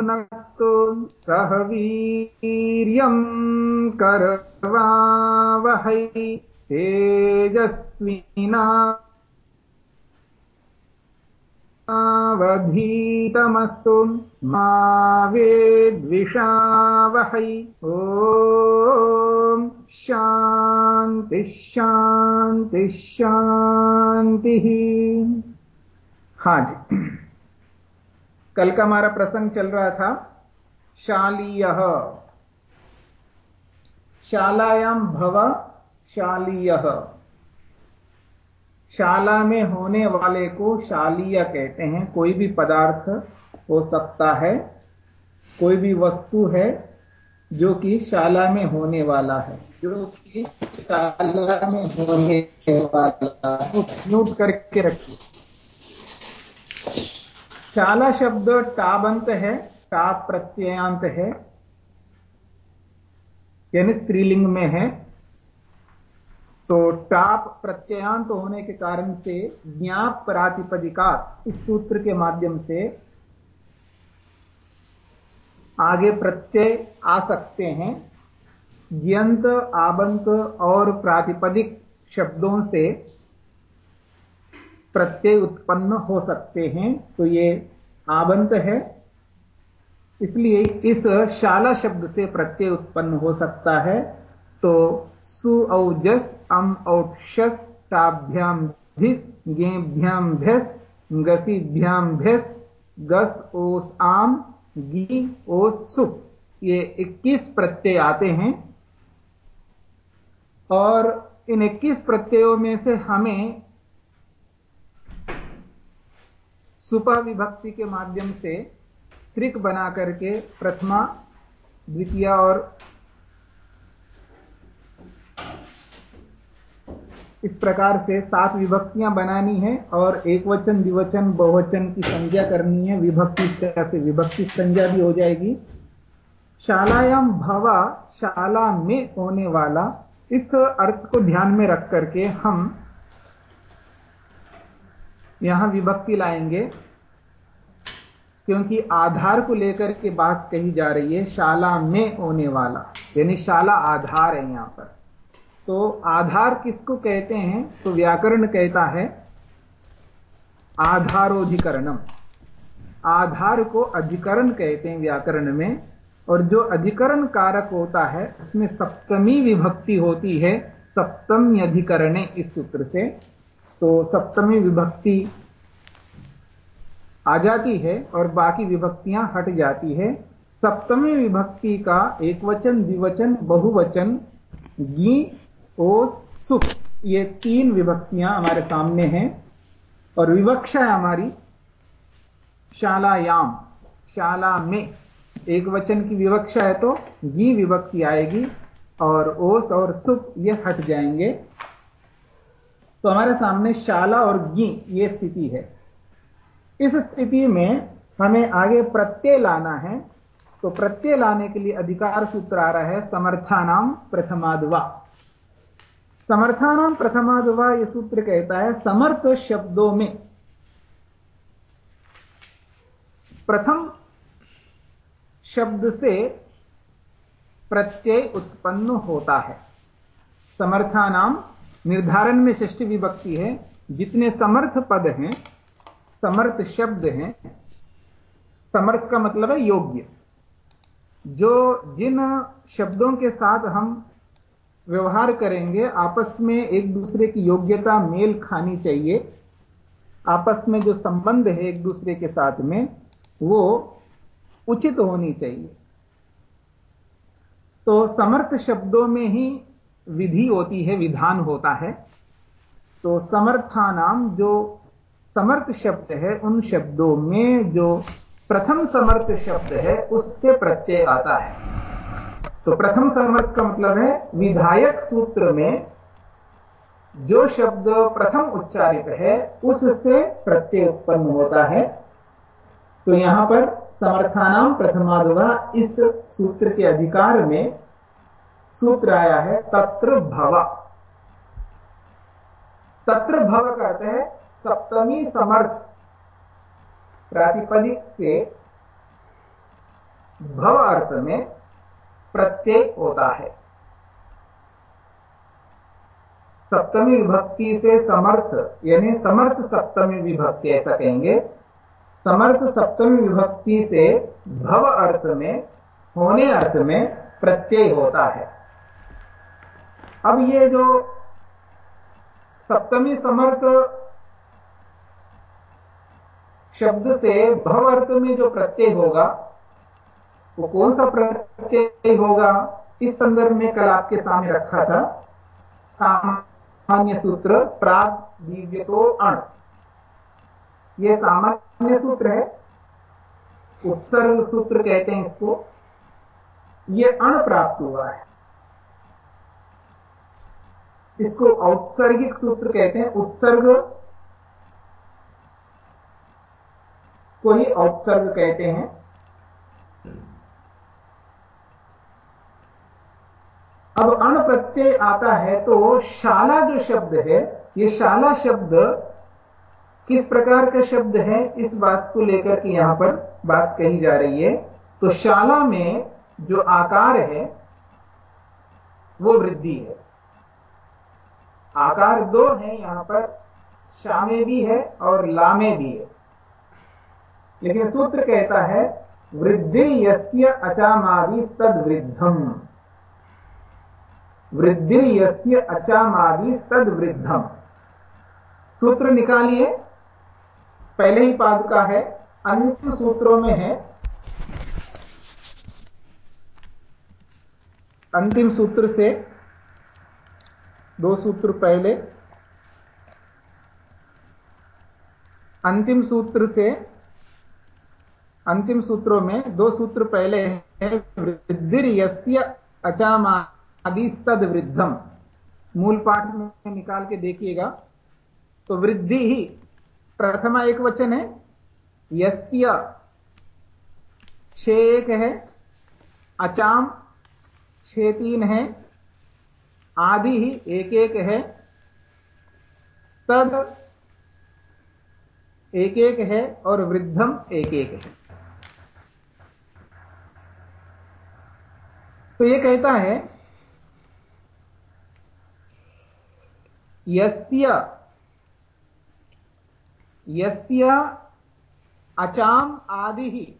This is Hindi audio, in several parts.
भुनक्तु सह वीर्यम् करवावहै तेजस्विना वधीतमस्तु मा वेद्विषावहै। ॐ शान्तिः शान्तिः शान्तिः। हाँ जी कल का हमारा प्रसंग चल रहा था, शालीय। शालायाम भव शालीय। शाला में होने वाले को शालीय कहते हैं। कोई भी पदार्थ हो सकता है, कोई भी वस्तु है जो कि शाला में होने वाला है। जो कि शाला में होने वाला है नोट करके रखिए। शाला शब्द टाबंत है टाप प्रत्ययांत है, यानी स्त्रीलिंग में है। तो टाप प्रत्ययांत होने के कारण से ज्ञाप प्रातिपदिका इस सूत्र के माध्यम से आगे प्रत्यय आ सकते हैं। ज्यंत आबंत और प्रातिपदिक शब्दों से प्रत्यय उत्पन्न हो सकते हैं तो ये आबंत है। इसलिए इस शाला शब्द से प्रत्यय उत्पन्न हो सकता है। तो सु औजस अम औक्षस ताभ्याम भिस गेभ्याम भ्यस गसीभ्याम भ्यस, गस ओस आम, गी ओस सुप ये 21 प्रत्यय आते हैं। और इन 21 प्रत्ययों में से हमें सुपा विभक्ति के माध्यम से त्रिक बना करके प्रथमा, द्वितीय और इस प्रकार से सात विभक्तियाँ बनानी है और एक वचन द्विवचन, बहुवचन की संज्ञा करनी है। विभक्ति तरह से विभक्ति संज्ञा भी हो जाएगी। शालायाम भवा, शाला में होने वाला इस अर्थ को ध्यान में रख करके हम यहाँ विभक्ति लाएँगे, क्योंकि आधार को लेकर के बात कही जा रही है, शाला में होने वाला, यानी शाला आधार है यहाँ पर। तो आधार किसको कहते हैं? तो व्याकरण कहता है, आधारोधिकरणम। आधार को अधिकरण कहते हैं व्याकरण में, और जो अधिकरण कारक होता है, उसमें सप्तमी विभक्ति होती है सप्तमी अधिकरण इस सूत्र से। तो सप्तमी विभक्ति आ जाती है और बाकी विभक्तियाँ हट जाती है। सप्तमी विभक्ति का एक वचन द्विवचन, बहुवचन, गी, ओ, सुख, ये तीन विभक्तियाँ हमारे सामने हैं। और विवक्षा है हमारी शालायाम, शाला में। एक वचन की विवक्षा है तो गी विभक्ति आएगी और ओस और सुख ये हट जाएँगे। तो हमारे सामने शाला और गी, ये स्थिति है। इस स्थिति में हमें आगे प्रत्यय लाना है। तो प्रत्यय लाने के लिए अधिकार सूत्र आ रहा है समर्थानाम प्रथमादवा। समर्थानाम प्रथमादवा यह सूत्र कहता है, समर्थ शब्दों में। प्रथम शब्द से प्रत्यय उत्पन्न होता है। समर्थानाम निर्धारण में षष्ठी विभक्ति है। जितने समर्थ पद हैं, समर्थ शब्द हैं, समर्थ का मतलब है योग्य। जो जिन शब्दों के साथ हम व्यवहार करेंगे, आपस में एक दूसरे की योग्यता मेल खानी चाहिए। आपस में जो संबंध है एक दूसरे के साथ में, वो उचित होनी चाहिए। तो समर्थ शब्दों में ही विधि होती है, विधान होता है तो समर्थानाम जो समर्थ शब्द है, उन शब्दों में जो प्रथम समर्थ शब्द है, उससे प्रत्यय आता है। तो प्रथम समर्थ का मतलब है, विधायक सूत्र में जो शब्द प्रथम उच्चारित है, उससे प्रत्यय उत्पन्न होता है। तो यहाँ पर समर्थानाम प्रथमादुगा इस सूत्र के अधिकार में सूत्र आया है तत्र भव। तत्र भव कहते हैं सप्तमी समर्थ। प्रातिपदिक से भव अर्थ में प्रत्यय होता है। सप्तमी विभक्ति से समर्थ, यानी समर्थ सप्तमी विभक्ति ऐसा कहेंगे। समर्थ सप्तमी विभक्ति से भव अर्थ में, होने अर्थ में प्रत्यय होता है। अब ये जो सप्तमी समर्थ शब्द से भव अर्थ में जो प्रत्यय होगा, वो कौन सा प्रत्यय होगा? इस संदर्भ में कल आपके सामने रखा था, सामान्य सूत्र प्राग दिव्य तो अण। ये सामान्य सूत्र है, उत्सर्ग सूत्र कहते हैं इसको। ये अण प्राप्त हुआ है। इसको औत्सर्गिक सूत्र कहते हैं। उत्सर्ग को ही औत्सर्ग कहते हैं। अब अण प्रत्यय आता है तो शाला जो शब्द है, ये शाला शब्द किस प्रकार का शब्द है, इस बात को लेकर के यहाँ पर बात कही जा रही है। तो शाला में जो आकार है, वो वृद्धि है। आकार दो है यहाँ पर। शामे भी है और लामे भी है। लेकिन सूत्र कहता है, वृद्धि यस्य अचामादि तद वृद्धम वृद्धि यस्य अचामादि तद वृद्धम सूत्र निकालिए। पहले ही पाद का है अंतिम सूत्रों में है। अंतिम सूत्र से दो सूत्र पहले, अंतिम सूत्र से, अंतिम सूत्रों में दो सूत्र पहले है वृद्धिर अचामादिस्तद वृद्धम मूल पाठ में निकाल के देखिएगा। तो वृद्धि ही प्रथमा एक वचन है, यस्य छ एक है, अचाम छ तीन है आदि ही एक एक है। तद एक एक है और वृद्धम एक एक है। तो ये कहता है, यस्य अचाम आदि ही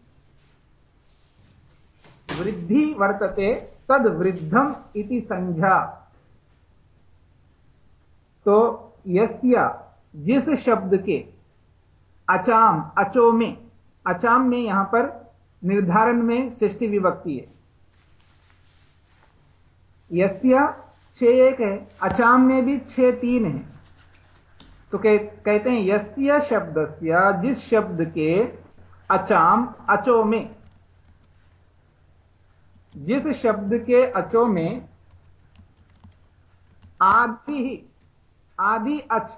वृद्धि वर्तते तद वृद्धम इति संज्ञा। तो यस्य जिस शब्द के अचाम अचो में अचाम में यहाँ पर निर्धारण में सृष्टि विभक्ति है। यस्य छ एक है अचाम में भी छ तीन है। तो कह, कहते हैं यस्य शब्द जिस शब्द के अचाम अचो में जिस शब्द के अचो में आदि ही आदि अच।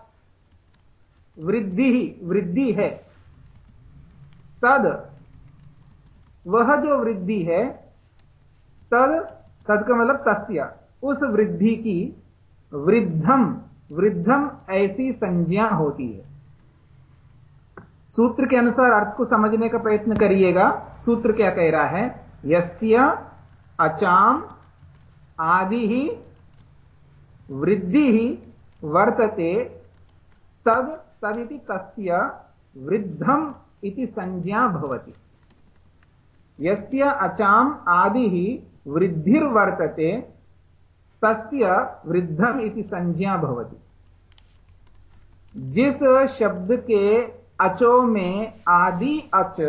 वृद्धि ही, वृद्धि है। तद, वह जो वृद्धि है, तद तद का मतलब तस्य। उस वृद्धि की वृद्धम वृद्धम ऐसी संज्ञा होती है। सूत्र के अनुसार अर्थ को समझने का प्रयत्न करिएगा। सूत्र क्या कह रहा है? यस्य, अचाम, आदि ही, वृद्धि ही वर्तते तद तदिति तस्य वृद्धम इति संज्ञा भवति। यस्य अचाम आदि वृद्धिर्वर्तते तस्य वृद्धम इति संज्ञा भवति। जिस शब्द के अचो में आदि अच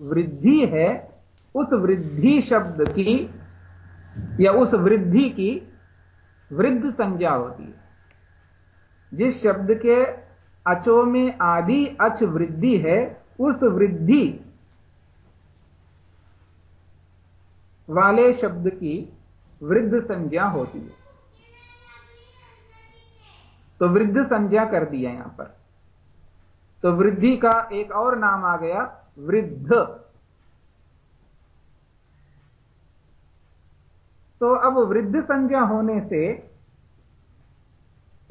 वृद्धि है, उस वृद्धि शब्द की या उस वृद्धि की वृद्ध संज्ञा होती है। जिस शब्द के अचो में आदि अच वृद्धि है, उस वृद्धि वाले शब्द की वृद्ध संज्ञा होती है। तो वृद्ध संज्ञा कर दिया यहाँ पर। तो वृद्धि का एक और नाम आ गया, वृद्ध। तो अब वृद्ध संज्ञा होने से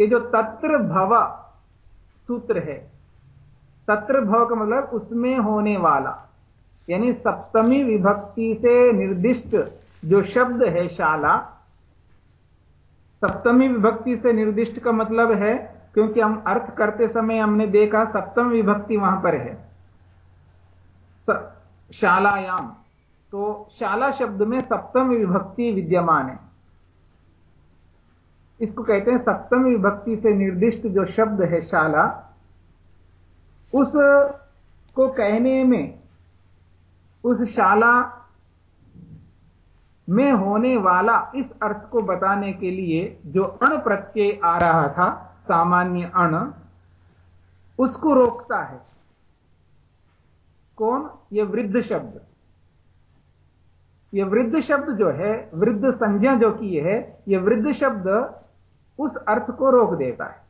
ये जो तत्र भव सूत्र है, तत्र भव का मतलब उसमें होने वाला, यानी सप्तमी विभक्ति से निर्दिष्ट जो शब्द है शाला, सप्तमी विभक्ति से निर्दिष्ट का मतलब है, क्योंकि हम अर्थ करते समय हमने देखा सप्तम विभक्ति वहाँ पर है। शालायाम। तो शाला शब्द में सप्तम विभक्ति विद्यमान है। इसको कहते हैं सप्तम विभक्ति से निर्दिष्ट जो शब्द है शाला, उस को कहने में, उस शाला में होने वाला इस अर्थ को बताने के लिए जो अण प्रत्यय आ रहा था, सामान्य अण, उसको रोकता है। कौन? ये वृद्ध शब्द। ये वृद्ध शब्द जो है, वृद्ध संज्ञा जो की है, ये वृद्ध शब्द उस अर्थ को रोक देता है।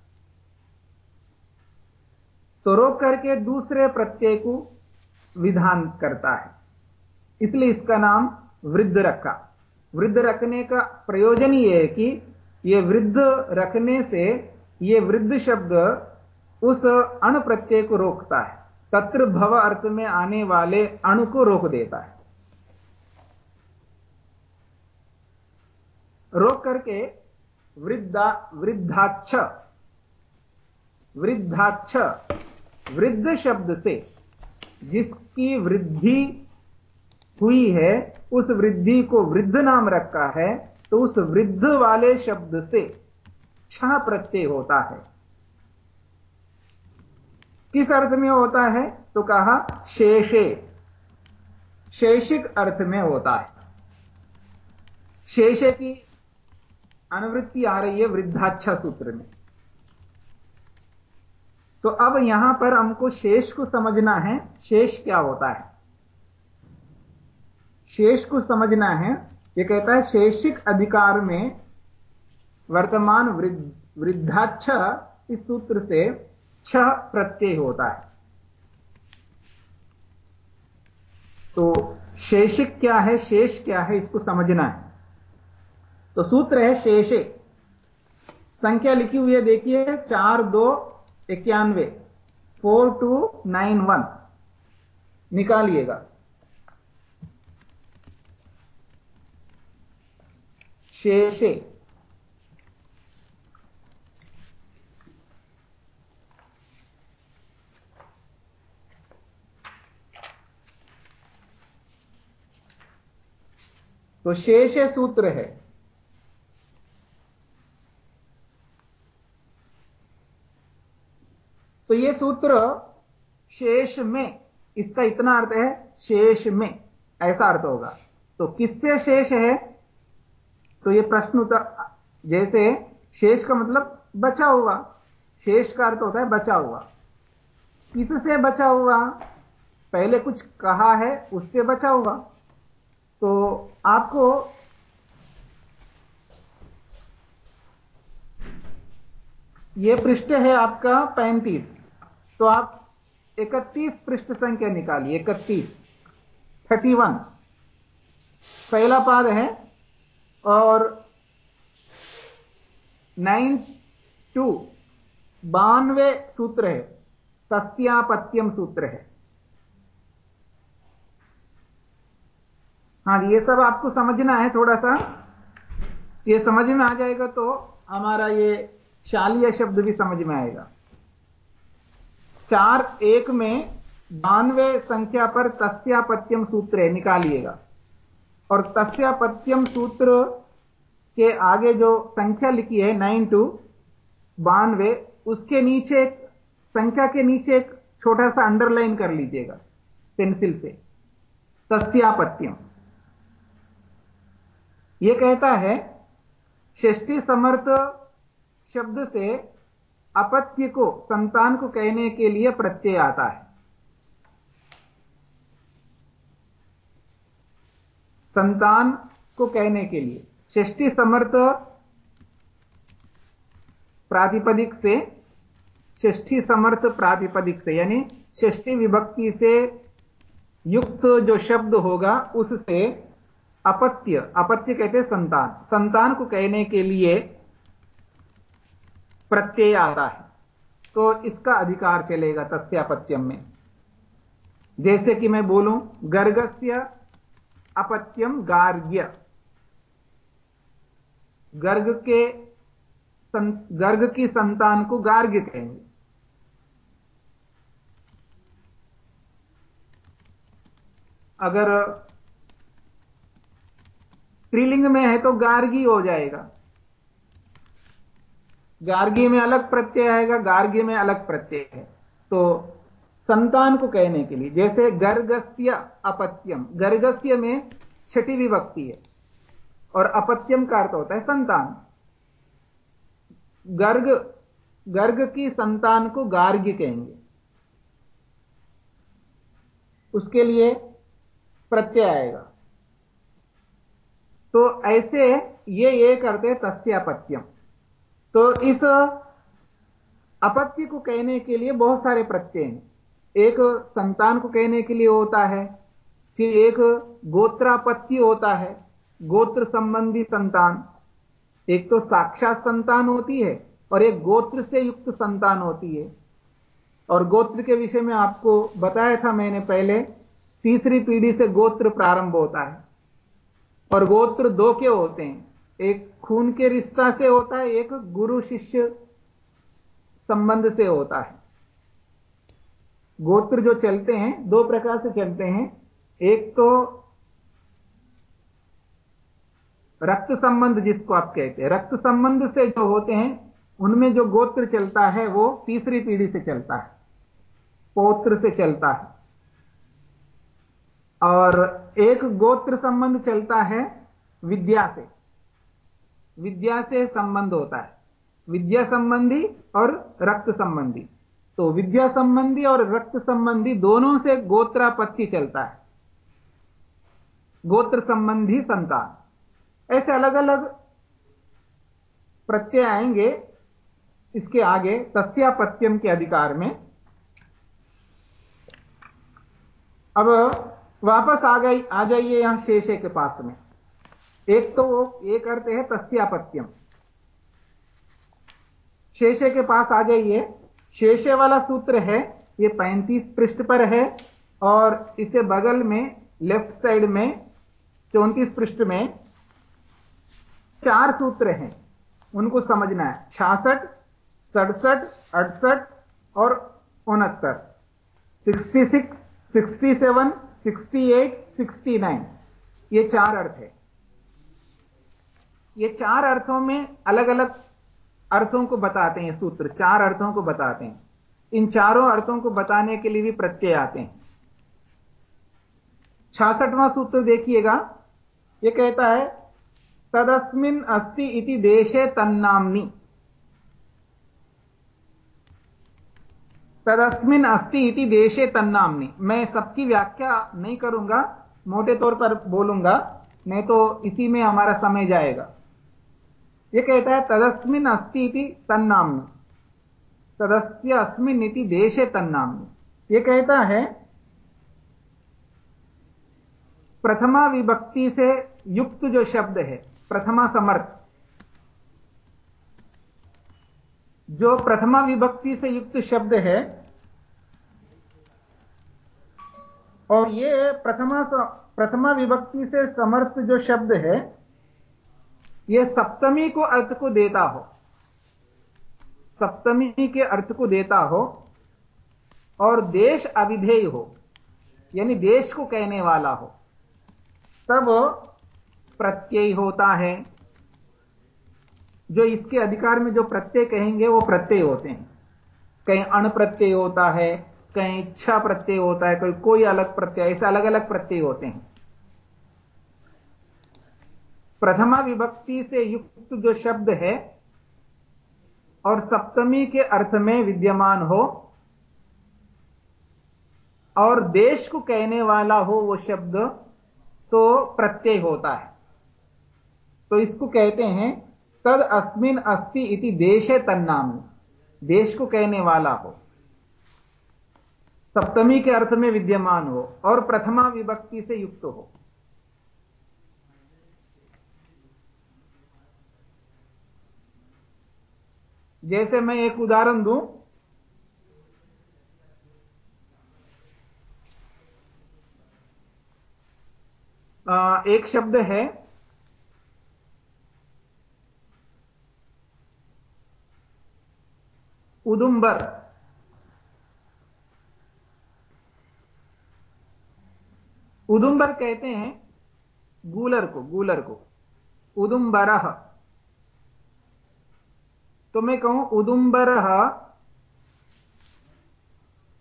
तो रोक करके दूसरे प्रत्यय को विधान करता है। इसलिए इसका नाम वृद्ध रखा। वृद्ध रखने का प्रयोजन यह है कि यह वृद्ध रखने से यह वृद्ध शब्द उस अण प्रत्यय को रोकता है। तत्र भव अर्थ में आने वाले अणु को रोक देता है। रोक करके वृद्धा वृद्धाक्ष वृद्धाक्ष वृद्ध शब्द से जिसकी वृद्धि हुई है, उस वृद्धि को वृद्ध नाम रखा है तो उस वृद्ध वाले शब्द से छ प्रत्यय होता है। किस अर्थ में होता है? तो कहा, शेषे। शेषिक अर्थ में होता है। शेषे की अनुवृत्ति आ रही है वृद्धाच्छा सूत्र में। तो अब यहाँ पर हमको शेष को समझना है, शेष क्या होता है? शेष को समझना है यह कहता है शेषिक अधिकार में वर्तमान वृद्धाक्ष इस सूत्र से छ प्रत्यय होता है। तो शेषिक क्या है, शेष क्या है, इसको समझना है। तो सूत्र है शेषे। संख्या लिखी हुई है, देखिए, चार दो इक्यानवे, फोर टू नाइन वन। निकालिएगा। शेषे। तो शेष सूत्र है। तो ये सूत्र शेष में, इसका इतना अर्थ है शेष में, ऐसा अर्थ होगा। तो किससे शेष है? तो ये प्रश्न उत्तर जैसे शेष का मतलब बचा हुआ, शेष का अर्थ होता है बचा हुआ। किससे बचा हुआ? पहले कुछ कहा है, उससे बचा हुआ। तो आपको यह पृष्ठ है आपका पैंतीस। तो आप 31 पृष्ठ संख्या निकालिए 31 31 पहला पाद है और नाइन टू। बानवे सूत्र है, तस्यापत्यम सूत्र है। हाँ ये सब आपको समझना है थोड़ा सा ये समझ में आ जाएगा तो हमारा ये शालीय शब्द भी समझ में आएगा। चार एक में बानवे संख्या पर तस्यापत्यम सूत्र निकालिएगा। और तस्यापत्यम सूत्र के आगे जो संख्या लिखी है, नाइन टू, बानवे, उसके नीचे संख्या के नीचे एक छोटा सा अंडरलाइन कर लीजिएगा, पेंसिल से। तस्यापत्यम। यह कहता है षष्टी समर्थ शब्द से अपत्य को, संतान को कहने के लिए प्रत्यय आता है। संतान को कहने के लिए। षष्टि समर्थ प्रातिपदिक से, षष्ठी समर्थ प्रातिपदिक से, यानी षष्ठी विभक्ति से युक्त जो शब्द होगा, उससे अपत्य अपत्य कहते संतान। संतान को कहने के लिए प्रत्यय आता है। तो इसका अधिकार चलेगा तस्यापत्यम में। जैसे कि मैं बोलूँ गर्गस्य अपत्यम गार्ग्य। गर्ग के सं, गर्ग की संतान को गार्ग्य कहेंगे। अगर स्त्रीलिंग में है तो गार्गी हो जाएगा। गार्गी में अलग प्रत्यय आएगा, गार्गी में अलग प्रत्यय है। तो संतान को कहने के लिए, जैसे गर्गस्य अपत्यम, गर्गस्य में छठी विभक्ति है, और अपत्यम का अर्थ होता है संतान। गर्ग गर्ग की संतान को गार्ग्य कहेंगे। उसके लिए प्रत्यय आएगा। तो ऐसे ये ये करते तस्य अपत्यम तो इस अपत्य को कहने के लिए बहुत सारे प्रत्यय हैं। एक संतान को कहने के लिए होता है, फिर एक गोत्रापत्ति होता है, गोत्र संबंधी संतान। एक तो साक्षात संतान होती है और एक गोत्र से युक्त संतान होती है। और गोत्र के विषय में आपको बताया था मैंने पहले, तीसरी पीढ़ी से गोत्र प्रारंभ होता है। और गोत्र दो के होते हैं। एक खून के रिश्ता से होता है, एक गुरु शिष्य संबंध से होता है। गोत्र जो चलते हैं, दो प्रकार से चलते हैं। एक तो रक्त संबंध जिसको आप कहते हैं। रक्त संबंध से जो होते हैं, उनमें जो गोत्र चलता है, वो तीसरी पीढ़ी से चलता है, पौत्र से चलता है। और एक गोत्र संबंध चलता है, विद्या से। विद्या से संबंध होता है। विद्या संबंधी और रक्त संबंधी। तो विद्या संबंधी और रक्त संबंधी दोनों से गोत्रापत्ति चलता है। गोत्र संबंधी संतान। ऐसे अलग अलग प्रत्यय आएँगे। इसके आगे तस्यापत्यम के अधिकार में। अब वापस आ गई, आ जाइए यहाँ शेषे के पास में। एक तो वो ये करते हैं तस्यापत्यम। शेषे के पास आ जाइए। शेषे वाला सूत्र है, ये 35 पृष्ठ पर है, और इसे बगल में, लेफ़्ट साइड में, चौंतीस पृष्ठ में, चार सूत्र हैं। उनको समझना है। छियासठ सड़सठ, अड़सठ और उनहत्तर। Sixty six, sixty seven, sixty eight, sixty nine. ये चार अर्थ है। ये चार अर्थों में अलग अलग अर्थों को बताते हैं, सूत्र। चार अर्थों को बताते हैं। इन चारों अर्थों को बताने के लिए भी प्रत्यय आते हैं। छियासठवां सूत्र देखिएगा। यह कहता है, तदस्मिन अस्ति इति देशे तन्नामनी। तदस्मिन अस्ति इति देशे तन्नामनी। मैं सबकी व्याख्या नहीं करूँगा, मोटे तौर पर बोलूँगा, नहीं तो इसी में हमारा समय जाएगा। यह कहता है, तदस्मिन अस्ति इति तन्नाम्नि। तदस्य अस्मिन इति देशे तन्नाम्नि। यह कहता है, प्रथमा विभक्ति से युक्त जो शब्द है, प्रथमा समर्थ, जो प्रथमा विभक्ति से युक्त शब्द है, और ये प्रथमा प्रथमा विभक्ति से समर्थ जो शब्द है यह सप्तमी को अर्थ को देता हो। सप्तमी के अर्थ को देता हो और देश अविधेय हो, यानी देश को कहने वाला हो, तब प्रत्यय होता है। जो इसके अधिकार में जो प्रत्यय कहेंगे, वो प्रत्यय होते हैं। कहीं अण प्रत्यय होता है, कहीं इच्छा प्रत्यय होता है, कोई कोई अलग प्रत्यय, ऐसे अलग अलग प्रत्यय होते हैं। प्रथमा विभक्ति से युक्त जो शब्द है, और सप्तमी के अर्थ में विद्यमान हो, और देश को कहने वाला हो वो शब्द तो प्रत्यय होता है। तो इसको कहते हैं, तद अस्मिन अस्ति इति देश है तन्नाम। देश को कहने वाला हो। सप्तमी के अर्थ में विद्यमान हो, और प्रथमा विभक्ति से युक्त हो। जैसे मैं एक उदाहरण दूँ एक शब्द है, उदुंबर। उदुंबर कहते हैं, गूलर को गूलर को। उदुंबर। तो मैं कहूँ उदुंबर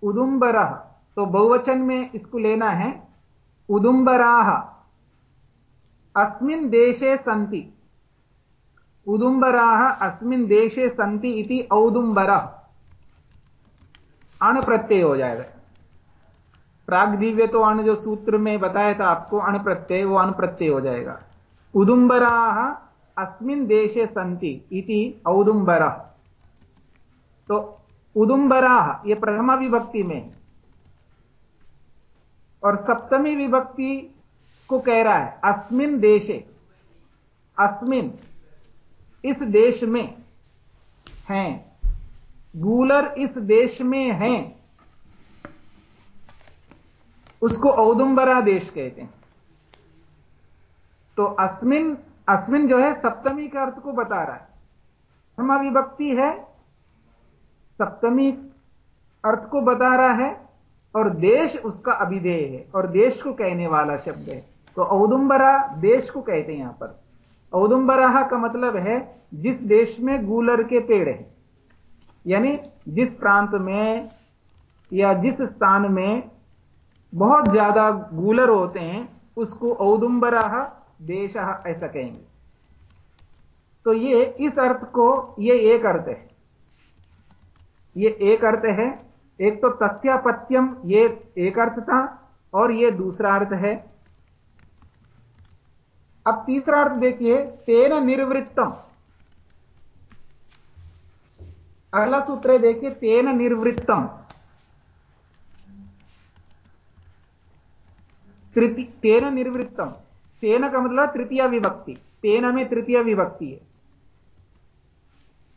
उदुंबर तो बहुवचन में इसको लेना है उदुंबराह अस्मिन देशे संति उदुंबराह अस्मिन देशे संति इति औदुंबर अण प्रत्यय हो जाएगा। प्रागदिव्य तो अण जो सूत्र में बताया था आपको अण प्रत्यय वो अण प्रत्यय हो जाएगा। उदुंबराह अस्मिन देशे संति इति औदुंबर तो उदुंबराह ये प्रथमा विभक्ति में। और सप्तमी विभक्ति को कह रहा है, अस्मिन देशे, अस्मिन इस देश में हैं। गूलर इस देश में हैं। उसको औदुंबरा देश कहते हैं। तो अस्मिन अस्मिन जो है सप्तमी का अर्थ को बता रहा है। प्रथमा विभक्ति है, सप्तमी अर्थ को बता रहा है, और देश उसका अभिधेय है, और देश को कहने वाला शब्द है। तो औदुंबरा देश को कहते हैं यहाँ पर। औदुंबरा का मतलब है, जिस देश में गूलर के पेड़ है, यानी जिस प्रांत में या जिस स्थान में बहुत ज़्यादा गूलर होते हैं, उसको औदुंबरा देश ऐसा कहेंगे। तो ये इस अर्थ को, ये एक अर्थ है। ये एक अर्थ है, एक तो तस्यापत्यम, ये एक अर्थ था, और ये दूसरा अर्थ है। अब तीसरा अर्थ देखिए, तेन निर्वृत्तम। अगला सूत्र देखिए, तेन निर्वृत्तम। तेन निर्वृत्तम। तेन का मतलब तृतीय विभक्ति। तेन में तृतीय विभक्ति है।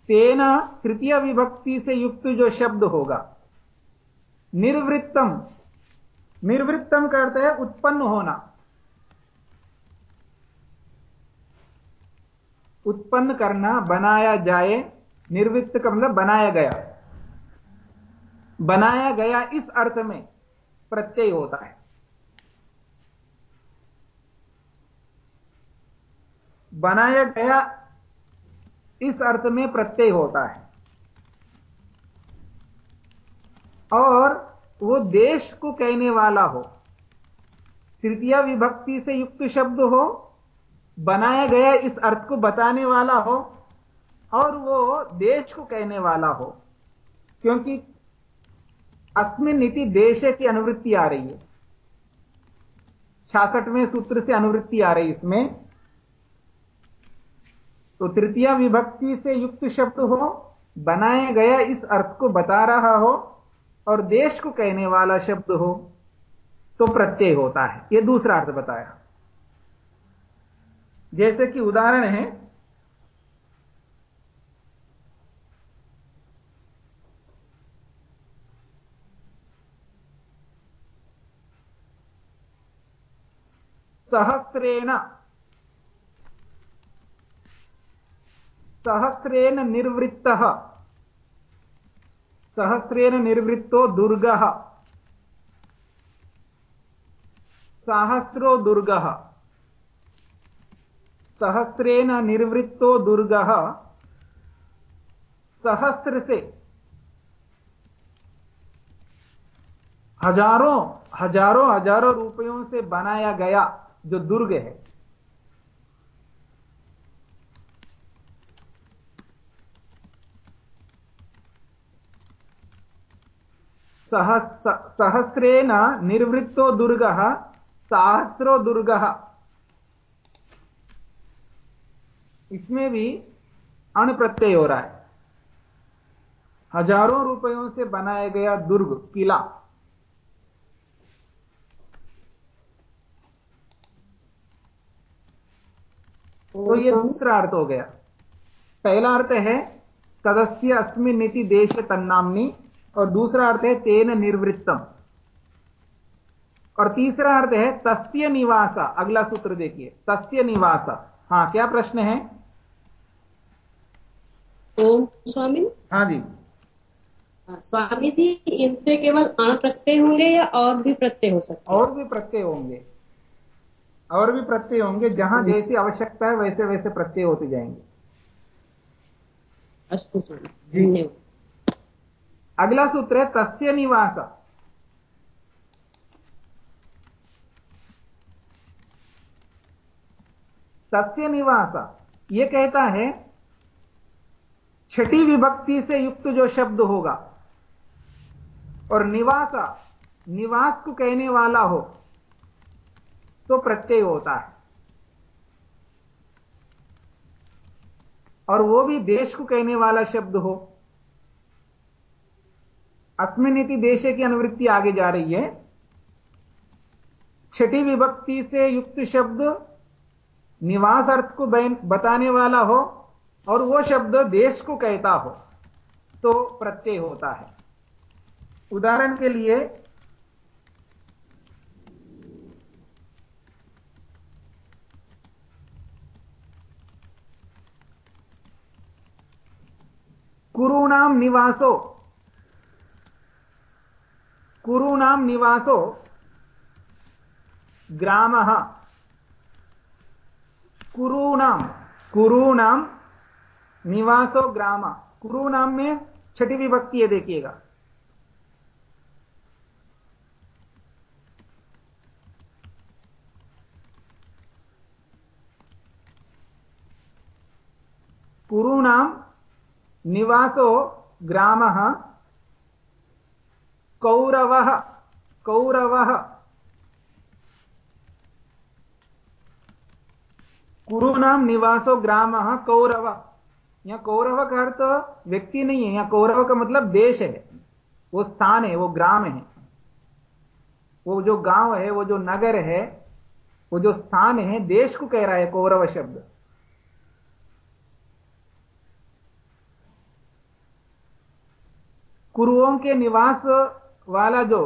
तेन तृतीय विभक्ति से युक्त जो शब्द होगा, निर्वृत्तम। निर्वृत्तम का अर्थ है उत्पन्न होना। उत्पन्न करना, बनाया जाए, निर्वृत्त का मतलब बनाया गया। बनाया गया इस अर्थ में प्रत्यय होता है। बनाया गया इस अर्थ में प्रत्यय होता है। और वो देश को कहने वाला हो, तृतीय विभक्ति से युक्त शब्द हो, बनाया गया इस अर्थ को बताने वाला हो, और वो देश को कहने वाला हो, क्योंकि अस्मिन नीति देश की अनुवृत्ति आ रही है। छियासठवें सूत्र से अनुवृत्ति आ रही है इसमें। तो तृतीय विभक्ति से युक्त शब्द हो बनाया गया इस अर्थ को बता रहा हो और देश को कहने वाला शब्द हो तो प्रत्यय होता है। यह दूसरा अर्थ बताया। जैसे कि उदाहरण है, सहस्रेण सहस्रेण निर्वृत्त। सहस्रेण निर्वृत्तो दुर्ग। सहस्रो दुर्ग। सहस्रेण निर्वृत्तो दुर्ग। सहस्र से हज़ारों हज़ारों हज़ारों रुपयों से बनाया गया जो दुर्ग है। सहस्रेण निर्वृत्तो दुर्ग, सहस्रो दुर्ग। इसमें भी अण प्रत्यय हो रहा है। हज़ारों रुपयों से बनाया गया दुर्ग, किला। तो ये दूसरा अर्थ हो गया। पहला अर्थ है तदस्य अस्मिन नीति देश तन्नामनी। और दूसरा अर्थ है तेन निर्वृत्तम। और तीसरा अर्थ है तस्य निवास। अगला सूत्र देखिए तस्य निवास। हाँ क्या प्रश्न है? ओम स्वामी। हाँ जी। हाँ, स्वामी जी इनसे केवल अण प्रत्यय होंगे या और भी प्रत्यय हो सकते और भी प्रत्यय होंगे। और भी प्रत्यय होंगे जहाँ जैसी आवश्यकता है वैसे वैसे प्रत्यय होते जाएँगे। अस्तु धन्यवाद। अगला सूत्र है तस्य निवास। तस्य निवास। यह कहता है, छठी विभक्ति से युक्त जो शब्द होगा, और निवास निवास को कहने वाला हो तो प्रत्यय होता है। और वो भी देश को कहने वाला शब्द हो। अस्मिनिति देशे की अनुवृत्ति आगे जा रही है। छठी विभक्ति से युक्त शब्द निवास अर्थ को बताने वाला हो और वो शब्द देश को कहता हो तो प्रत्यय होता है। उदाहरण के लिए कुरूणाम निवासो कुरूणाम निवासो ग्राम। कुरूणाम कुरूणाम निवासो ग्राम। कुरूणाम में छठी विभक्ति है देखिएगा। कुरूणाम निवासो ग्राम। कौरव कौरव। कुरुनाम निवासो ग्राम, कौरव। यहाँ कौरव का अर्थ व्यक्ति नहीं है, यहाँ कौरव का मतलब देश है। वो स्थान है, वो ग्राम है। वो जो गाँव है, वो जो नगर है, वो जो स्थान है, देश को कह रहा है कौरव शब्द। कुरुओं के निवास वाला जो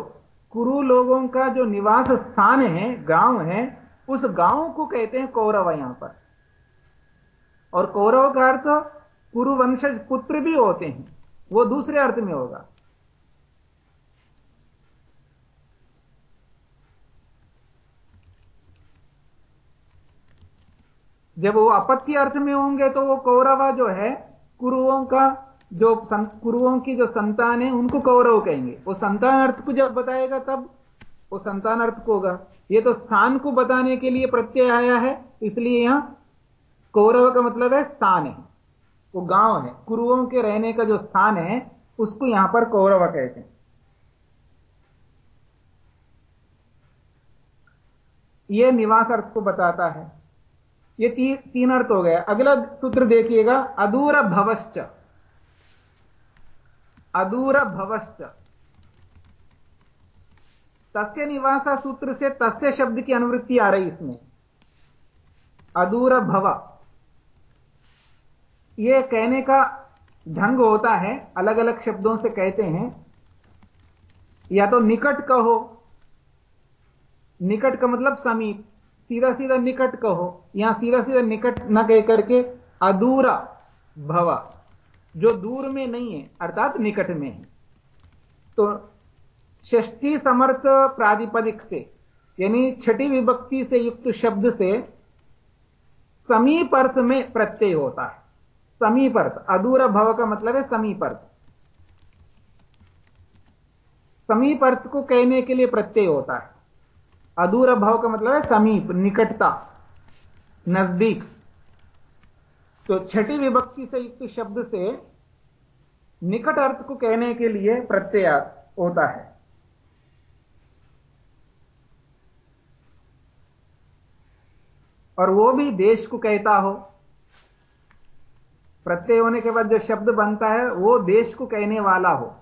कुरु लोगों का जो निवास स्थान है, गाँव है, उस गाँव को कहते हैं कौरव यहाँ पर। और कौरव का अर्थ कुरु वंशज पुत्र भी होते हैं, वो दूसरे अर्थ में होगा। जब वो अपत्य अर्थ में होंगे तो वो कौरवा जो है, कुरुओं का जो कुरुओं की जो संतान है उनको कौरव कहेंगे। वो संतान अर्थ को जब बताएगा तब वो संतान अर्थ को होगा। ये तो स्थान को बताने के लिए प्रत्यय आया है इसलिए यहाँ कौरव का मतलब है स्थान है। वो गाँव है। कुरुओं के रहने का जो स्थान है उसको यहाँ पर कौरव कहते हैं। यह निवास अर्थ को बताता है। ये ती, तीन अर्थ हो गया। अगला सूत्र देखिएगा अदूर भवश्च। अदूर भवश्च तस्य निवासा सूत्र से तस्य शब्द की अनुवृत्ति आ रही इसमें। अदूर भव यह कहने का ढंग होता है अलग अलग शब्दों से कहते हैं। या तो निकट कहो, निकट का मतलब समीप सीधा सीधा निकट कहो यहाँ सीधा सीधा निकट न कह करके अधूरा भवा जो दूर में नहीं है, अर्थात निकट में है। तो षष्ठी समर्थ प्रातिपदिक से, यानी छठी विभक्ति से युक्त शब्द से समीप अर्थ में प्रत्यय होता है। समीप अर्थ अधूरा भव का मतलब है समीप अर्थ समीप अर्थ को कहने के लिए प्रत्यय होता है। अधूर भव का मतलब है समीप, निकटता, नज़दीक। तो छठी विभक्ति से युक्त शब्द से निकट अर्थ को कहने के लिए प्रत्यय होता है। और वो भी देश को कहता हो। प्रत्यय होने के बाद जो शब्द बनता है, वो देश को कहने वाला हो।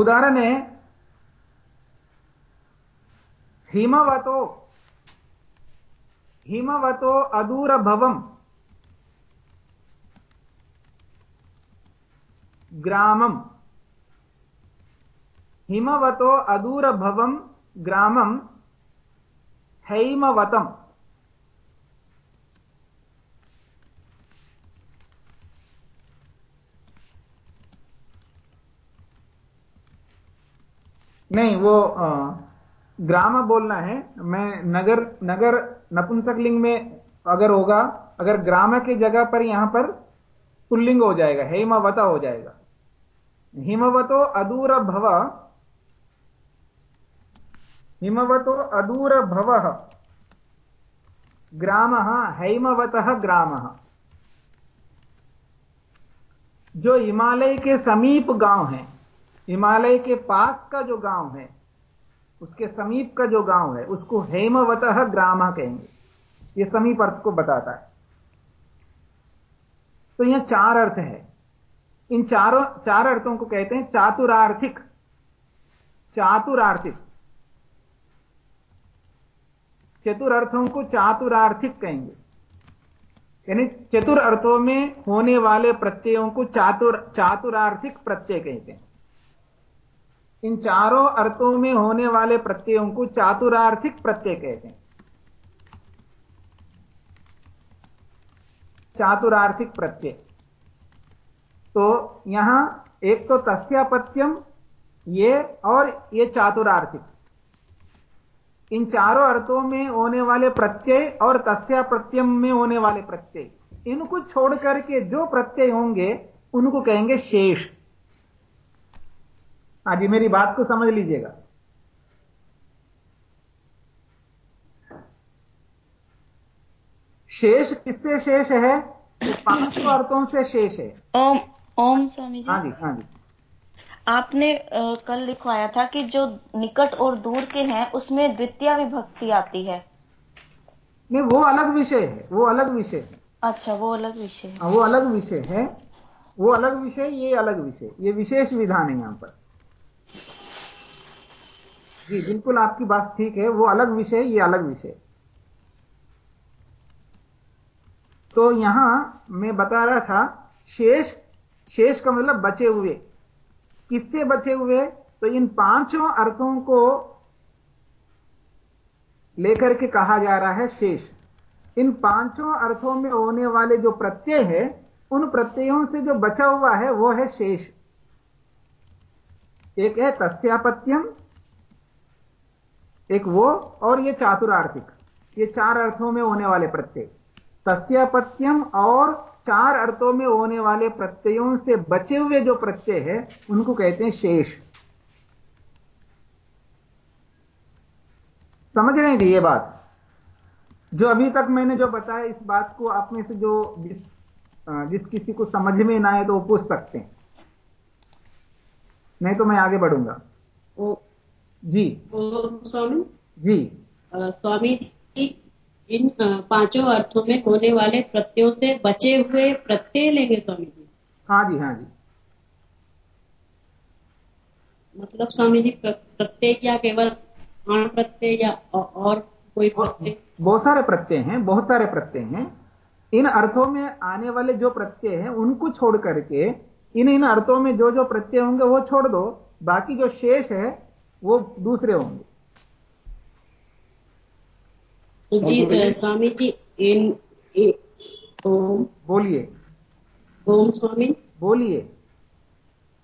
उदाहरण है हिमवतो हिमवतो अदूरभवम् ग्रामम् हिमवतो अदूरभवम् ग्रामम् हैमवतम्। नहीं, वो ग्राम बोलना है। मैं नगर नगर नपुंसकलिंग में अगर होगा, अगर ग्राम के जगह पर यहाँ पर पुल्लिंग हो जाएगा, हेमवत हो जाएगा। हिमवतो अदूर भव, हिमवतो अदूर भव, ग्राम हेमवत ग्राम। जो हिमालय के समीप गाँव है हिमालय के पास का जो गाँव है, उसके समीप का जो गाँव है, उसको हेमवत ग्राम कहेंगे। यह समीप अर्थ को बताता है। तो यह चार अर्थ है। इन चारों, चार अर्थों को कहते हैं चातुरार्थिक। चातुरार्थिक। चतुर अर्थों को चातुरार्थिक कहेंगे। यानी चतुर अर्थों में होने वाले प्रत्ययों को चातुर, चातुरार्थिक प्रत्यय कहते हैं। इन चारों अर्थों में होने वाले प्रत्ययों को चातुरार्थिक प्रत्यय कहते हैं। चातुरार्थिक प्रत्यय। तो यहाँ एक तो तस्यापत्यम, ये और ये चातुरार्थिक। इन चारों अर्थों में होने वाले प्रत्यय और तस्या प्रत्यम में होने वाले प्रत्यय। इनको छोड़ करके जो प्रत्यय होंगे, उनको कहेंगे शेष। हाँ जी मेरी बात को समझ लीजिएगा। शेष किससे शेष है? पाँच अर्थों से शेष है। ओम ओम। स्वामी जी। हाँ जी हाँ जी। आपने आ, कल लिखवाया था कि जो निकट और दूर के हैं उसमें द्वितीय विभक्ति आती है। नहीं वो अलग विषय है वो अलग विषय है। अच्छा वो अलग विषय है। हाँ, वो अलग विषय है वो अलग विषय ये अलग विषय ये विशेष विधान है यहाँ पर। जी, बिल्कुल आपकी बात ठीक है। वो अलग विषय, ये अलग विषय। तो यहाँ मैं बता रहा था, शेष शेष का मतलब बचे हुए। किससे बचे हुए? तो इन पाँचों अर्थों को लेकर के कहा जा रहा है शेष। इन पाँचों अर्थों में होने वाले जो प्रत्यय है, उन प्रत्ययों से जो बचा हुआ है, वो है शेष। एक है तस्यापत्यम, एक वो, और ये चातुरार्थिक। ये चार अर्थों में होने वाले प्रत्यय। तस्यापत्यम और चार अर्थों में होने वाले प्रत्ययों से बचे हुए जो प्रत्यय है, उनको कहते हैं शेष। समझ रहे थे ये बात? जो अभी तक मैंने जो बताया, इस बात को आप में से जो जिस जिस किसी को समझ में ना आए तो वो पूछ सकते हैं। नहीं तो मैं आगे बढ़ूँगा। ओ, जी। स्वामी? जी। स्वामी जी इन पाँचों अर्थों में होने वाले प्रत्ययों से बचे हुए प्रत्यय लेंगे स्वामी जी। हाँ जी हाँ जी। मतलब स्वामी जी प्रत्यय क्या केवल आण प्रत्यय या और कोई प्रत्यय? बहुत सारे प्रत्यय हैं बहुत सारे प्रत्यय हैं। इन अर्थों में आने वाले जो प्रत्यय हैं उनको छोड़ करके इन इन अर्थों में जो जो प्रत्यय होंगे वो छोड़ दो बाकी जो शेष है वो दूसरे होंगे। जी स्वामी जी इन ओम। बोलिए। ओम स्वामी। बोलिए।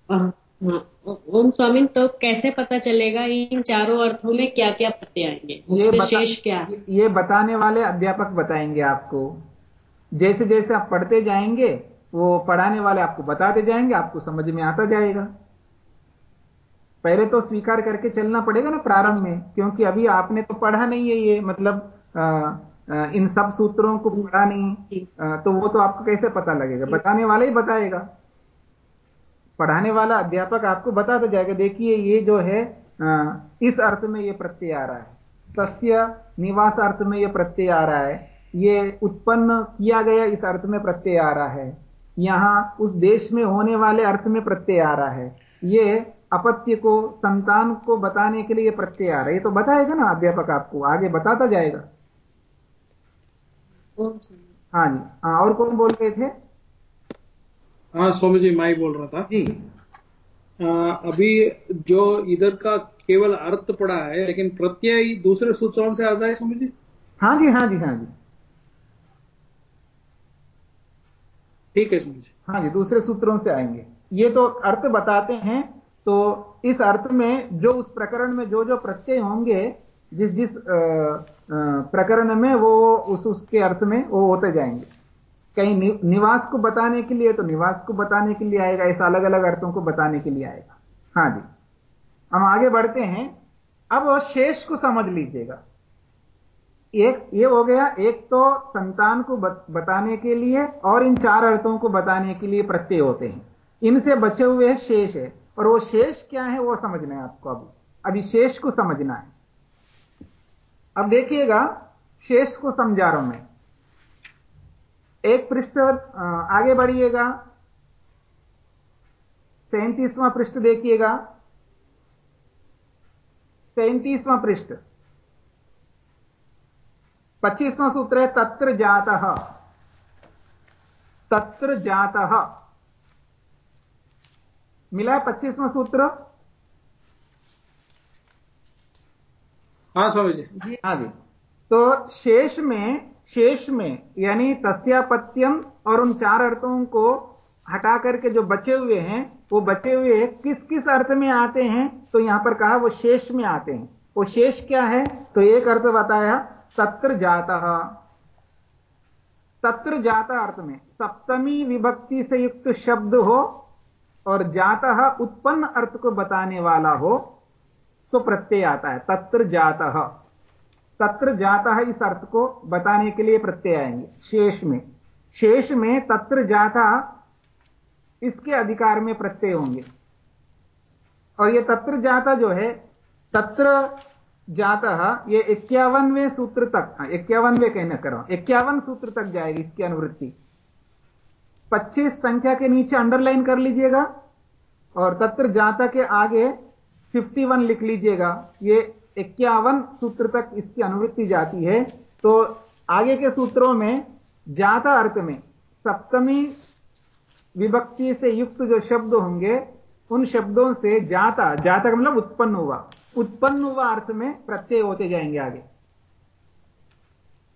ओम स्वामी तो कैसे पता चलेगा इन चारों अर्थों में क्या क्या प्रत्यय आएँगे? ये बता, शेष क्या? ये बताने वाले अध्यापक बताएँगे आपको। जैसे जैसे आप पढ़ते जाएँगे वो पढ़ाने वाले आपको बताते जाएँगे आपको समझ में आता जाएगा। पहले तो स्वीकार करके चलना पड़ेगा ना प्रारंभ में क्योंकि अभी आपने तो पढ़ा नहीं है ये मतलब आ, आ, इन सब सूत्रों को पढ़ा नहीं आ, तो वो तो आपको कैसे पता लगेगा? बताने वाला ही बताएगा। पढ़ाने वाला अध्यापक आपको बताता जाएगा देखिए ये जो है आ, इस अर्थ में ये प्रत्यय आ रहा है। सस्य निवास अर्थ में ये प्रत्यय आ रहा है। ये उत्पन्न किया गया इस अर्थ में प्रत्यय आ रहा है। यहाँ उस देश में होने वाले अर्थ में प्रत्यय आ रहा है। ये अपत्य को संतान को बताने के लिए प्रत्यय आ रहा है। ये तो बताएगा ना अध्यापक आपको आगे बताता जाएगा। हाँ जी। हाँ और कौन बोल रहे थे? हाँ स्वामी जी मैं बोल रहा था। जी। आ, अभी जो इधर का केवल अर्थ पड़ा है लेकिन प्रत्यय दूसरे सूत्रों से आता है स्वामी जी हाँ जी हाँ जी हाँ जी। ठीक है हाँ जी दूसरे सूत्रों से आएँगे। ये तो अर्थ बताते हैं तो इस अर्थ में जो उस प्रकरण में जो जो प्रत्यय होंगे जिस जिस प्रकरण में वो उस उसके अर्थ में वो होते जाएँगे। कहीं नि, निवास को बताने के लिए तो निवास को बताने के लिए आएगा ऐसा अलग अलग अर्थों को बताने के लिए आएगा। हाँ जी। हम आगे बढ़ते हैं। अब शेष को समझ लीजिएगा। एक, ये हो गया, एक तो संतान को बताने के लिए और इन चार अर्थों को बताने के लिए प्रत्यय होते हैं। इनसे बचे हुए शेष है। और वो शेष क्या है, वो समझना है आपको अभी। अभी शेष को समझना है। अब देखिएगा, शेष को समझा रहा हूँ मैं। एक पृष्ठ आगे बढ़िएगा। सैंतीसवां पृष्ठ देखिएगा। सैंतीसवां पृष्ठ। पच्चीसवां सूत्र है तत्र जात। तत्र जात। मिला है पच्चीसवां सूत्र? हाँ स्वामी जी। हाँ जी तो शेष में शेष में यानी तस्यापत्यम और उन चार अर्थों को हटा करके जो बचे हुए हैं वो बचे हुए किस किस अर्थ में आते हैं तो यहाँ पर कहा वो शेष में आते हैं। वो शेष क्या है? तो एक अर्थ बताया तत्र जाता। तत्र जाता अर्थ में, सप्तमी विभक्ति से युक्त शब्द हो और जाता उत्पन्न अर्थ को बताने वाला हो तो प्रत्यय आता है तत्र जाता। तत्र जाता इस अर्थ को बताने के लिए प्रत्यय आएँगे। शेष में शेष में तत्र जाता इसके अधिकार में प्रत्यय होंगे। और यह तत्र जाता जो है, तत्र जाता ये इक्यावनवे सूत्र तक हाँ, इक्यावनवे कहना करो इक्यावन सूत्र तक जाएगी इसकी अनुवृत्ति। 25 संख्या के नीचे अंडरलाइन कर लीजिएगा और तत्र जाता के आगे 51 लिख लीजिएगा। ये इक्यावन सूत्र तक इसकी अनुवृत्ति जाती है। तो आगे के सूत्रों में जाता अर्थ में सप्तमी विभक्ति से युक्त जो शब्द होंगे उन शब्दों से जाता जाता मतलब उत्पन्न हुआ। उत्पन्न हुआ अर्थ में प्रत्यय होते जाएँगे आगे।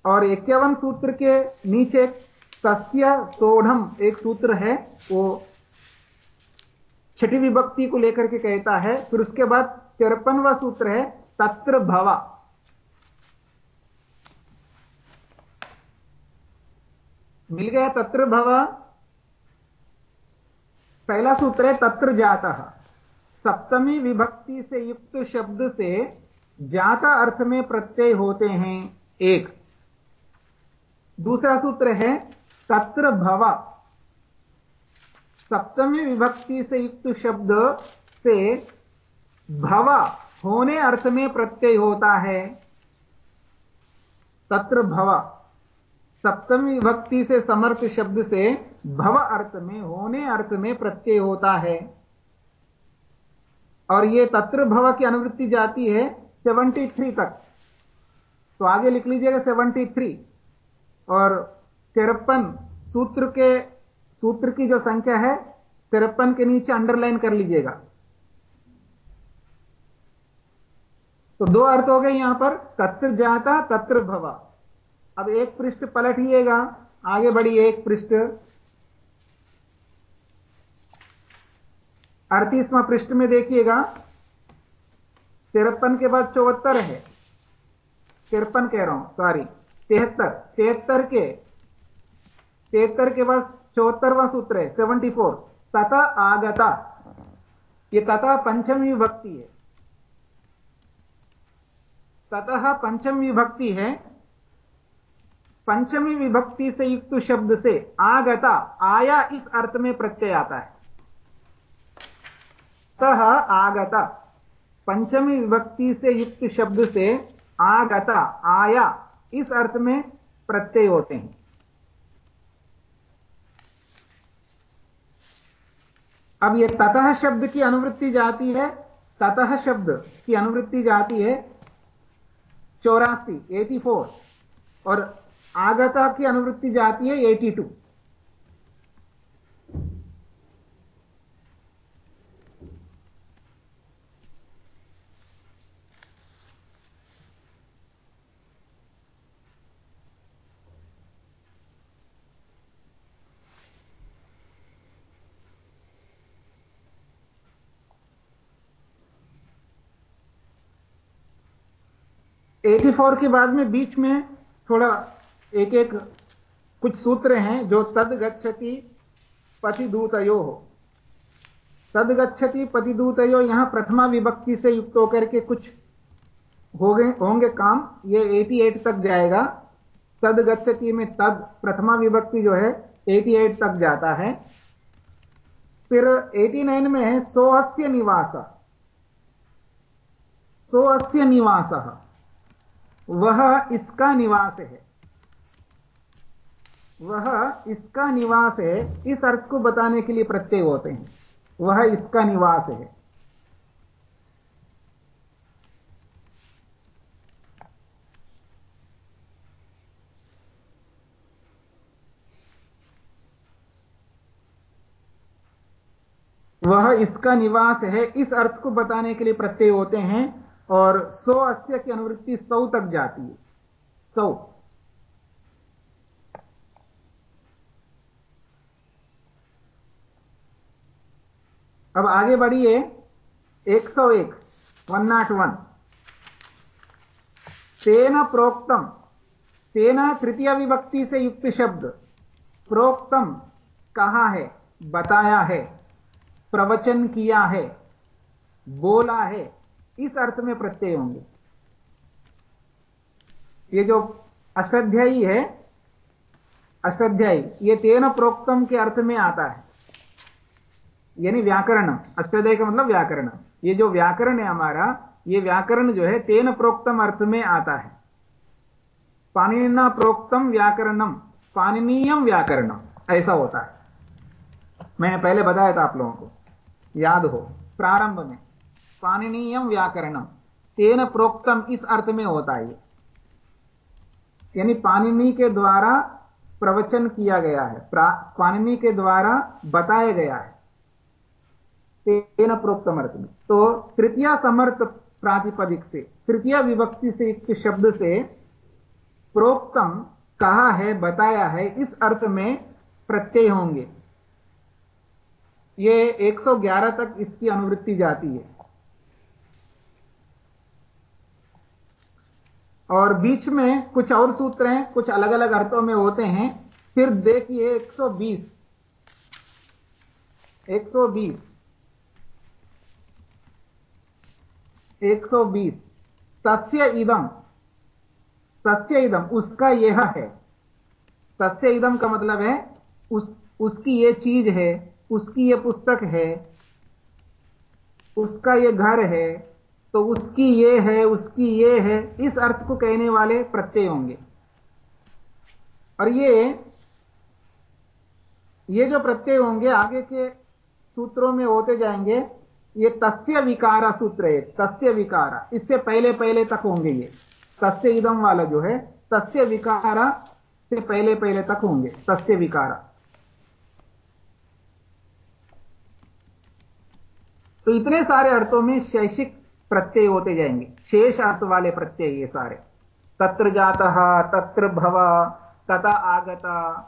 और इक्यावन सूत्र के नीचे तस्य सोढ़म एक सूत्र है, वो छठी विभक्ति को लेकर के कहता है, फिर उसके बाद तिरपनवा सूत्र है, तत्र भवा। मिल गया तत्र भवा। पहला सूत्र है, तत्र जाता। सप्तमी विभक्ति से युक्त शब्द से जाता अर्थ में प्रत्यय होते हैं एक। दूसरा सूत्र है तत्र भव। सप्तमी विभक्ति से युक्त शब्द से भव होने अर्थ में प्रत्यय होता है। तत्र भव। सप्तमी विभक्ति से समर्थ शब्द से भव अर्थ में, होने अर्थ में प्रत्यय होता है। और ये तत्र भव की अनुवृत्ति जाती है 73 तक। तो आगे लिख लीजिएगा 73 और तिरपन सूत्र के, सूत्र की जो संख्या है, तिरपन के नीचे अंडरलाइन कर लीजिएगा। तो दो अर्थ हो गए यहाँ पर तत्र जाता तत्र भवा अब एक पृष्ठ पलटिएगा, आगे बढ़िए एक पृष्ठ। अड़तीसवां पृष्ठ में देखिएगा। तिरपन के बाद चौहत्तर है। तिरपन कह रहा हूँ सॉरी तिहत्तर। तिहत्तर के तिहत्तर के बाद चौहत्तरवा सूत्र है सेवेंटी फोर तथा आगता। ये तथा पंचमी विभक्ति है। ततः पंचम विभक्ति है। पंचमी विभक्ति से युक्त शब्द से आगता, आया इस अर्थ में प्रत्यय आता है। तह आगता। पंचमी विभक्ति से युक्त शब्द से आगता, आया। इस अर्थ में प्रत्यय होते हैं। अब ये ततः शब्द की अनुवृत्ति जाती है, ततः शब्द की अनुवृत्ति जाती है चौरासी एटी फोर और आगता की अनुवृत्ति जाती है एटी टू एटी फोर के बाद में बीच में थोड़ा एक एक कुछ सूत्र हैं जो तद गच्छति पतिदूतयो हो। तद गच्छति पतिदूतयो यहाँ प्रथमा विभक्ति से युक्त होकर के कुछ हो गए होंगे काम, ये 88 तक जाएगा। तद गच्छति में तद प्रथमा विभक्ति जो है 88 तक जाता है। फिर 89 में है सोहस्य निवास। सोहस्य निवास। वह इसका निवास है। वह इसका निवास है। इस अर्थ को बताने के लिए प्रत्यय होते हैं। वह इसका निवास है। वह इसका निवास है। इस अर्थ को बताने के लिए प्रत्यय होते हैं। और सौ अस्य की अनुवृत्ति सौ तक जाती है। सौ। अब आगे बढ़िए। 101 101 तेन प्रोक्तम। तेना तृतीय विभक्ति से युक्त शब्द। प्रोक्तम कहा है, बताया है, प्रवचन किया है, बोला है। इस अर्थ में प्रत्यय होंगे। ये जो अष्टाध्यायी है, अष्टाध्यायी, ये तेन प्रोक्तम के अर्थ में आता है। यानी व्याकरण, अष्टाध्याय का मतलब व्याकरण। ये जो व्याकरण है हमारा, ये व्याकरण जो है तेन प्रोक्तम अर्थ में आता है। पाणिना प्रोक्तम व्याकरणम, पाणनीयम व्याकरणम, ऐसा होता है। मैंने पहले बताया था आप लोगों को। याद हो, प्रारंभ में। पाणनीयम व्याकरणम तेन प्रोक्तम इस अर्थ में होता है यानी पाणिनी के द्वारा प्रवचन किया गया है। पाणिनी के द्वारा बताया गया है। तेन प्रोक्तम अर्थ में। तो तृतीय समर्थ प्रातिपदिक से, तृतीय विभक्ति से एक शब्द से प्रोक्तम कहा है, बताया है, इस अर्थ में प्रत्यय होंगे। ये 111 तक इसकी अनुवृत्ति जाती है। और बीच में कुछ और सूत्र हैं, कुछ अलग अलग अर्थों में होते हैं। फिर देखिए 120 120 120 तस्य इदम तस्य इदम उसका यह है। तस्य इदम का मतलब है, उस, उसकी ये चीज़ है, उसकी ये पुस्तक है, उसका ये घर है तो उसकी ये है, उसकी ये है, इस अर्थ को कहने वाले प्रत्यय होंगे। और ये ये जो प्रत्यय होंगे, आगे के सूत्रों में होते जाएँगे, ये तस्य विकारा सूत्र है, तस्य विकारा। इससे पहले पहले तक होंगे ये। तस्य इदम वाला जो है, तस्य विकारा से पहले पहले तक होंगे, तस्य विकारा। तो इतने सारे अर्थों में शैक्षिक प्रत्यय होते जाएँगे। शेष अर्थ वाले प्रत्यय ये सारे। तत्र जाता, तत्र भव तथा आगता।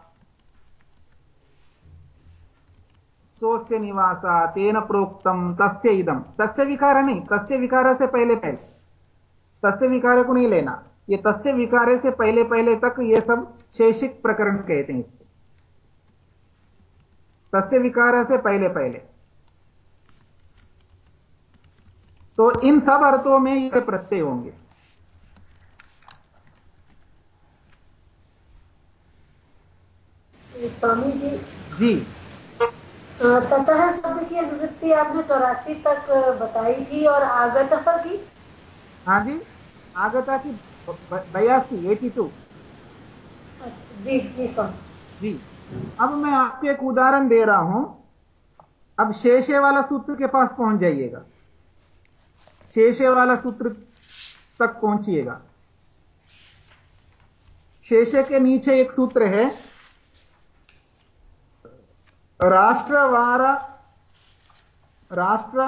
सोस्य निवासा तेन प्रोक्तम, तस्य इदम। तस्य विकार नहीं, तस्य विकार से पहले पहले। तस्य विकार को नहीं लेना। ये तस्य विकारे से पहले पहले तक ये सब शैषिक प्रकरण कहते हैं इसको। तस्य विकार से पहले पहले। तो इन सब अर्थों में ये प्रत्यय होंगे। स्वामी जी। जी। ततः शब्द की अभिवृत्ति आपने चौरासी तक बताई थी और आगत की हाँ जी आगता की बयासी एटी टू। जी जी जी। अब मैं आपको एक उदाहरण दे रहा हूँ। अब शेषे वाला सूत्र के पास पहुँच जाइएगा। शेषे वाला सूत्र तक पहुंचिएगा। शेषे के नीचे एक सूत्र है, राष्ट्रवार राष्ट्र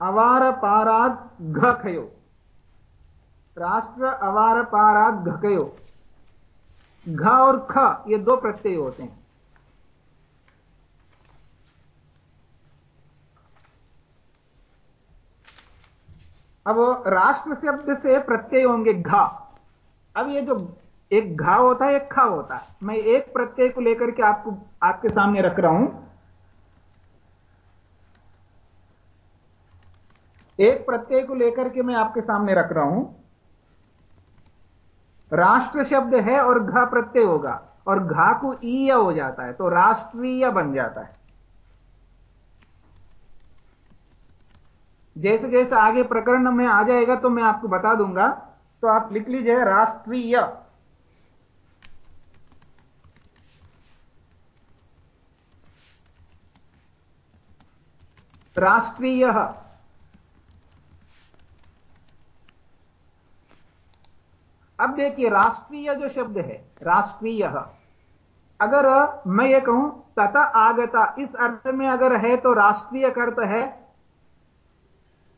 अवार पाराग घयो राष्ट्र अवार पाराग घकयो। घ और ख, ये दो प्रत्यय होते हैं। अब राष्ट्र शब्द से प्रत्यय होंगे घा। अब ये जो एक घा होता है, एक खा होता है। मैं एक प्रत्यय को लेकर के आपको, आपके सामने रख रहा हूँ। एक प्रत्यय को लेकर के मैं आपके सामने रख रहा हूँ। राष्ट्र शब्द है और घ प्रत्यय होगा। और घा को ईय हो जाता है तो राष्ट्रीय बन जाता है। जैसे जैसे आगे प्रकरण में आ जाएगा तो मैं आपको बता दूँगा। तो आप लिख लीजिए, राष्ट्रीय। राष्ट्रीय। अब देखिए, राष्ट्रीय जो शब्द है, राष्ट्रीय। अगर मैं ये कहूँ तथा आगता, इस अर्थ में अगर है तो राष्ट्रीय अर्थ है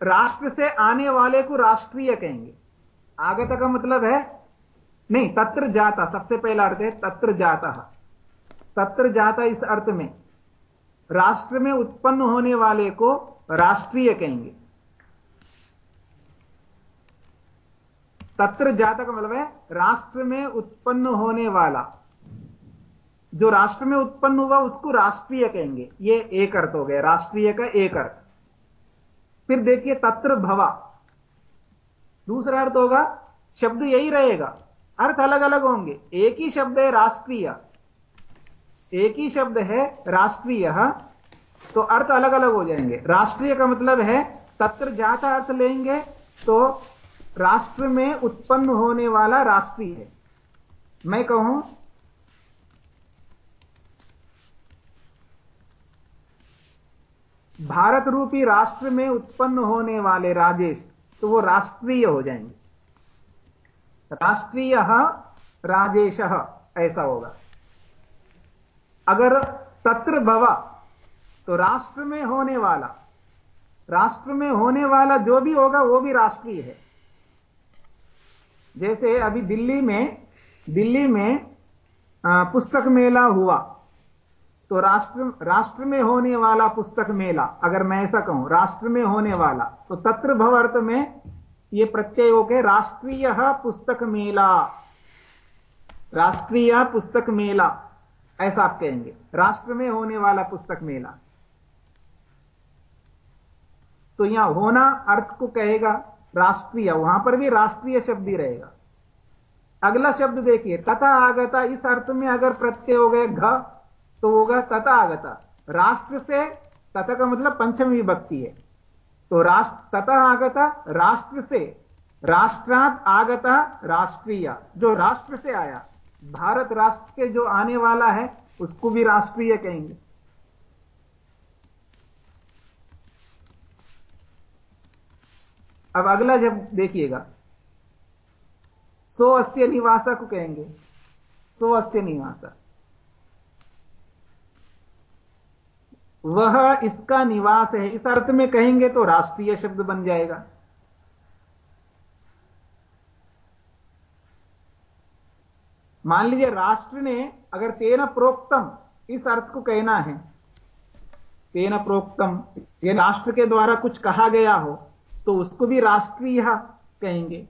राष्ट्र से आने वाले को राष्ट्रीय कहेंगे। आगत का मतलब है, नहीं, तत्र जाता, सबसे पहला अर्थ है तत्र जाता। तत्र जाता इस अर्थ में, राष्ट्र में उत्पन्न होने वाले को राष्ट्रीय कहेंगे। तत्र जाता का मतलब है, राष्ट्र में उत्पन्न होने वाला। जो राष्ट्र में उत्पन्न हुआ, उसको राष्ट्रीय कहेंगे। ये एक अर्थ हो गया, राष्ट्रीय का एक अर्थ। फिर देखिए तत्र भवा। दूसरा अर्थ होगा, शब्द यही रहेगा। अर्थ अलग अलग होंगे। एक ही शब्द है राष्ट्रीय। एक ही शब्द है राष्ट्रीय। तो अर्थ अलग अलग हो जाएँगे। राष्ट्रीय का मतलब है, तत्र जाता अर्थ लेंगे तो राष्ट्र में उत्पन्न होने वाला राष्ट्रीय है। मैं कहूँ भारत रूपी राष्ट्र में उत्पन्न होने वाले राजेश तो वो राष्ट्रीय हो जाएँगे। राष्ट्रीय राजेश ऐसा होगा। अगर तत्र भवा तो राष्ट्र में होने वाला, राष्ट्र में होने वाला जो भी होगा, वो भी राष्ट्रीय है। जैसे अभी दिल्ली में दिल्ली में पुस्तक मेला हुआ। तो राष्ट्र राष्ट्र में होने वाला पुस्तक मेला, अगर मैं ऐसा कहूँ, राष्ट्र में होने वाला तो तत्र भव अर्थ में ये प्रत्यय हो राष्ट्रीय पुस्तक मेला। राष्ट्रीय पुस्तक मेला, ऐसा आप कहेंगे, राष्ट्र में होने वाला पुस्तक मेला। तो यहाँ होना अर्थ को कहेगा राष्ट्रीय, वहाँ पर भी राष्ट्रीय शब्द ही रहेगा। अगला शब्द देखिए, तथा आगता इस अर्थ में अगर प्रत्यय हो गए घ तो होगा तथा आगता राष्ट्र से तथा का मतलब पंचमी विभक्ति है। तो राष्ट्र तथा आगता राष्ट्र से राष्ट्रात आगता, राष्ट्रीय, जो राष्ट्र से आया। भारत राष्ट्र के जो आने वाला है, उसको भी राष्ट्रीय कहेंगे। अब अगला जब देखिएगा, सो अस्य निवासा को कहेंगे। सो अस्य निवासा वह इसका निवास है। इस अर्थ में कहेंगे तो राष्ट्रीय शब्द बन जाएगा। मान लीजिए राष्ट्र ने अगर तेन प्रोक्तम, इस अर्थ को कहना है, तेन प्रोक्तम, ये राष्ट्र के द्वारा कुछ कहा गया हो तो उसको भी राष्ट्रीय कहेंगे।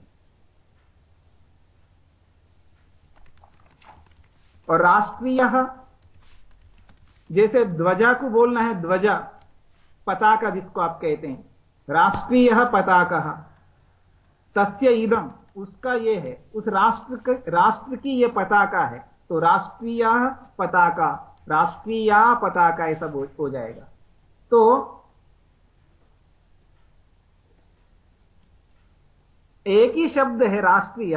और राष्ट्रीय जैसे ध्वजा को बोलना है ध्वजा, पताका जिसको आप कहते हैं। राष्ट्रीय पताका। तस्य इदम उसका यह है, उस राष्ट्र राष्ट्र की यह पताका है तो राष्ट्रीय पताका राष्ट्रीय पताका ऐसा हो जाएगा। तो एक ही शब्द है राष्ट्रीय,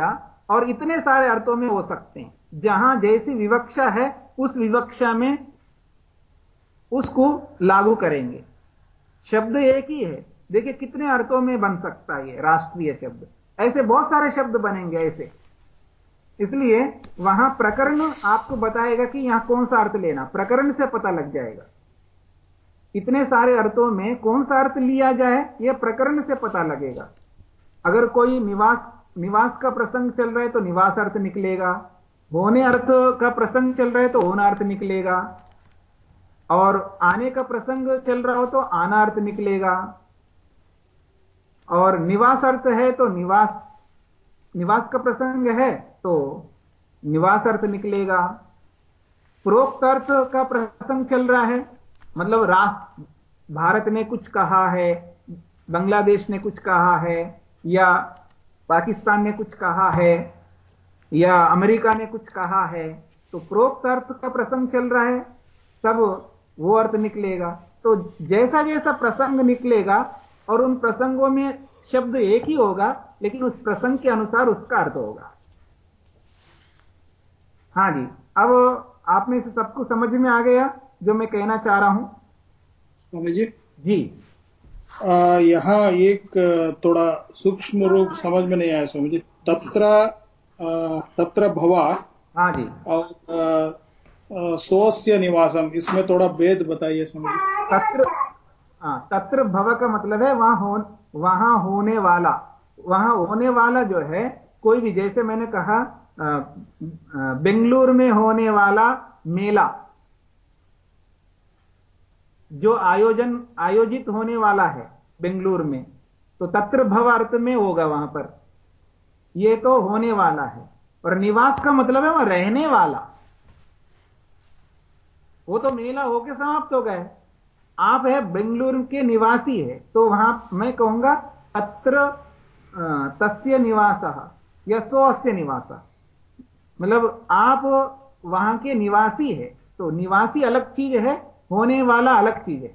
और इतने सारे अर्थों में हो सकते हैं। जहाँ जैसी विवक्षा है, उस विवक्षा में उसको लागू करेंगे। शब्द एक ही है। देखिए, कितने अर्थों में बन सकता है राष्ट्रीय शब्द। ऐसे बहुत सारे शब्द बनेंगे ऐसे। इसलिए वहाँ प्रकरण आपको बताएगा कि यहाँ कौन सा अर्थ लेना। प्रकरण से पता लग जाएगा। इतने सारे अर्थों में कौन सा अर्थ लिया जाए यह प्रकरण से पता लगेगा। अगर कोई निवास निवास का प्रसंग चल रहा है तो निवास अर्थ निकलेगा। होने अर्थ का प्रसंग चल रहा है तो होना अर्थ निकलेगा। और आने का प्रसंग चल रहा हो तो आना अर्थ निकलेगा। और निवास अर्थ है तो निवास निवास का प्रसंग है तो निवास अर्थ निकलेगा। प्रोक्त अर्थ का प्रसंग चल रहा है मतलब राह भारत ने कुछ कहा है, बांग्लादेश ने कुछ कहा है, या पाकिस्तान ने कुछ कहा है, या अमेरिका ने कुछ कहा है तो प्रोक्त अर्थ का प्रसंग चल रहा है, तब वो अर्थ निकलेगा। तो जैसा जैसा प्रसंग निकलेगा और उन प्रसंगों में शब्द एक ही होगा लेकिन उस प्रसंग के अनुसार उसका अर्थ होगा। हाँ जी अब आप में से सबको समझ में आ गया जो मैं कहना चाह रहा हूँ? स्वामी जी? जी। यहाँ एक थोड़ा सूक्ष्म रूप समझ में नहीं आया स्वामी जी। तत्र तत्र भवा। हाँ जी। और सोस्य निवासम। इसमें थोड़ा भेद बताइए जी। तत्र हाँ तत्र भव का मतलब है, वहाँ हो वहाँ होने वाला। वहाँ होने वाला जो है, कोई भी, जैसे मैंने कहा बेंगलुरु में होने वाला मेला, जो आयोजन, आयोजित होने वाला है बेंगलुरु में तो तत्र भव अर्थ में होगा वहाँ पर। यह तो होने वाला है। और निवास का मतलब है, वहाँ रहने वाला। वो तो मेला होके समाप्त हो गए। आप है बेंगलुरु के निवासी है तो वहाँ मैं कहूँगा अत्र तस्य निवास या सो अस्य निवास। मतलब आप वहाँ के निवासी है तो निवासी अलग चीज़ है होने वाला अलग चीज़ है।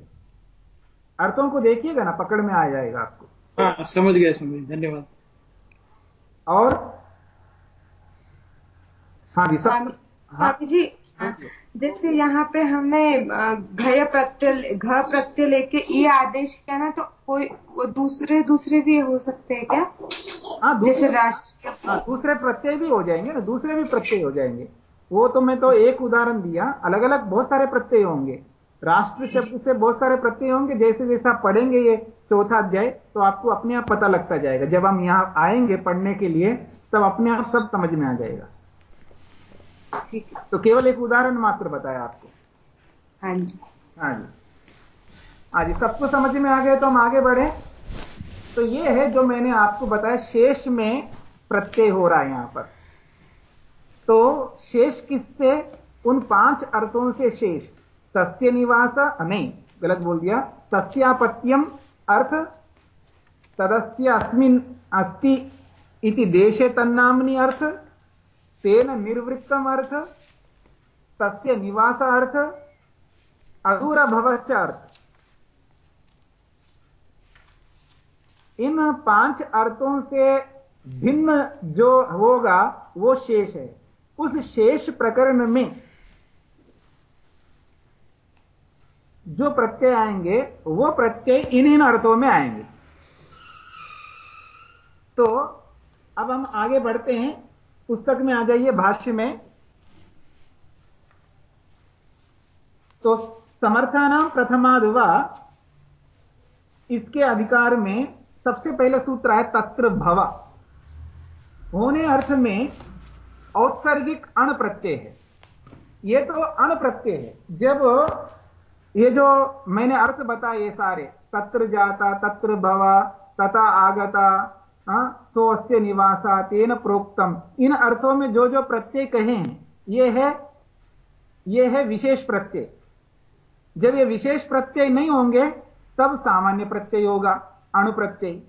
अर्थों को देखिएगा ना पकड़ में आ जाएगा आपको। हाँ समझ गया समझ धन्यवाद। और हाँ जी स्वामी जी हाँ, जैसे यहाँ पे हमने घय प्रत्यय घ प्रत्यय लेके ये आदेश किया ना तो कोई वो दूसरे दूसरे भी हो सकते हैं क्या? हाँ जैसे राष्ट्र हाँ दूसरे प्रत्यय भी हो जाएँगे ना दूसरे भी प्रत्यय हो जाएँगे। वो तो मैं तो एक उदाहरण दिया अलग अलग बहुत सारे प्रत्यय होंगे। राष्ट्र शब्द से बहुत सारे प्रत्यय होंगे जैसे जैसे आप पढ़ेंगे ये चौथा अध्याय तो आपको अपने आप पता लगता जाएगा। जब हम यहाँ आएँगे पढ़ने के लिए तब अपने आप सब समझ में आ जाएगा। ठीक है। तो केवल एक उदाहरण मात्र बताया आपको। हाँ जी। हाँ जी। हाँ जी सबको समझ में आ गए तो हम आगे बढ़े। तो ये है जो मैंने आपको बताया शेष में प्रत्यय हो रहा है यहाँ पर। तो शेष किससे? उन पाँच अर्थों से शेष। तस्य निवास नहीं गलत बोल दिया। तस्यापत्यम अर्थ तदस्य अस्मिन अस्ति इति देशे तन्नामनी अर्थ। तेन निर्वृत्तम अर्थ तस्य निवास अर्थ अधूरा भवश्च अर्थ। इन पाँच अर्थों से भिन्न जो होगा, वो शेष है। उस शेष प्रकरण में जो प्रत्यय आएँगे, वो प्रत्यय इन इन अर्थों में आएँगे। तो अब हम आगे बढ़ते हैं। पुस्तक में आ जाइए भाष्य में। तो समर्थानाम प्रथमादुवा, इसके अधिकार में सबसे पहला सूत्र है तत्र भव। होने अर्थ में औत्सर्गिक अण प्रत्यय है। यह तो अण प्रत्यय है। जब ये जो मैंने अर्थ बताए ये सारे, तत्र जाता, तत्र भवा, तथा आगता सो अस्य निवासा तेन प्रोक्तम। इन अर्थों में जो जो प्रत्यय कहे हैं ये है ये है विशेष प्रत्यय। जब ये विशेष प्रत्यय नहीं होंगे, तब सामान्य प्रत्यय होगा अणु प्रत्यय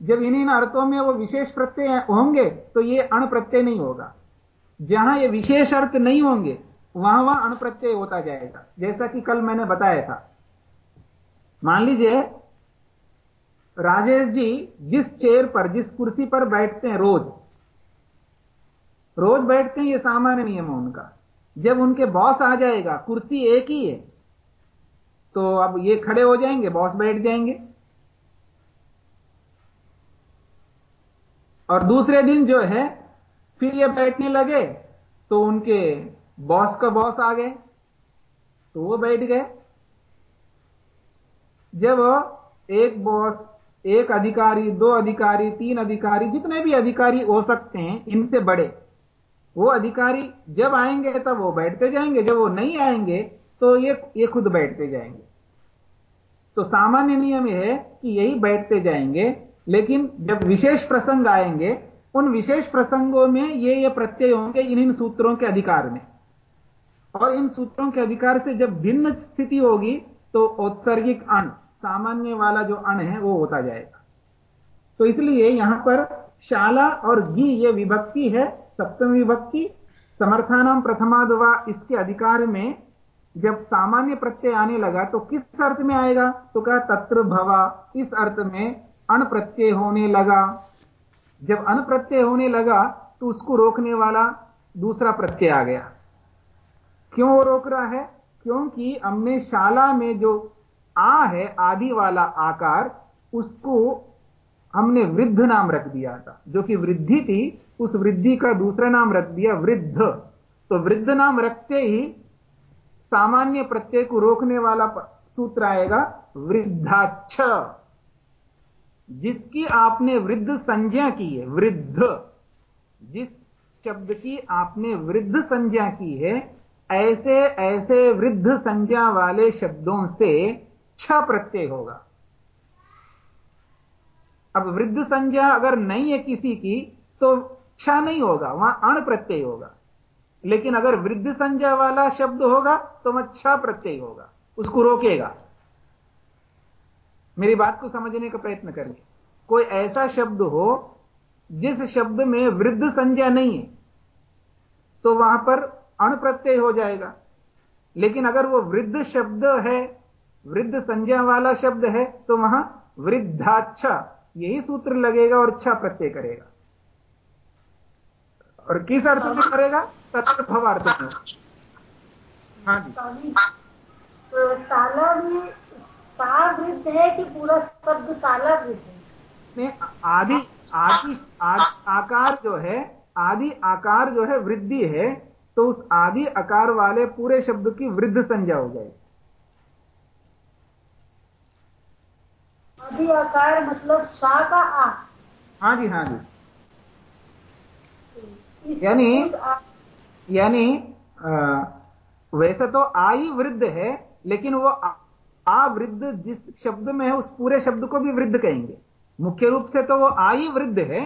जब इन इन अर्थों में वो विशेष प्रत्यय होंगे तो ये अणु प्रत्यय नहीं होगा। जहाँ ये विशेष अर्थ नहीं होंगे, वहाँ वहाँ अणुप्रत्यय होता जाएगा। जैसा कि कल मैंने बताया था। मान लीजिए राजेश जी, जिस चेयर पर, जिस कुर्सी पर बैठते हैं रोज रोज बैठते हैं, ये सामान्य नियम है उनका। जब उनके बॉस आ जाएगा, कुर्सी एक ही है तो अब ये खड़े हो जाएँगे बॉस बैठ जाएँगे। और दूसरे दिन जो है, फिर ये बैठने लगे तो उनके बॉस का बॉस आ गए तो वो बैठ गए। जब एक बॉस एक अधिकारी, दो अधिकारी, तीन अधिकारी, जितने भी अधिकारी हो सकते हैं, इनसे बड़े। वो अधिकारी जब आएँगे तब वो बैठते जाएँगे, जब वो नहीं आएँगे तो ये ये खुद बैठते जाएँगे। तो सामान्य नियम यह है कि यही बैठते जाएँगे, लेकिन जब विशेष प्रसंग आएँगे, उन विशेष प्रसंगों में ये ये प्रत्यय होंगे इन इन सूत्रों के अधिकार में। और इन सूत्रों के अधिकार से जब भिन्न स्थिति होगी तो औत्सर्गिक अण सामान्य वाला जो अण है, वो होता जाएगा। तो इसलिए यहाँ पर शाला और गी, ये विभक्ति है, सप्तम विभक्ति। समर्थानाम प्रथमादवा इसके अधिकार में जब सामान्य प्रत्यय आने लगा तो किस अर्थ में आएगा? तो कहा, तत्र भवा, इस अर्थ में अण प्रत्यय होने लगा। जब अन प्रत्यय होने लगा तो उसको रोकने वाला दूसरा प्रत्यय आ गया। क्यों वो रोक रहा है? क्योंकि हमने शाला में जो आ है, आदि वाला आकार, उसको हमने वृद्ध नाम रख दिया था। जो कि वृद्धि थी, उस वृद्धि का दूसरा नाम रख दिया वृद्ध। तो वृद्ध नाम रखते ही सामान्य प्रत्यय को रोकने वाला सूत्र आएगा वृद्धाक्ष। जिसकी आपने वृद्ध संज्ञा की है, वृद्ध। जिस शब्द की आपने वृद्ध संज्ञा की है, ऐसे ऐसे वृद्ध संज्ञा वाले शब्दों से छ प्रत्यय होगा। अब वृद्ध संज्ञा अगर नहीं है किसी की तो छ नहीं होगा, वहाँ अण प्रत्यय होगा। लेकिन अगर वृद्ध संज्ञा वाला शब्द होगा तो वह छ प्रत्यय होगा, उसको रोकेगा। मेरी बात को समझने का प्रयत्न करिए। कोई ऐसा शब्द हो, जिस शब्द में वृद्ध संज्ञा नहीं है तो वहाँ पर अण प्रत्यय हो जाएगा। लेकिन अगर वो वृद्ध शब्द है वृद्ध संज्ञा वाला शब्द है तो वहाँ वृद्धाच्छा यही सूत्र लगेगा और अच्छा प्रत्यय करेगा। और किस अर्थ में करेगा? तत्व भवार्थ में। हाँ जी। तो ताला में वृद्ध है कि पूरा शब्द ताला वृद्ध है? में आदि आदि आकार जो है आदि आकार जो है वृद्धि है तो उस आदि आकार वाले पूरे शब्द की वृद्ध संज्ञा हो जाएगी। आदि आकार मतलब सा का आ। हाँ जी हाँ जी। यानी यानी वैसे तो आ ही वृद्ध है लेकिन वो आ वृद्ध जिस शब्द में है उस पूरे शब्द को भी वृद्ध कहेंगे। मुख्य रूप से तो वो आ ही वृद्ध है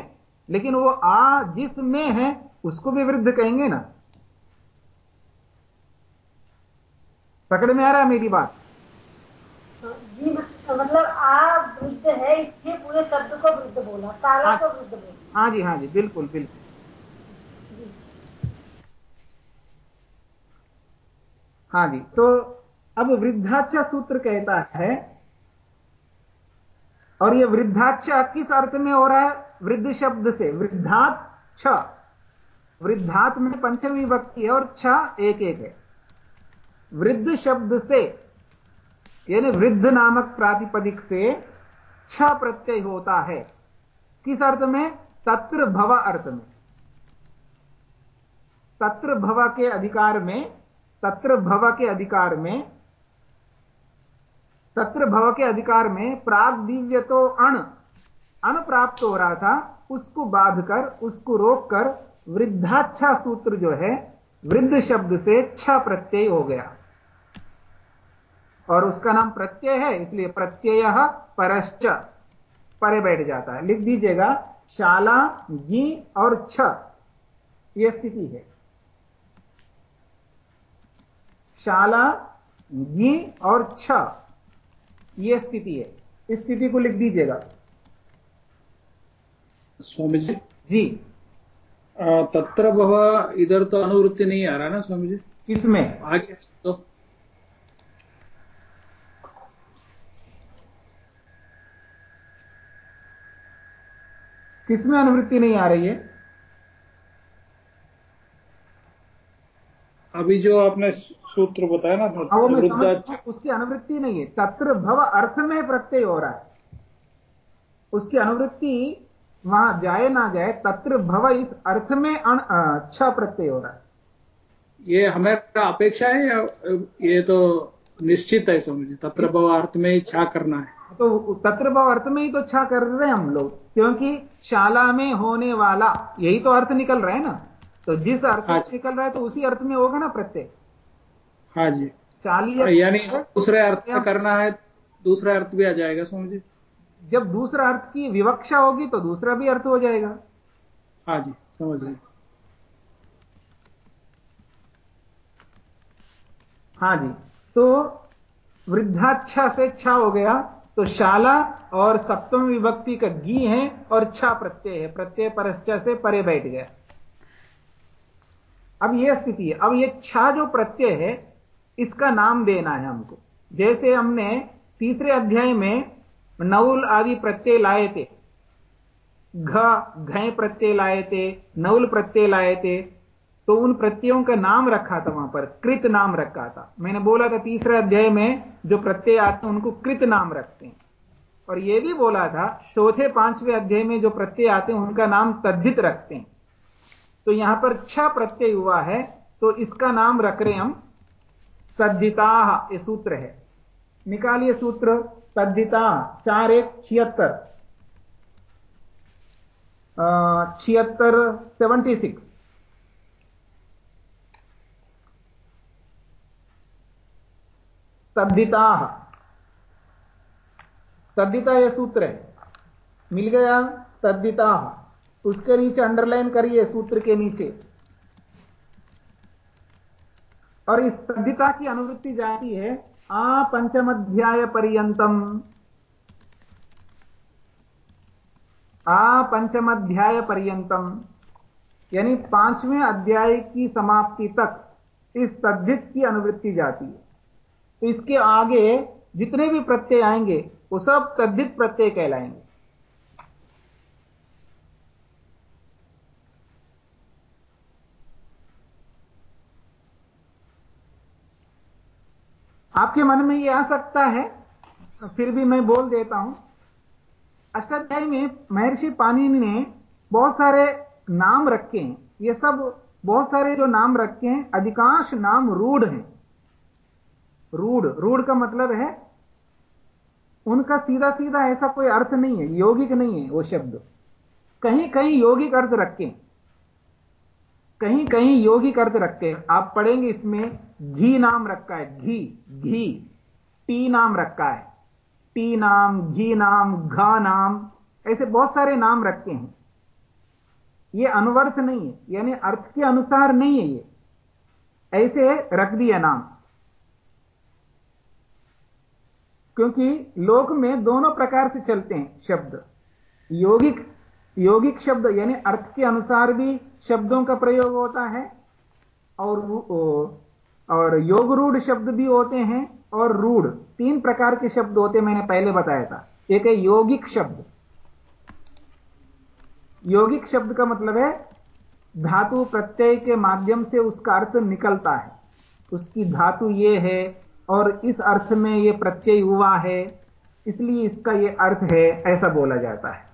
लेकिन वो आ जिस में है उसको भी वृद्ध कहेंगे ना। पकड़ में आ रहा है मेरी बात? जी मतलब आ वृद्ध है इसलिए पूरे शब्द को वृद्ध बोला हाँ। को वृद्ध बोला। हाँ जी हाँ जी बिल्कुल बिल्कुल। हाँ जी तो अब वृद्धाचा सूत्र कहता है और ये वृद्धाक्ष किस अर्थ में हो रहा है वृद्ध शब्द से वृद्धाक्ष वृद्धात् में पंचमी विभक्ति है और छ एक एक है। वृद्ध शब्द से यानी वृद्ध नामक प्रातिपदिक से छ प्रत्यय होता है। किस अर्थ में? तत्र भव अर्थ में। तत्र भव के अधिकार में, तत्र भव के अधिकार में, तत्र भव के अधिकार में प्राग दिव्य तो अण अण प्राप्त हो रहा था, उसको बाध कर, उसको रोक कर वृद्धाच्छा सूत्र जो है, वृद्ध शब्द से छ प्रत्यय हो गया। और उसका नाम प्रत्यय है इसलिए प्रत्यय परश्च। परे बैठ जाता है। लिख दीजिएगा शाला गी और छ। यह स्थिति है। शाला गी और छ। यह स्थिति है। इस स्थिति को लिख दीजिएगा। स्वामी जी। जी तत्र भव इधर तो अनुवृत्ति नहीं आ रहा ना स्वामी जी किसमें? आगे तो किसमें अनुवृत्ति नहीं आ रही है? अभी जो आपने सूत्र बताया ना हाँ, वो मैं समझ उसकी अनुवृत्ति नहीं है। तत्र भव अर्थ में प्रत्यय हो रहा है। उसकी अनुवृत्ति वहाँ जाए ना जाए तत्र भव इस अर्थ में छ प्रत्यय हो रहा है। ये हमारा अपेक्षा है या ये तो निश्चित है समझिए तत्र भव अर्थ में छा करना है। तो तत्र भव अर्थ में ही तो छा कर रहे हैं हम लोग। क्योंकि शाला में होने वाला यही तो अर्थ निकल रहा है ना? तो जिस अर्थ हाँ निकल रहा है तो उसी अर्थ में होगा ना प्रत्यय। हाँ जी। शालीय यानी दूसरे अर्थ में करना है दूसरा अर्थ भी आ जाएगा समझिए जब दूसरा अर्थ की विवक्षा होगी तो दूसरा भी अर्थ हो जाएगा। हाँ जी समझ रहे हाँ। जी। तो वृद्धाच्छा से छा हो गया। तो शाला और सप्तम विभक्ति का गी है और छा प्रत्यय है। प्रत्यय परश्चा से परे बैठ गया। अब यह स्थिति है। अब यह छा जो प्रत्यय है, इसका नाम देना है हमको। जैसे हमने तीसरे अध्याय में नौल आदि प्रत्यय लाए थे, घ घय प्रत्यय लाए थे नवल प्रत्यय लाए थे तो उन प्रत्ययों का नाम रखा था वहाँ पर, कृत नाम रखा था। मैंने बोला था तीसरे अध्याय में, जो प्रत्यय आते हैं, उनको कृत नाम रखते हैं। और यह भी बोला था, चौथे पाँचवें अध्याय में जो प्रत्यय आते हैं, उनका नाम तद्धित रखते हैं। तो यहाँ पर छ प्रत्यय हुआ है तो इसका नाम रख रहे हम, तद्धिता, ये सूत्र है। निकालिए सूत्र, तद्धिता, चार एक, छिहत्तर। छिहत्तर, सेवेंटी सिक्स। तद्धिता तद्धिता यह सूत्र है। मिल गया तद्धिता उसके नीचे अंडरलाइन करिए सूत्र के नीचे। और इस तद्धिता की अनुवृत्ति जाती है आ पंचम अध्याय पर्यंतम। आ पंचम अध्याय पर्यंतम। यानी पाँचवें अध्याय की समाप्ति तक इस तद्धित की अनुवृत्ति जाती है। तो इसके आगे जितने भी प्रत्यय आएँगे, वो सब तद्धित प्रत्यय कहलाएँगे। आपके मन में यह आ सकता है फिर भी मैं बोल देता हूँ। अष्टाध्याय में महर्षि पाणिनि ने बहुत सारे नाम रखे हैं। ये सब बहुत सारे जो नाम रखे हैं, अधिकांश नाम रूढ़ हैं। रूढ़। रूढ़ का मतलब है, उनका सीधा सीधा ऐसा कोई अर्थ नहीं है, यौगिक नहीं है वो शब्द। कहीं कहीं यौगिक अर्थ रखें। कहीं कहीं यौगिक अर्थ रखे आप पढ़ेंगे इसमें, घी नाम रखा है, घी घी। टी नाम रखा है। टी नाम, घी नाम, घा नाम, ऐसे बहुत सारे नाम रखे हैं। ये अनुवर्थ नहीं है, यानी अर्थ के अनुसार नहीं है ये। ऐसे रख दिया नाम। क्योंकि लोक में दोनों प्रकार से चलते हैं शब्द। यौगिक यौगिक शब्द यानी अर्थ के अनुसार भी शब्दों का प्रयोग होता है और और योग रूढ़ शब्द भी होते हैं और रूढ़। तीन प्रकार के शब्द होते मैंने पहले बताया था। एक है यौगिक शब्द। यौगिक शब्द का मतलब है, धातु प्रत्यय के माध्यम से उसका अर्थ निकलता है। उसकी धातु ये है और इस अर्थ में ये प्रत्यय हुआ है, इसलिए इसका ये अर्थ है, ऐसा बोला जाता है।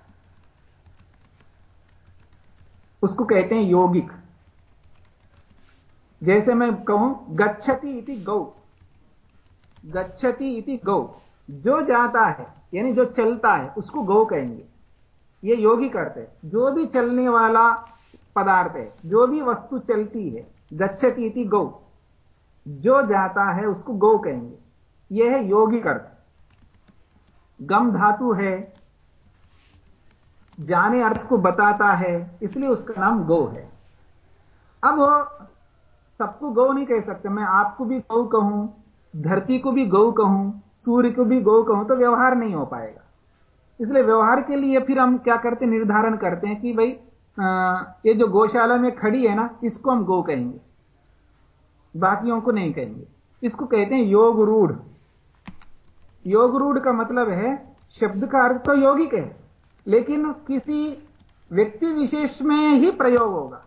उसको कहते हैं यौगिक। जैसे मैं कहूँ, गच्छति इति गौ। गच्छति इति गौ। जो जाता है, यानी जो चलता है, उसको गौ कहेंगे। ये यौगिक अर्थ है। जो भी चलने वाला पदार्थ है, जो भी वस्तु चलती है, गच्छति इति गौ। जो जाता है उसको गौ कहेंगे। यह है यौगिक अर्थ गम धातु है जाने अर्थ को बताता है इसलिए उसका नाम गौ है। अब सबको गौ नहीं कह सकते मैं आपको भी गौ कहूँ धरती को भी गौ कहूँ सूर्य को भी गौ कहूँ तो व्यवहार नहीं हो पाएगा। इसलिए व्यवहार के लिए फिर हम क्या करते निर्धारण करते हैं कि भाई आ, ये जो गौशाला में खड़ी है ना इसको हम गौ कहेंगे। बाकियों को नहीं कहेंगे। इसको कहते हैं योग रूढ़। योग रूढ़ का मतलब है, शब्द का अर्थ तो यौगिक है, लेकिन किसी व्यक्ति विशेष में ही प्रयोग होगा।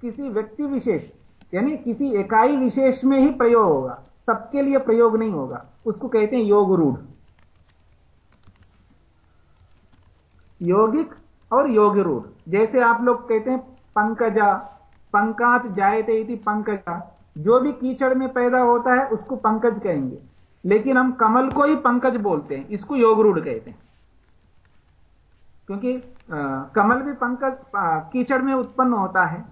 किसी व्यक्ति विशेष, यानी किसी इकाई विशेष में ही प्रयोग होगा। सबके लिए प्रयोग नहीं होगा। उसको कहते हैं योग रूढ़। यौगिक और योग रूढ़। जैसे आप लोग कहते हैं, पंकजा, पंकात जायते पंकजा। जो भी कीचड़ में पैदा होता है उसको पंकज कहेंगे। लेकिन हम कमल को ही पंकज बोलते हैं इसको योग रूढ़ कहते हैं। क्योंकि आ, कमल भी पंकज कीचड़ में उत्पन्न होता है।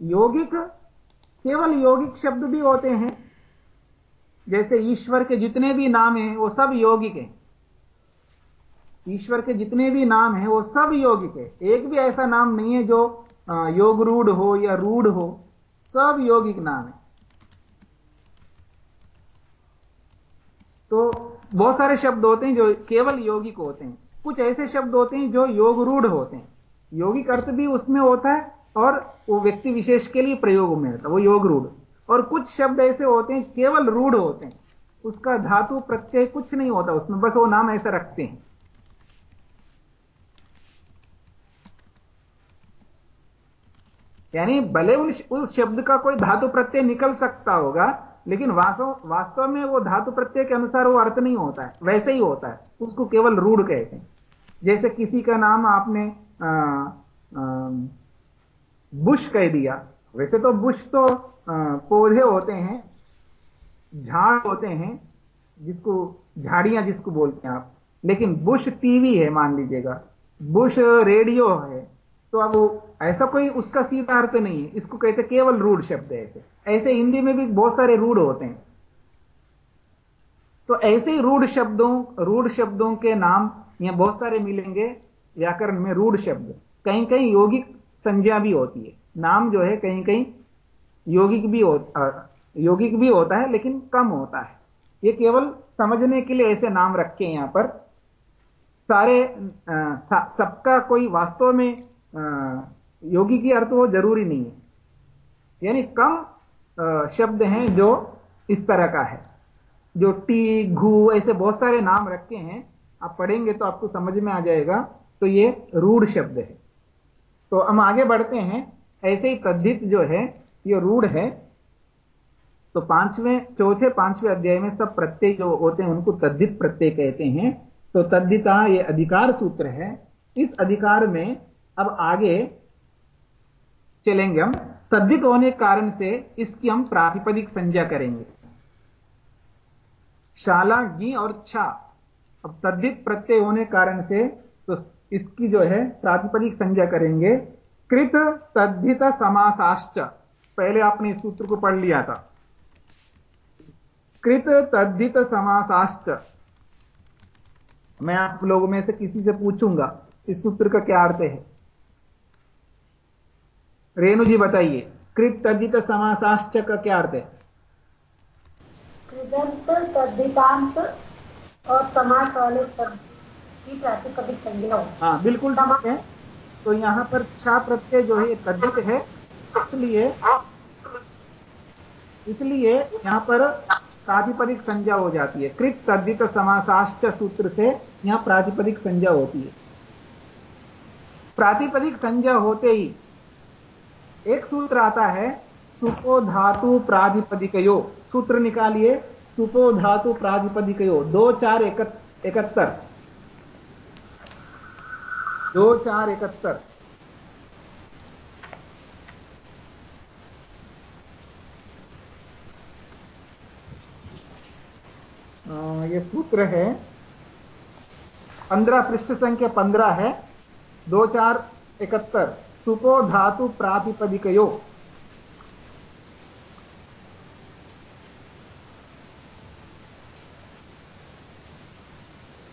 यौगिक केवल यौगिक शब्द भी होते हैं। जैसे ईश्वर के जितने भी नाम हैं वो सब यौगिक हैं। ईश्वर के जितने भी नाम हैं वो सब योगिक है। एक भी ऐसा नाम नहीं है जो योग रूढ़ हो या रूढ़ हो। सब यौगिक नाम है। तो बहुत सारे शब्द होते हैं जो केवल यौगिक होते हैं। कुछ ऐसे शब्द होते हैं जो योग रूढ़ होते हैं। यौगिक अर्थ भी उसमें होता है और वो व्यक्ति विशेष के लिए प्रयोग में होता है, वो योग रूढ़ और कुछ शब्द ऐसे होते हैं, केवल रूढ़ होते हैं। उसका धातु प्रत्यय कुछ नहीं होता, उसमें बस वो नाम ऐसे रखते हैं। यानी भले उस शब्द का कोई धातु प्रत्यय निकल सकता होगा लेकिन वास्तव वास्तव में वो धातु प्रत्यय के अनुसार वो अर्थ नहीं होता है वैसे ही होता है। उसको केवल रूढ़ कहते हैं। जैसे किसी का नाम आपने आ, आ, बुश कह दिया। वैसे तो बुश तो पौधे होते हैं झाड़ होते हैं जिसको झाड़ियाँ जिसको बोलते हैं आप। लेकिन बुश टीवी है मान लीजिएगा। बुश रेडियो है तो अब ऐसा कोई उसका सीधा अर्थ नहीं है। इसको कहते केवल रूढ़ शब्द है ऐसे। ऐसे हिंदी में भी बहुत सारे रूढ़ होते हैं। तो ऐसे ही रूढ़ शब्दों रूढ़ शब्दों के नाम यहाँ बहुत सारे मिलेंगे व्याकरण में रूढ़ शब्द। कहीं कहीं यौगिक संज्ञा भी होती है। नाम जो है कहीं कहीं यौगिक भी होता यौगिक भी होता है, लेकिन कम होता है। ये केवल समझने के लिए ऐसे नाम रखे यहाँ पर। सारे सबका कोई वास्तव में योगी की अर्थ वो ज़रूरी नहीं है। यानी कम शब्द हैं जो इस तरह का है। जो टी, घू, ऐसे बहुत सारे नाम रखे हैं, आप पढ़ेंगे तो आपको समझ में आ जाएगा। तो ये रूढ़ शब्द है। तो हम आगे बढ़ते हैं। ऐसे ही तद्धित जो है, ये रूढ़ है। तो पाँचवें, चौथे, पाँचवें अध्याय में सब प्रत्यय जो होते हैं, उनको तद्धित प्रत्यय कहते हैं। तो तद्धिता ये अधिकार सूत्र है। इस अधिकार में अब आगे चलेंगे हम। तद्धित होने के कारण से इसकी हम प्रातिपदिक संज्ञा करेंगे। शाला, गी और छा। अब तद्धित प्रत्यय होने कारण से तो इसकी जो है प्रातिपदिक संज्ञा करेंगे। कृत तद्धित समासाश्च। पहले आपने इस सूत्र को पढ़ लिया था। कृत तद्धित समासाश्च। मैं आप लोगों में से किसी से पूछूँगा, इस सूत्र का क्या अर्थ है? रेणु जी बताइए कृत तद्धित समासाश्च का क्या अर्थ है? कृदंत तद्धितांत और समास वाले शब्द की प्रातिपदिक संज्ञा हाँ बिल्कुल ठीक है। तो यहाँ पर छा प्रत्यय जो है तद्धित है। इसलिए इसलिए यहाँ पर प्रातिपदिक संज्ञा हो जाती है। कृत तद्धित समासाश्च सूत्र से यहाँ प्रातिपदिक संज्ञा होती है। प्रातिपदिक संज्ञा होते ही एक सूत्र आता है, सुपो धातु प्राधिपदिकयो। सूत्र निकालिए, सुपो धातु प्राधिपदिकयो। दो चार इकहत्तर दो चार इकहत्तर ये सूत्र है, पंद्रह पृष्ठ संख्या पंद्रह है, दो चार इकहत्तर सुपो धातु प्रातिपदिकयो।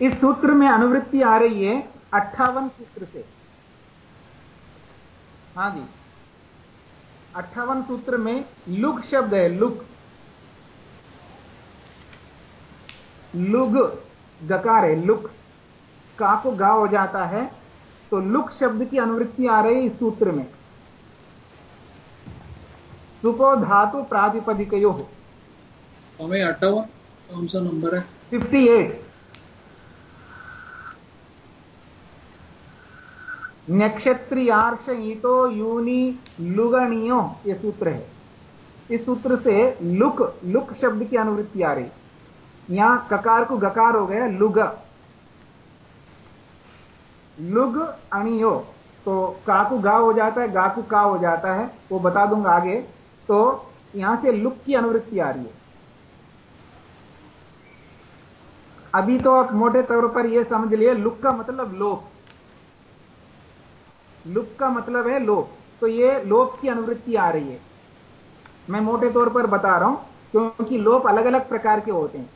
इस सूत्र में अनुवृत्ति आ रही है अट्ठावन सूत्र से। हाँ जी। अट्ठावन सूत्र में लुग शब्द है, लुग। लुग गकार है, लुक। का को गा हो जाता है तो लुक शब्द की अनुवृत्ति आ रही इस सूत्र में। सुपो धातु प्रातिपदिक हो। हमें अट्ठावन कौन सा नंबर है? फिफ्टी एट नक्षत्रियार्ष ईतो यूनि लुगणियो ये सूत्र है। इस सूत्र से लुक लुक शब्द की अनुवृत्ति आ रही। यहाँ ककार को गकार हो गया लुग। लुग अणियो। तो का को गा हो जाता है, गाकू का हो जाता है, वो बता दूँगा आगे। तो यहाँ से लुक की अनुवृत्ति आ रही है। अभी तो आप मोटे तौर पर यह समझ लिए लुक का मतलब लोप। लुक का मतलब है लोप। तो यह लोप की अनुवृत्ति आ रही है। मैं मोटे तौर पर बता रहा हूँ, क्योंकि लोप अलग अलग प्रकार के होते हैं।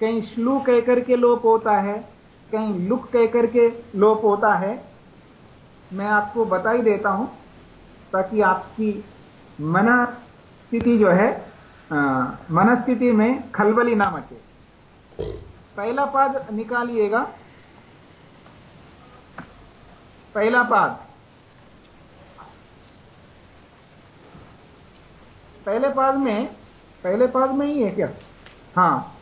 कहीं श्लू कहकर के लोप होता है कहीं लुक कहकर के लोप होता है, मैं आपको बता ही देता हूँ, ताकि आपकी मन स्थिति जो है मनस्थिति में खलबली ना मचे। पहला पाद निकालिएगा। पहला पाद। पहले पाद में, पहले पाद में ही है क्या? हाँ,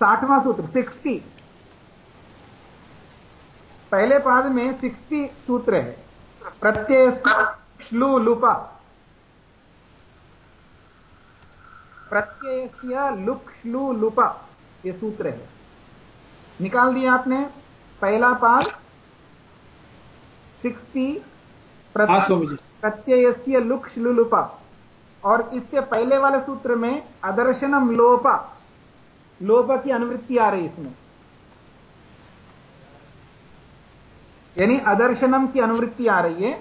साठवां सूत्र सिक्सटी पहले पाद में सिक्सटी सूत्र है। प्रत्यय श्लू लुपा। प्रत्यय लुक श्लू लुपा ये सूत्र है। निकाल दिया आपने पहला पाद सिक्सटी प्रत्यय लुक श्लू लुपा। और इससे पहले वाले सूत्र में अदर्शनम लोपा। लोपा की अनुवृत्ति आ रही इसमें। यानी अदर्शनम की अनुवृत्ति आ रही है।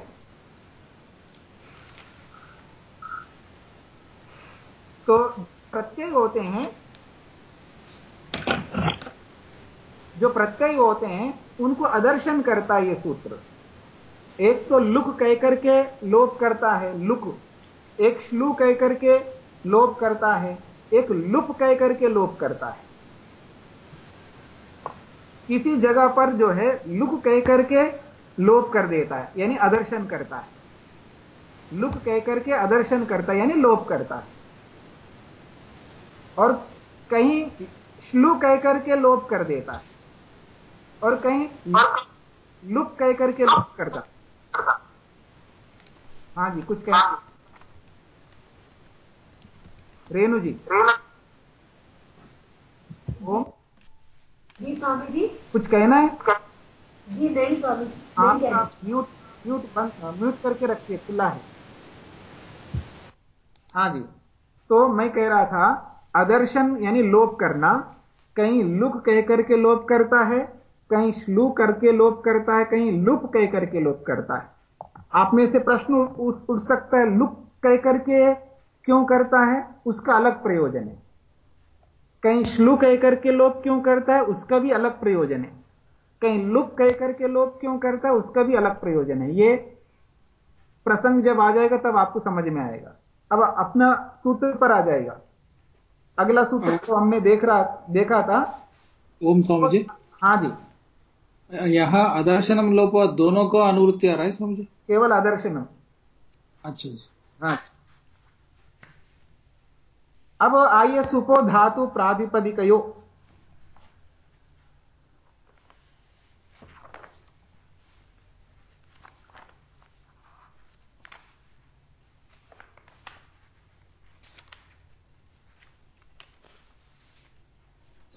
तो प्रत्यय होते हैं, जो प्रत्यय होते हैं, उनको अदर्शन करता है यह सूत्र। एक तो लुक कह करके लोप करता है, लुक। एक श्लू कह करके लोप करता है, एक लुप कह करके लोप करता है। किसी जगह पर जो है लुक कह करके लोप कर देता है यानी अदर्शन करता है। लुक कह करके अदर्शन करता है यानी लोप करता है। और कहीं श्लू कह करके लोप कर देता है। और कहीं लुक कह करके लोप करता हाँ। जी कुछ कह रेणु जी। ओम। जी स्वामी जी। कुछ कहना है? जी नहीं स्वामी आप म्यूट म्यूट बंद म्यूट करके रखिए खुला है। हाँ जी तो मैं कह रहा था अदर्शन यानी लोप करना कहीं लुक कह करके लोप करता है कहीं श्लू करके लोप करता है कहीं लुप कह करके लोप करता है। आप में से प्रश्न उठ सकता है लुक कह करके क्यों करता है उसका अलग प्रयोजन है। कहीं श्लू कह करके लोप क्यों करता है उसका भी अलग प्रयोजन है। कहीं लुप कह करके लोप क्यों करता है उसका भी अलग प्रयोजन है। ये प्रसंग जब आ जाएगा तब आपको समझ में आएगा। अब अपना सूत्र पर आ जाएगा। अगला सूत्र तो हमने देख रहा देखा था। ओम स्वामी जी हाँ जी। यहाँ आदर्शनम लोप दोनों को अनुवृत्ति आ रहा है स्वामी जी केवल आदर्शनम। अच्छा जी हाँ। अब आइए सुपो धातु प्राधिपदिकयो।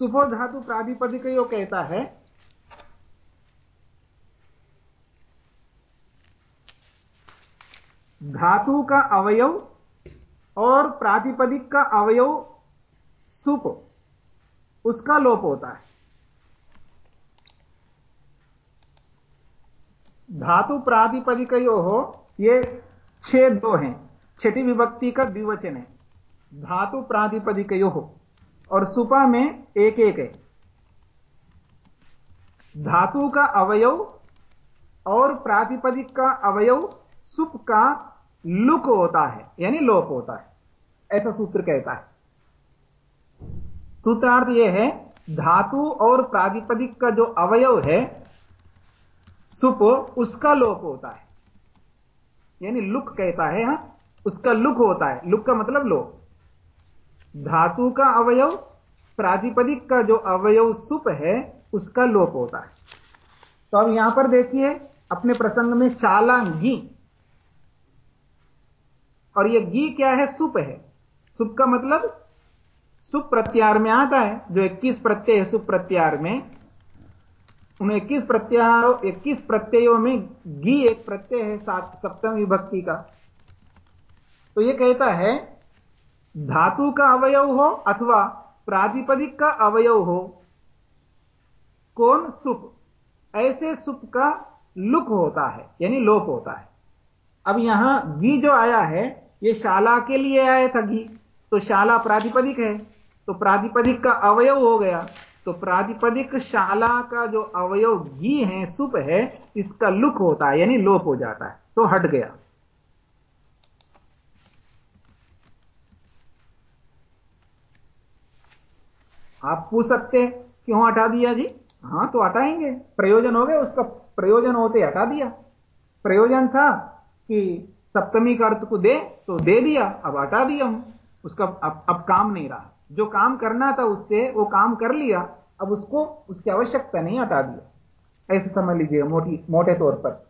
सुपो धातु प्राधिपदिकयो कहता है धातु का अवयव और प्रातिपदिक का अवयव सुप, उसका लोप होता है। धातु प्रातिपदिक हो, ये छह दो हैं। छठी विभक्ति का द्विवचन है। धातु प्रातिपदिक हो, और सुपा में एक एक है। धातु का अवयव और प्रातिपदिक का अवयव सुप का लुक होता है, यानी लोप होता है। ऐसा सूत्र कहता है। सूत्रार्थ यह है, धातु और प्रातिपदिक का जो अवयव है, सुप, उसका लोप होता है। यानी लुक कहता है यहाँ उसका लुक होता है। लुक का मतलब लोप। धातु का अवयव, प्रातिपदिक का जो अवयव सुप है, उसका लोप होता है। तो अब यहाँ पर देखिए, अपने प्रसंग में शालांगी और यह गी क्या है? सुप है। सुप का मतलब सुप प्रत्यार में आता है। जो 21 प्रत्यय है, सुप प्रत्यार में उन 21 प्रत्यारों 21 प्रत्ययों में गी एक प्रत्यय है, सात, सप्तम विभक्ति का। तो यह कहता है, धातु का अवयव हो अथवा प्रातिपदिक का अवयव हो, कौन? सुप। ऐसे सुप का लुक होता है, यानी लोप होता है। अब यहाँ गी जो आया है यह शाला के लिए आया था गी तो शाला प्रातिपदिक है। तो प्रातिपदिक का अवयव हो गया। तो प्रातिपदिक शाला का जो अवयव घी है, सुप है, इसका लुक होता है, यानी लोप हो जाता है। तो हट गया। आप पूछ सकते क्यों हटा दिया जी? हाँ तो हटाएँगे। प्रयोजन हो गया, उसका प्रयोजन होते हटा दिया। प्रयोजन था कि सप्तमी का अर्थ को दे तो दे दिया अब हटा दिया हम। उसका अब, अब काम नहीं रहा। जो काम करना था उससे वो काम कर लिया अब उसको उसकी आवश्यकता नहीं हटा दिया। ऐसे समझ लीजिएगा मोटी मोटे तौर पर।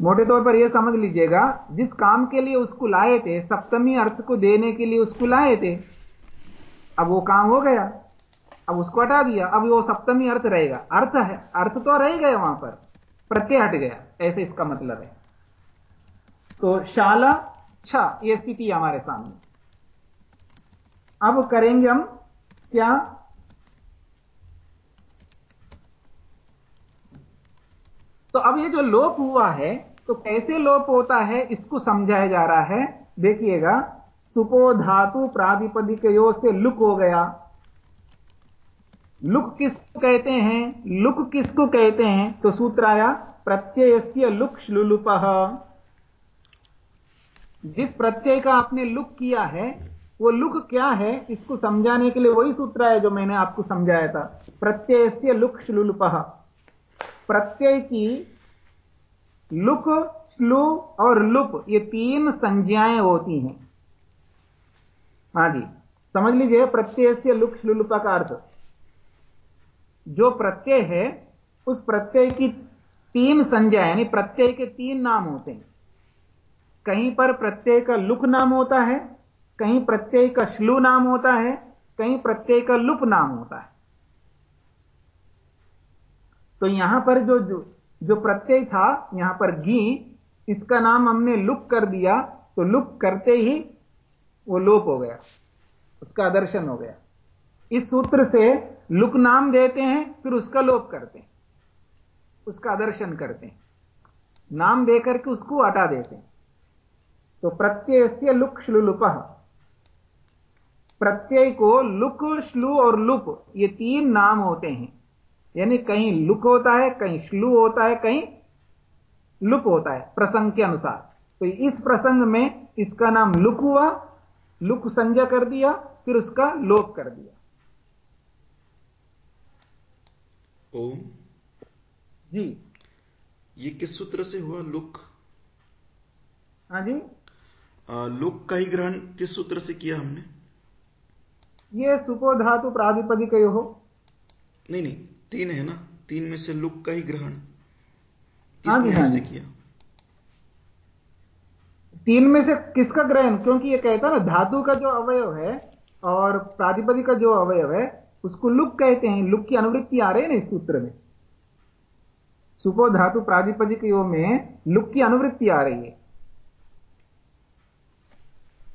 मोटे तौर पर यह समझ लीजिएगा जिस काम के लिए उसको लाए थे सप्तमी अर्थ को देने के लिए उसको लाए थे अब वो काम हो गया अब उसको हटा दिया अब वो सप्तमी अर्थ रहेगा। अर्थ है अर्थ तो रह गया वहाँ पर। प्रत्यय हट गया, ऐसे इसका मतलब है। तो शाला, छ, ये स्थिति हमारे सामने। अब करेंगे हम क्या? तो अब ये जो लोप हुआ है तो कैसे लोप होता है, इसको समझाया जा रहा है। देखिएगा, सुपो धातु प्रातिपदिकयो से लुक हो गया। लुक किसको कहते हैं? लुक किसको कहते हैं? तो सूत्र आया प्रत्यय लुक श्लुलुप। जिस प्रत्यय का आपने लुक किया है, वो लुक क्या है, इसको समझाने के लिए वही सूत्र है जो मैंने आपको समझाया था। प्रत्यय से लुक श्लुलुप। प्रत्यय की लुक, श्लु और लुप, ये तीन संज्ञाएँ होती हैं। हाँ जी, समझ लीजिए प्रत्यय से लुक श्लुलुपा का अर्थ। जो प्रत्यय है उस प्रत्यय की तीन संज्ञा यानी प्रत्यय के तीन नाम होते हैं। कहीं पर प्रत्यय का लुक नाम होता है कहीं प्रत्यय का श्लू नाम होता है कहीं प्रत्यय का लुप नाम होता है। तो यहाँ पर जो जो, जो प्रत्यय था यहाँ पर गी इसका नाम हमने लुक कर दिया तो लुक करते ही वो लोप हो गया उसका दर्शन हो गया। इस सूत्र से लुक नाम देते हैं, फिर उसका लोप करते हैं, उसका दर्शन करते हैं। नाम देकर के उसको हटा देते हैं। तो प्रत्यय से लुक श्लुलुप, प्रत्यय को लुक, श्लु और लुप, ये तीन नाम होते हैं। यानी कहीं लुक होता है, कहीं श्लू होता है, कहीं लुप होता है, प्रसंग के अनुसार। तो इस प्रसंग में इसका नाम लुक हुआ, लुक संज्ञा कर दिया, फिर उसका लोप कर दिया। ओम। जी। ये किस सूत्र से हुआ लुक? हाँ जी। आ, लुक का ही ग्रहण किस सूत्र से किया हमने? ये सुपो धातु प्राधिपदिक हो। नहीं नहीं तीन है ना? तीन में से लुक का ही ग्रहण हाँ जी, किस हाँ से किया? तीन में से किसका ग्रहण? क्योंकि ये कहता ना धातु का जो अवयव है और प्रातिपदिक का जो अवयव है उसको लुक कहते हैं लुक की अनुवृत्ति आ रही है ना इस सूत्र में? सुपो धातु प्रातिपदिक यो में लुक की अनुवृत्ति आ रही है।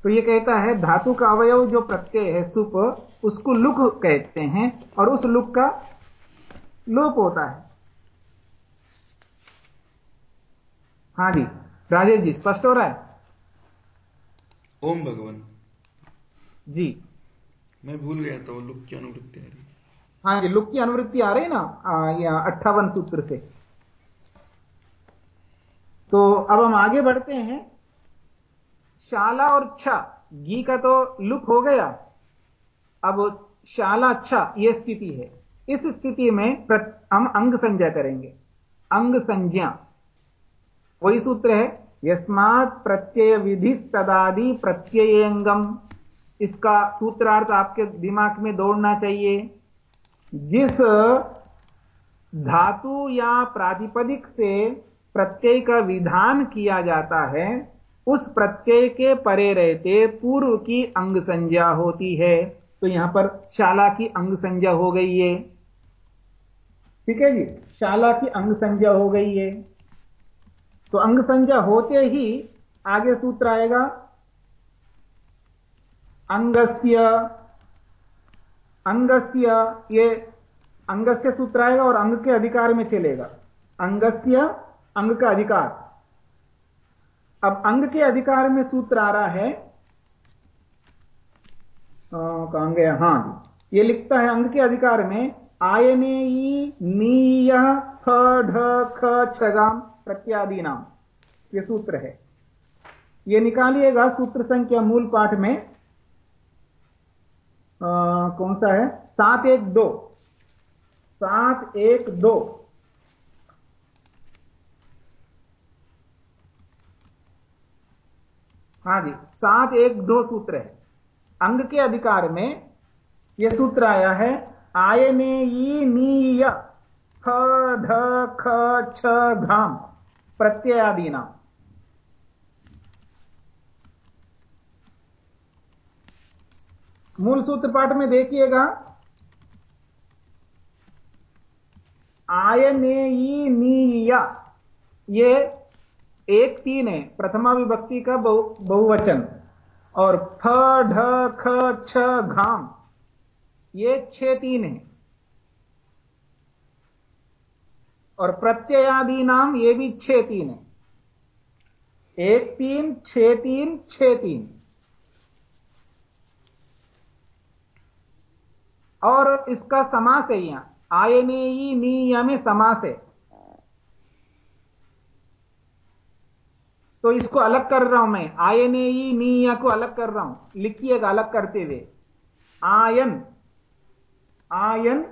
तो ये कहता है धातु का अवयव जो प्रत्यय है सुप उसको लुक कहते हैं और उस लुक का लोप होता है। हाँ जी राजेश जी स्पष्ट हो रहा है? ओम भगवान। जी। मैं भूल गया था वो लुक की अनुवृत्ति आ रही हाँ जी, लुक की अनुवृत्ति आ रही है ना? अट्ठावन सूत्र से। तो अब हम आगे बढ़ते हैं। शाला और छ, घी का तो लुक हो गया। अब शाला, छ यह स्थिति है। इस स्थिति में हम अंग संज्ञा करेंगे। अंग संज्ञा। वही सूत्र है, यस्मात् प्रत्यय विधि तदादि प्रत्ययंगम इसका सूत्रार्थ आपके दिमाग में दौड़ना चाहिए। जिस धातु या प्रातिपदिक से प्रत्यय का विधान किया जाता है, उस प्रत्यय के परे रहते पूर्व की अंग संज्ञा होती है। तो यहाँ पर शाला की अंग संज्ञा हो गई है। ठीक है जी? शाला की अंग संज्ञा हो गई है। तो अंग संज्ञा होते ही आगे सूत्र आएगा। अंगस्य अंगस्य ये अंगस्य सूत्र आएगा और अंग के अधिकार में चलेगा। अंगस्य, अंग का अधिकार। अब अंग के अधिकार में सूत्र आ रहा है गया? हाँ ये लिखता है अंग के अधिकार में, आयने नीय, फ छगाम प्रत्यादि नाम ये सूत्र है। ये निकालिएगा सूत्र संख्या मूल पाठ में। कौन सा है? सात एक दो। सात एक दो। हाँ जी, सात एक दो सूत्र है। अंग के अधिकार में यह सूत्र आया है आयने नीय ख ढ ख, छ, घाम नाम। मूल सूत्र पाठ में देखिएगा। आयनेयी नीया। ये एक तीन है प्रथमा विभक्ति का बहु, बहुवचन। और फ, ढ, ख, छ, घाम, ये छह तीन है। और प्रत्ययादि नाम ये भी छह तीन है। एक तीन छ तीन छ तीन। और इसका समास है यहाँ। आयनेयी नीय में समास है। तो इसको अलग कर रहा हूँ मैं। आयनेयी नीय को अलग कर रहा हूँ। लिखिएगा अलग करते हुए। Ion ion.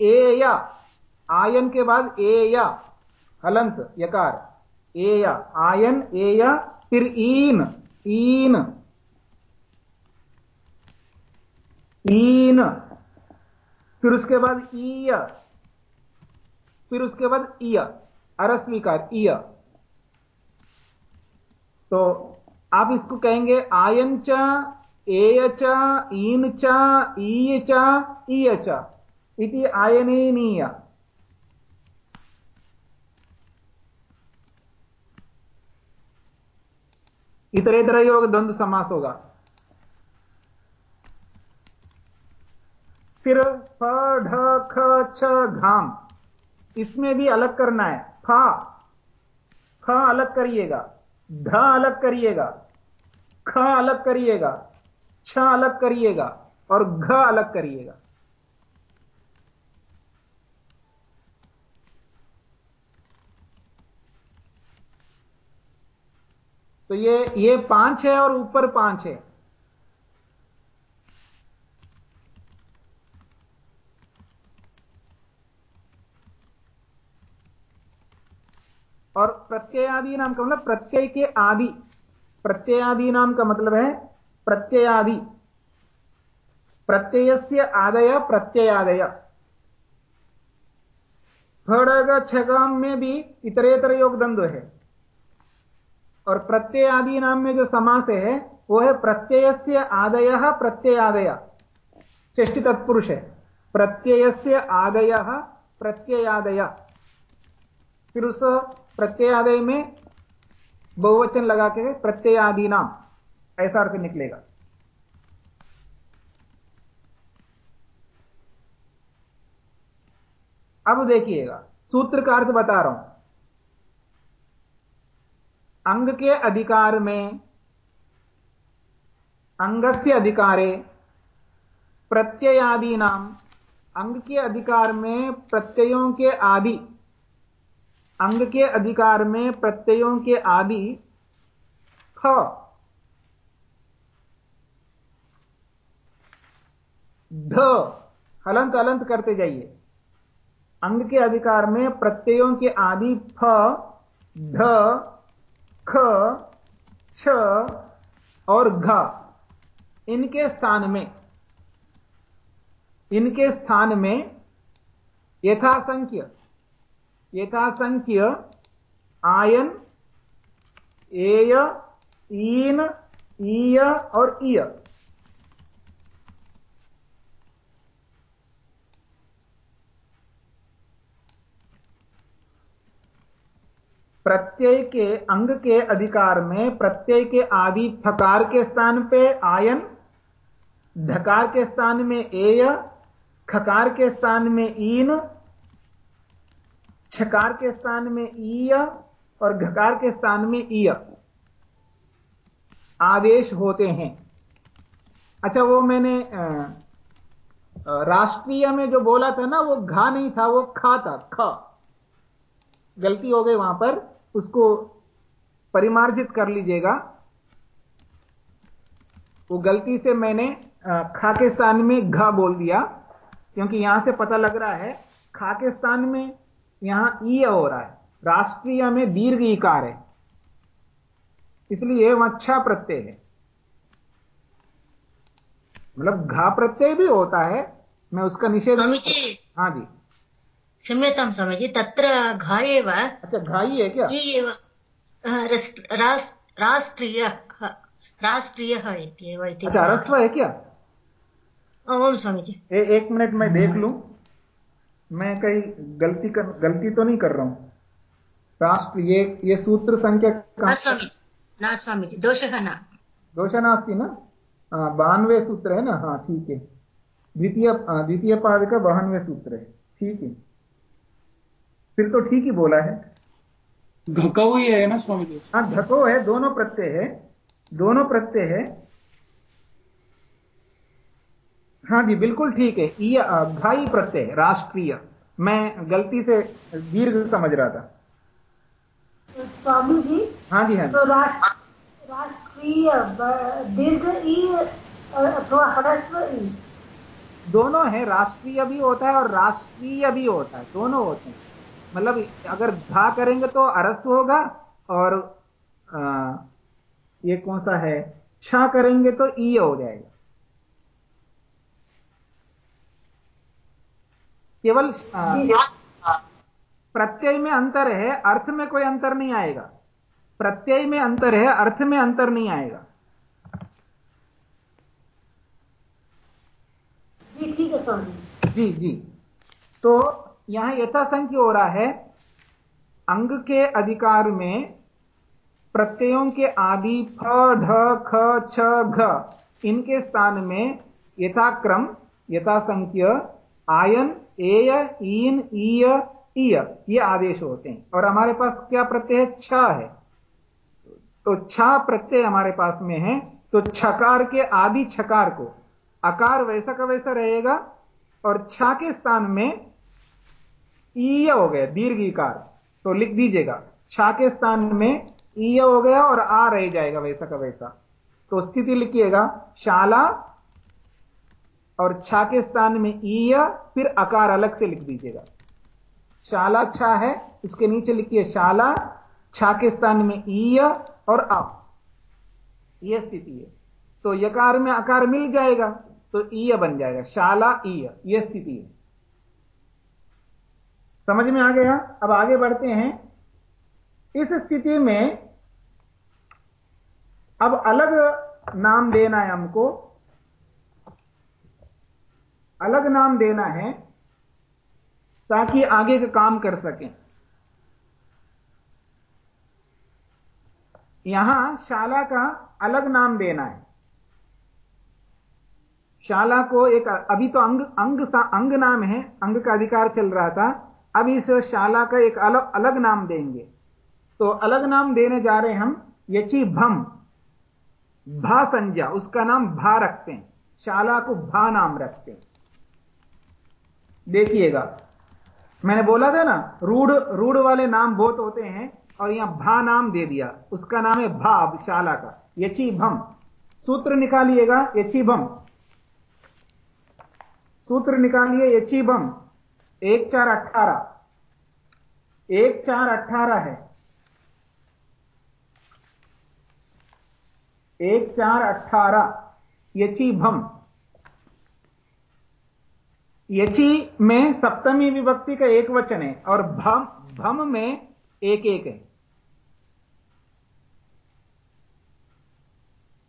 एया आयन के बाद एया हलंत, यकार। एया आयन एया फिर ईन। ईन ईन फिर उसके बाद ईय। फिर उसके बाद ईय। अरस्वीकार ईय। तो आप इसको कहेंगे आयन च, एय च, ईन च, ईय च ईय च। इति आयनेनीय। इतरेतर योग द्वंद्व समास होगा। फिर फ, ढ, ख, छ, घाम, इसमें भी अलग करना है। फ, ख अलग करिएगा, ढ अलग करिएगा, ख अलग करिएगा, छ अलग करिएगा और घ अलग करिएगा। तो ये ये पाँच है और ऊपर पाँच है। और प्रत्ययादि नाम का मतलब प्रत्यय के आदि। प्रत्ययादि नाम का मतलब है प्रत्ययादि। प्रत्यय से आदय, प्रत्ययादय। खड़ग छगाम में भी इतरेतर योग द्वंद्व है। और प्रत्यय आदि नाम में जो समास है, वो है प्रत्यय से आदय प्रत्ययादय। चेष्टि तत्पुरुष है। प्रत्यय से आदय प्रत्ययादय। फिर उस प्रत्ययादय में बहुवचन लगा के प्रत्ययादि नाम। ऐसा अर्थ निकलेगा। अब देखिएगा, सूत्र का अर्थ बता रहा हूँ। अंग के अधिकार में, अंगस्य अधिकारे प्रत्ययादि नाम अंग के अधिकार में प्रत्ययों के आदि, अंग के अधिकार में प्रत्ययों के आदि, ख। ध, हलंत अलंत करते जाइए। अंग के अधिकार में प्रत्ययों के आदि, फ ढ ख, छ और घ इनके स्थान में, इनके स्थान में यथासंख्य यथासंख्य आयन, एय, ईन, ईय और ईय। प्रत्यय के अंग के अधिकार में, प्रत्यय के आदि फकार के स्थान पे आयन, धकार के स्थान में एय, खकार के स्थान में ईन, छकार के स्थान में ईय और घकार के स्थान में ईय आदेश होते हैं। अच्छा वो मैंने राष्ट्रीय में जो बोला था ना, वो घा नहीं था, वो खा था, ख। गलती हो गई वहाँ पर। उसको परिमार्जित कर लीजिएगा। वो गलती से मैंने खाकिस्तान में घ बोल दिया क्योंकि यहाँ से पता लग रहा है खाकिस्तान में यहाँ ई हो रहा है। राष्ट्रीय में दीर्घ इकार है। इसलिए वह अच्छा प्रत्यय है। मतलब घा प्रत्यय भी होता है मैं उसका निषेध हाँ जी। क्षम्यतां स्वामीजी तत्र घा एव। अच्छा है क्या? एव राष्ट्रिय राष्ट्रियः इत्येव इति। अच्छा है क्या? ओम स्वामीजी। ए, एक मिनट मैं देख लूँ। मैं कहीं गलती कर गलती तो नहीं कर रहा हूँ। राष्ट्र ये ये सूत्र संख्या न स्वामीजी दोषः न। दोषः नास्ति ना? हाँ बानवे सूत्र है ना? हाँ ठीक है। द्वितीय द्वितीय पाद का बानवे सूत्र है। ठीक है। फिर तो ठीक ही बोला है। घको ही है ना स्वामी जी? हाँ घको है दोनों प्रत्यय है दोनों प्रत्यय है। हाँ जी बिल्कुल ठीक है। ये घाई प्रत्यय राष्ट्रीय। मैं गलती से दीर्घ समझ रहा था। स्वामी जी हाँ जी हाँ तो राष्ट्रीय दीर्घ ई अथवा ह्रस्व ई। दोनों है राष्ट्रीय भी होता है और राष्ट्रीय भी होता है दोनों होते हैं। मतलब अगर धा करेंगे तो अरस होगा और आ, ये कौन सा है? छ करेंगे तो ई हो जाएगा। केवल प्रत्यय में अंतर है अर्थ में कोई अंतर नहीं आएगा। प्रत्यय में अंतर है अर्थ में अंतर नहीं आएगा। जी ठीक है स्वामी जी जी। तो यहाँ यथासंख्य हो रहा है। अंग के अधिकार में प्रत्ययों के आदि फ, ढ, ख, छ, घ, इनके स्थान में यथाक्रम, यथासंख्य, आयन, एय, ईन, ईय ईय, ये आदेश होते हैं। और हमारे पास क्या प्रत्यय है? छ है। तो छ प्रत्यय हमारे पास में है। तो छकार के आदि छकार को, आकार वैसा का वैसा रहेगा। और छ के स्थान में ईय हो गया दीर्घ इकार तो लिख दीजिएगा छा के स्थान में ईय हो गया और आ रह जाएगा वैसा का वैसा। तो स्थिति लिखिएगा, शाला और छा के स्थान में ईय, फिर आकार अलग से लिख दीजिएगा। शाला छा है उसके नीचे लिखिए शाला छा के स्थान में ईय और अ यह स्थिति है। तो यकार में आकार मिल जाएगा तो ईय बन जाएगा, शाला ईय यह स्थिति है। समझ में आ गया? अब आगे बढ़ते हैं। इस स्थिति में अब अलग नाम देना है हमको। अलग नाम देना है ताकि आगे का काम कर सकें। यहाँ शाला का अलग नाम देना है। शाला को एक अभी तो अंग अंग सा, अंग नाम है। अंग का अधिकार चल रहा था। अब इस शाला का एक अलग अलग नाम देंगे। तो अलग नाम देने जा रहे हम, यची भम। भा संज्ञा, उसका नाम भा रखते हैं। शाला को भा नाम रखते हैं। देखिएगा। मैंने बोला था ना, रूढ़ रूढ़ वाले नाम बहुत होते हैं, और यहाँ भा नाम दे दिया। उसका नाम है भा, शाला का। यची भम। सूत्र निकालिएगा, यची भम। सूत्र निकालिए, यची भम। एक चार अट्ठारह एक चार अट्ठारह है। एक चार अट्ठारह यची भम। यची में सप्तमी विभक्ति का एक वचन है और भम भम में एक एक है।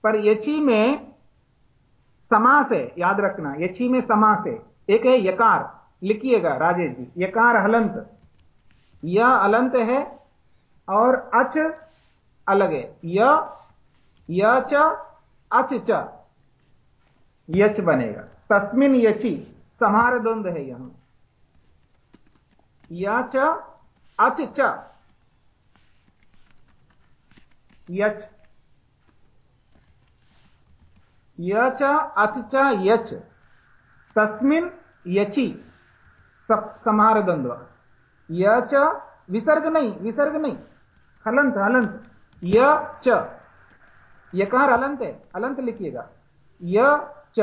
पर यची में समास है, याद रखना, यची में समास है। एक है यकार। लिखिएगा, राजेश जी। यकार हलंत। यह अलंत है और अच अलग है। य च, अच च। यच बनेगा। तस्मिन यची समार द्वंद है यहाँ। य च, अच च। यच। य च, अच च, यच। तस्मिन यची। समार द्वंद्व य च विसर्ग नहीं विसर्ग नहीं। हलंत हलंत। य च। यकार अलंत है? अलंत लिखिएगा। य च,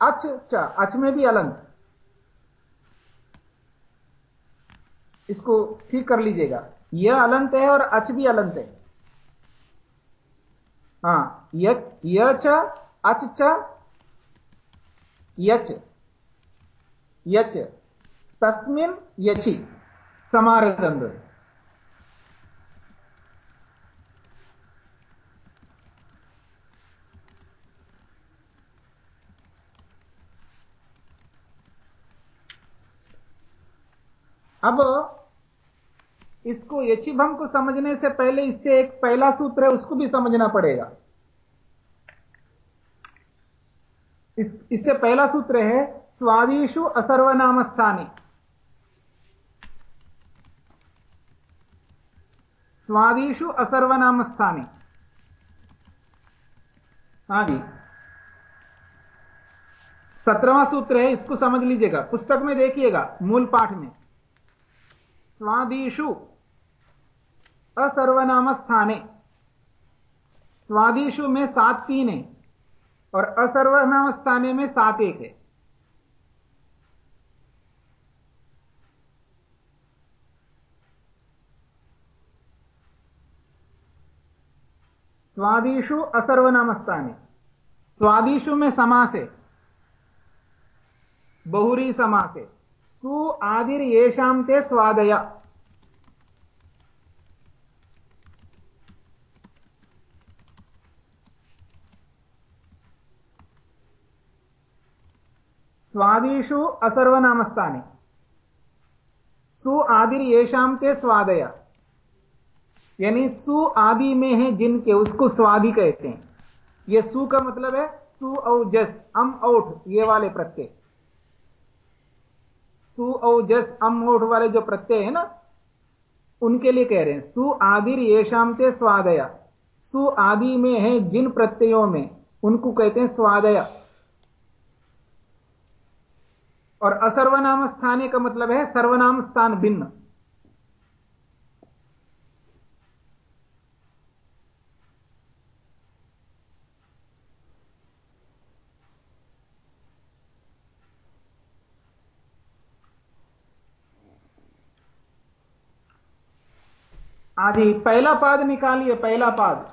अच च। अच में भी अलंत इसको ठीक कर लीजिएगा। यह अलंत है और अच भी अलंत है। हाँ य च, अच च, यच। यच। तस्मिन यचि। समारदंड अब इसको यचिभम को समझने से पहले इससे एक पहला सूत्र है, उसको भी समझना पड़ेगा। इस, इससे पहला सूत्र है स्वादिशु असर्वनाम स्थानी स्वादिशु असर्वनाम स्थानी हाँ जी सत्रहवां सूत्र है, इसको समझ लीजिएगा। पुस्तक में देखिएगा, मूल पाठ में। स्वादिषु असर्वनाम स्थाने स्वादिशु में सात तीन है, और असर्वनाम स्थाने में सात एक है। स्वादिशु असर्वनाम स्थाने स्वादिशु में समास। है बहुरी समास। है सु आदिर येषां ते स्वादय। स्वादिषु असर्वनामस्थाने सु आदिर येषां ते स्वादय। यानी सु आदि में है जिनके, उसको स्वादि कहते हैं। यह सु का मतलब है सु औ जस, अम औठ, ये वाले प्रत्यय। सु औ जस, अम ओठ वाले जो प्रत्यय है ना, उनके लिए कह रहे हैं। सु आदिर येषाम ते स्वादया। सु आदि में है जिन प्रत्ययों में, उनको कहते हैं स्वादया। और असर्वनाम स्थाने का मतलब है सर्वनाम स्थान भिन्न। आदि पहला पाद निकालिए पहला पाद।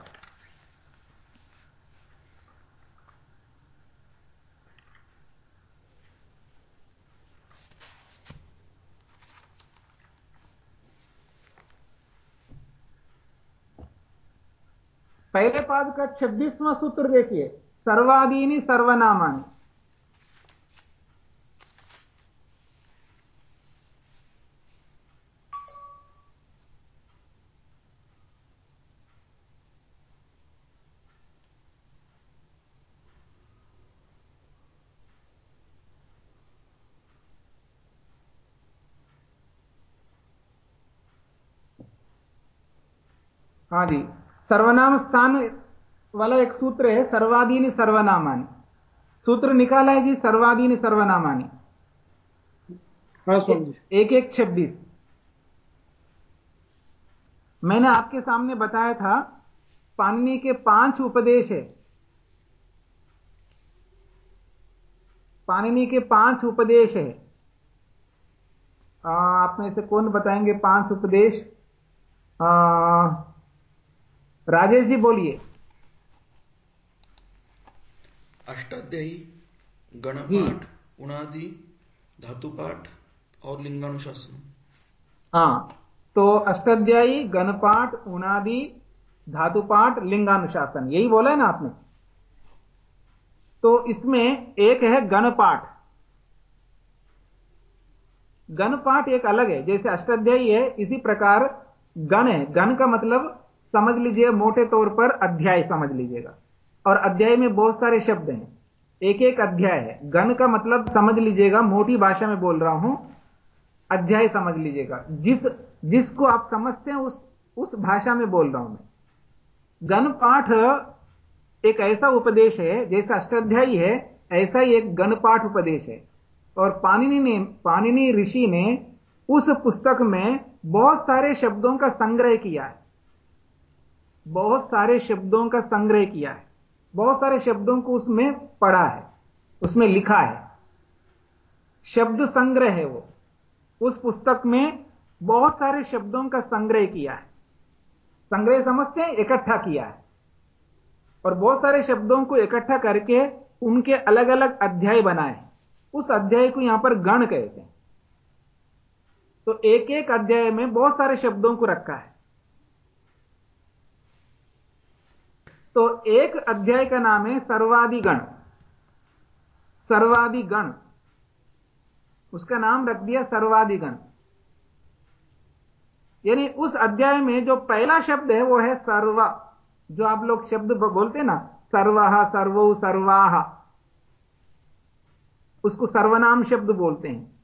पहले पाद का छब्बीसवां सूत्र देखिए सर्वादीनी सर्वनामानी। हाँ जी सर्वनाम स्थान वाला एक सूत्र है सर्वादीनी सर्वनामानी। सूत्र निकाला है जी सर्वादीनी सर्वनामानी। हाँ एक एक छब्बीस। मैंने आपके सामने बताया था पाणनी के पाँच उपदेश है। पाणिनि के पाँच उपदेश है। आप में से कौन बताएँगे पाँच उपदेश? आ, राजेश जी बोलिए। अष्टाध्यायी गणपाठ उणादि धातुपाठ और लिंगानुशासन। हाँ तो अष्टाध्यायी गणपाठ उनादि धातुपाठ लिंगानुशासन यही बोला है ना आपने? तो इसमें एक है गणपाठ। गणपाठ एक अलग है जैसे अष्टाध्यायी है इसी प्रकार गण है। गण का मतलब समझ लीजिए, मोटे तौर पर अध्याय समझ लीजिएगा। और अध्याय में बहुत सारे शब्द हैं। एक एक अध्याय है। गण का मतलब समझ लीजिएगा, मोटी भाषा में बोल रहा हूँ। अध्याय समझ लीजिएगा। जिस, जिसको आप समझते हैं, उस उस भाषा में बोल रहा हूँ मैं। गण पाठ एक ऐसा उपदेश है, जैसा अष्टाध्यायी है, ऐसा ही एक गण पाठ उपदेश है। और पानिनी ने पानिनी ऋषि ने उस पुस्तक में बहुत सारे शब्दों का संग्रह किया है। बहुत सारे शब्दों का संग्रह किया है। बहुत सारे शब्दों को उसमें पढ़ा है, उसमें लिखा है। शब्द संग्रह है वो। उस पुस्तक में बहुत सारे शब्दों का संग्रह किया है। संग्रह समझते हैं, इकट्ठा किया है। और बहुत सारे शब्दों को इकट्ठा करके उनके अलग अलग अध्याय बनाए उस अध्याय को यहाँ पर गण कहते हैं। तो एक एक अध्याय में बहुत सारे शब्दों को रखा है। तो एक अध्याय का नाम है सर्वादिगण। सर्वादिगण। उसका नाम रख दिया सर्वादिगण। यानी उस अध्याय में जो पहला शब्द है, वो है सर्व। जो आप लोग शब्द बोलते ना, सर्व, सर्वो सर्वाह उसको सर्वनाम शब्द बोलते हैं।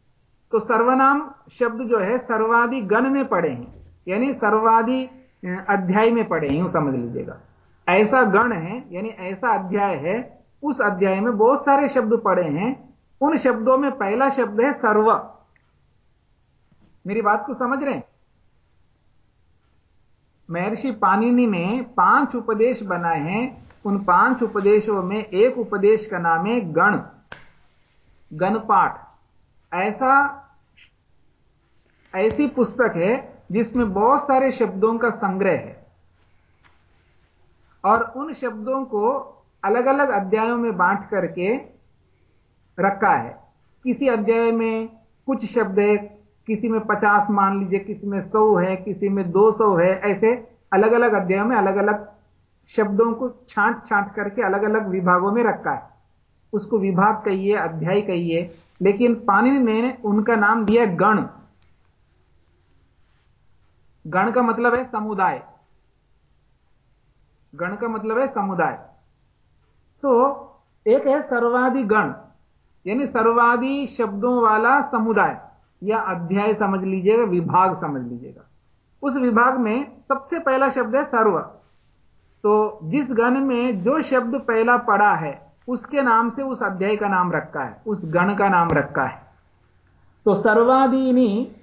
तो सर्वनाम शब्द जो है सर्वादि गण में पड़े हैं। यानी सर्वादि अध्याय में पड़े हैं समझ लीजिएगा। ऐसा गण है, यानी ऐसा अध्याय है, उस अध्याय में बहुत सारे शब्द पड़े हैं। उन शब्दों में पहला शब्द है सर्व। मेरी बात को समझ रहे हैं? महर्षि पानिनी ने पाँच उपदेश बनाए हैं। उन पाँच उपदेशों में एक उपदेश का नाम है गण। गणपाठ। ऐसा, ऐसी पुस्तक है जिसमें बहुत सारे शब्दों का संग्रह है। और उन शब्दों को अलग अलग अध्यायों में बांट करके रखा है। किसी अध्याय में कुछ शब्द है, किसी में पचास मान लीजिए, किसी में सौ है, किसी में दो सौ है, ऐसे अलग अलग अध्यायों में अलग अलग शब्दों को छांट छांट करके अलग अलग विभागों में रखा है। उसको विभाग कहिए, अध्याय कहिए, लेकिन पानी ने उनका नाम दिया गण। गण का मतलब है समुदाय। गण का मतलब है समुदाय। तो एक है सर्वादि गण, यानी सर्वादि शब्दों वाला समुदाय। या अध्याय समझ लीजिएगा, विभाग समझ लीजिएगा। उस विभाग में सबसे पहला शब्द है सर्व। तो जिस गण में जो शब्द पहला पड़ा है, उसके नाम से उस अध्याय का नाम रखा है, उस गण का नाम रखा है। तो सर्वादीनी,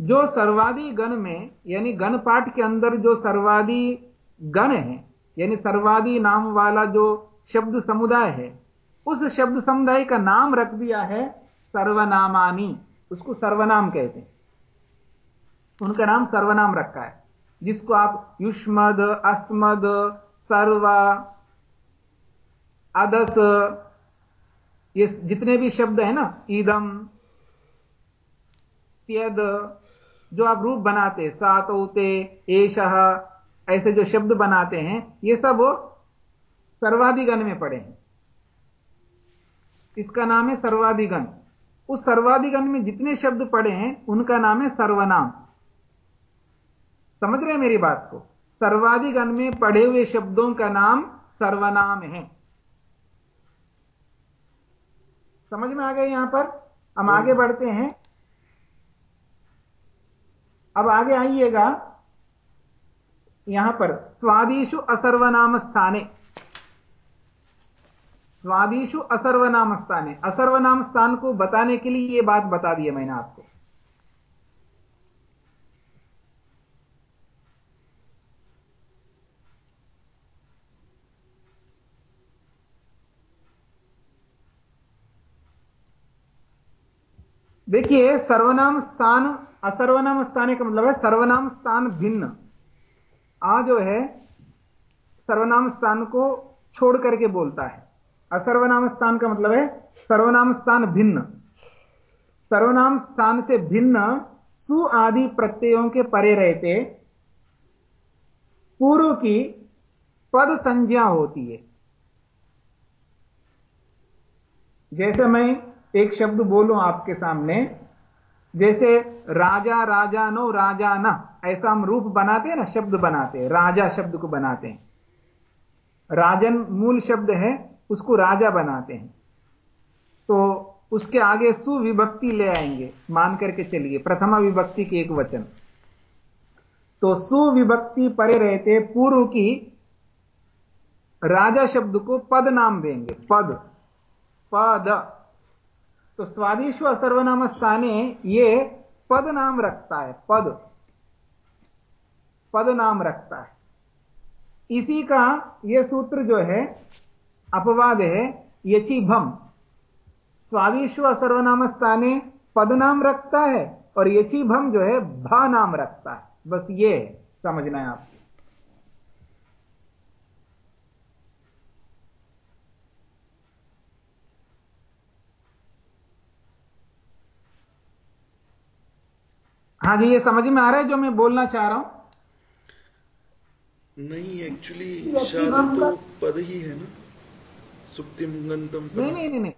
जो सर्वादी गण में, यानी गण पाठ के अंदर जो सर्वादी गण है यानी सर्वादी नाम वाला जो शब्द समुदाय है, उस शब्द समुदाय का नाम रख दिया है सर्वनामानी। उसको सर्वनाम कहते हैं। उनका नाम सर्वनाम रखा है। जिसको आप युष्मद, अस्मद, सर्व, अदस, ये जितने भी शब्द है ना ईदम त्यद, जो आप रूप बनाते सातोते एश ऐसे जो शब्द बनाते हैं, ये सब सर्वाधिगण में पड़े हैं। इसका नाम है सर्वाधिगण। उस सर्वाधिगण में जितने शब्द पड़े हैं, उनका नाम है सर्वनाम। समझ रहे हैं मेरी बात को? सर्वाधिगण में पढ़े हुए शब्दों का नाम सर्वनाम है। समझ में आ गए यहाँ पर? हम आगे बढ़ते हैं। अब आगे आइएगा। यहाँ पर स्वादिशु असर्वनाम स्थाने स्वादिशु असर्वनाम स्थाने असर्वनाम स्थान को बताने के लिए यह बात बता दी मैंने आपको। देखिए सर्वनाम स्थान असर्वनाम स्थान का मतलब है सर्वनाम स्थान भिन्न। आ जो है सर्वनाम स्थान को छोड़ करके बोलता है। असर्वनाम स्थान का मतलब है सर्वनाम स्थान भिन्न। सर्वनाम स्थान से भिन्न सु आदि प्रत्ययों के परे रहते, पूर्व की पद संज्ञा होती है। जैसे मैं एक शब्द बोलूँ आपके सामने, जैसे राजा राजा नो राजा न। ऐसा हम रूप बनाते हैं ना, शब्द बनाते हैं, राजा शब्द को बनाते हैं। राजन मूल शब्द है, उसको राजा बनाते हैं। तो उसके आगे सुविभक्ति ले आएँगे, मान करके चलिए, प्रथमा विभक्ति के एक वचन। तो सुविभक्ति परे रहते पूर्व की राजा शब्द को पद नाम देंगे, पद पद। तो स्वादिश्व सर्वनाम स्थाने ये पद नाम रखता है, पद। पद नाम रखता है। इसी का यह सूत्र जो है, अपवाद है यची भम। स्वादिश्व सर्वनाम स्थाने पद नाम रखता है और यची भम जो है भा नाम रखता है। बस ये है, समझना है आपको। हाँ जी, ये समझ में आ रहा है जो मैं बोलना चाह रहा हूँ? नहीं एक्चुअली तो पद ही है ना। सुप्तिम गंतम नहीं नहीं नहीं नहीं।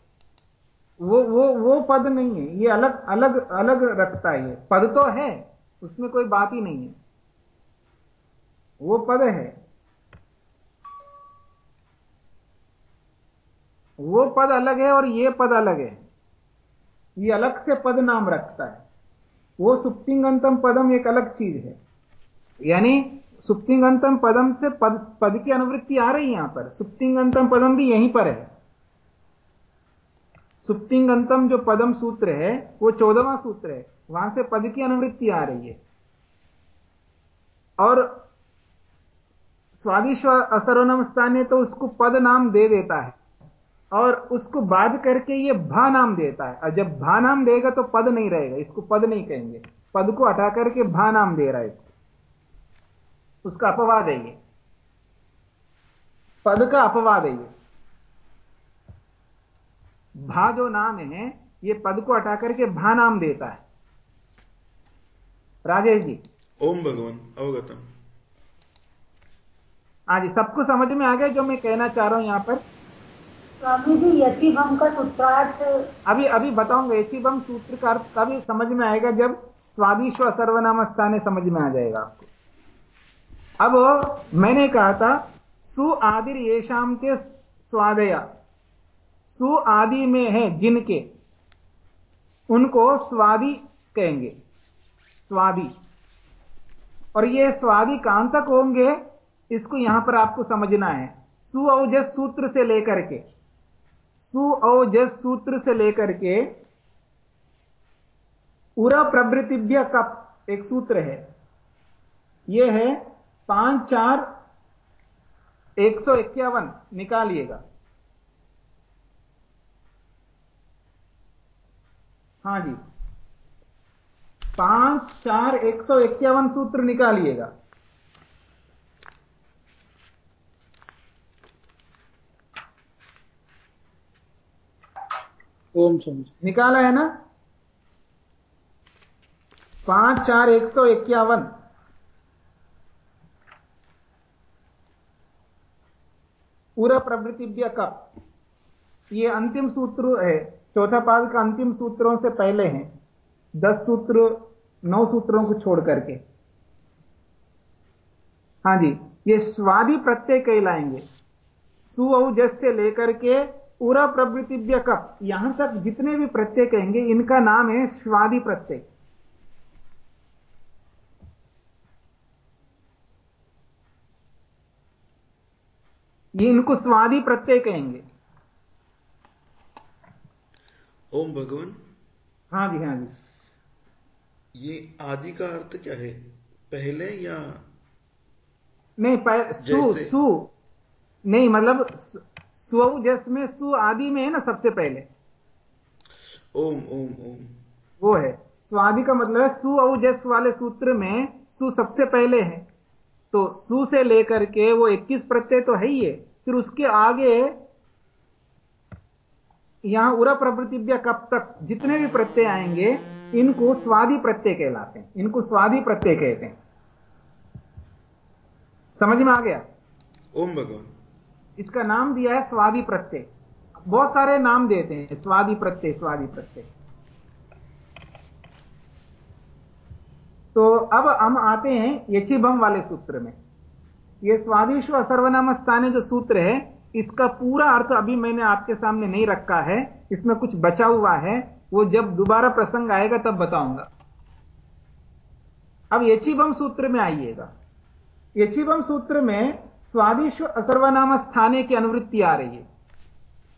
वो वो वो पद नहीं है। ये अलग अलग अलग रखता है। पद तो है उसमें कोई बात ही नहीं है। वो पद है। वो पद अलग है और ये पद अलग है। ये अलग से पद नाम रखता है। वो सुप्तिंगंतम पदम एक अलग चीज़ है। यानी सुप्तिंगंतम पदम से पद पद की अनुवृत्ति आ रही है यहाँ पर। सुप्तिंगंतम पदम भी यहीं पर है। सुप्तिंगंतम जो पदम सूत्र है, वो चौदहवां सूत्र है। वहाँ से पद की अनुवृत्ति आ रही है। और स्वादिश्व असरोनम स्थान तो उसको पद नाम दे देता है। और उसको बाद करके ये भा नाम देता है। और जब भा नाम देगा तो पद नहीं रहेगा। इसको पद नहीं कहेंगे। पद को हटा करके भा नाम दे रहा है इसको। उसका अपवाद है ये। पद का अपवाद है ये। भा जो नाम है ये पद को हटा करके भा नाम देता है। राजेश जी। ओम भगवान अवगतम। हाँ जी सबको समझ में आ गया जो मैं कहना चाह रहा हूँ यहाँ पर? स्वामी जी यचिभम का सूत्रार्थ अभी अभी बताऊँगा यचिभम सूत्र का अर्थ कभी समझ में आएगा जब स्वादिश्व सर्वनाम स्थाने समझ में आ जाएगा आपको। अब मैंने कहा था, सु आदिर येषाम के स्वादया। सु आदि में है जिनके। उनको स्वादि कहेंगे। स्वादि। और ये स्वादि कहाँ तक होंगे, इसको यहाँ पर आपको समझना है। सुऔजस सूत्र से लेकर के। सुऔजस सूत्र से लेकर के उरा प्रवृतिभ्य कप एक सूत्र है। यह है पाँच चार एक सौ इक्यावन निकालिएगा। हाँ जी। पाँच चार एक सौ इक्यावन सूत्र निकालिएगा। ओम समझ निकाला है ना? पाँच चार एक सौ इक्यावन। पूरा प्रवृत्तिव्य का। ये अंतिम सूत्र है। चौथा पाद का अंतिम सूत्रों से पहले है। दस सूत्र, नौ सूत्रों को छोड़ करके। हाँ जी, ये स्वादि प्रत्यय कहलाएँगे। सुऔजस से लेकर के पूरा प्रवृत्तिव्य कप यहाँ तक जितने भी प्रत्यय कहेंगे, इनका नाम है स्वादि प्रत्यय। ये इनको स्वादि प्रत्यय कहेंगे। ओम भगवान। हाँ जी हाँ जी। ये आदि का अर्थ क्या है? पहले या नहीं पह, सु सु। नहीं मतलब स्व जस में सु आदि में है ना सबसे पहले। ओम ओम ओम। वो है। स्वादि का मतलब है सु औ जस वाले सूत्र में सु सबसे पहले है। तो सु से लेकर के वो 21 प्रत्यय तो है ही है। फिर उसके आगे यहाँ उरा प्रवृत्तिव्य कब तक जितने भी प्रत्यय आएँगे इनको स्वादि प्रत्यय कहलाते हैं। इनको स्वादि प्रत्यय कहते हैं। समझ में आ गया? ओम भगवान। इसका नाम दिया है स्वादि प्रत्यय। बहुत सारे नाम देते हैं स्वादि प्रत्यय स्वादि प्रत्यय। तो अब हम आते हैं यचिभम वाले सूत्र में। ये स्वादिशु असर्वनाम स्थाने जो सूत्र है, इसका पूरा अर्थ अभी मैंने आपके सामने नहीं रखा है। इसमें कुछ बचा हुआ है। वो जब दोबारा प्रसंग आएगा, तब बताऊँगा। अब यचिबम सूत्र में आइएगा। यचिबम सूत्र में स्वादिशु असर्वनाम स्थाने की अनुवृत्ति आ रही है।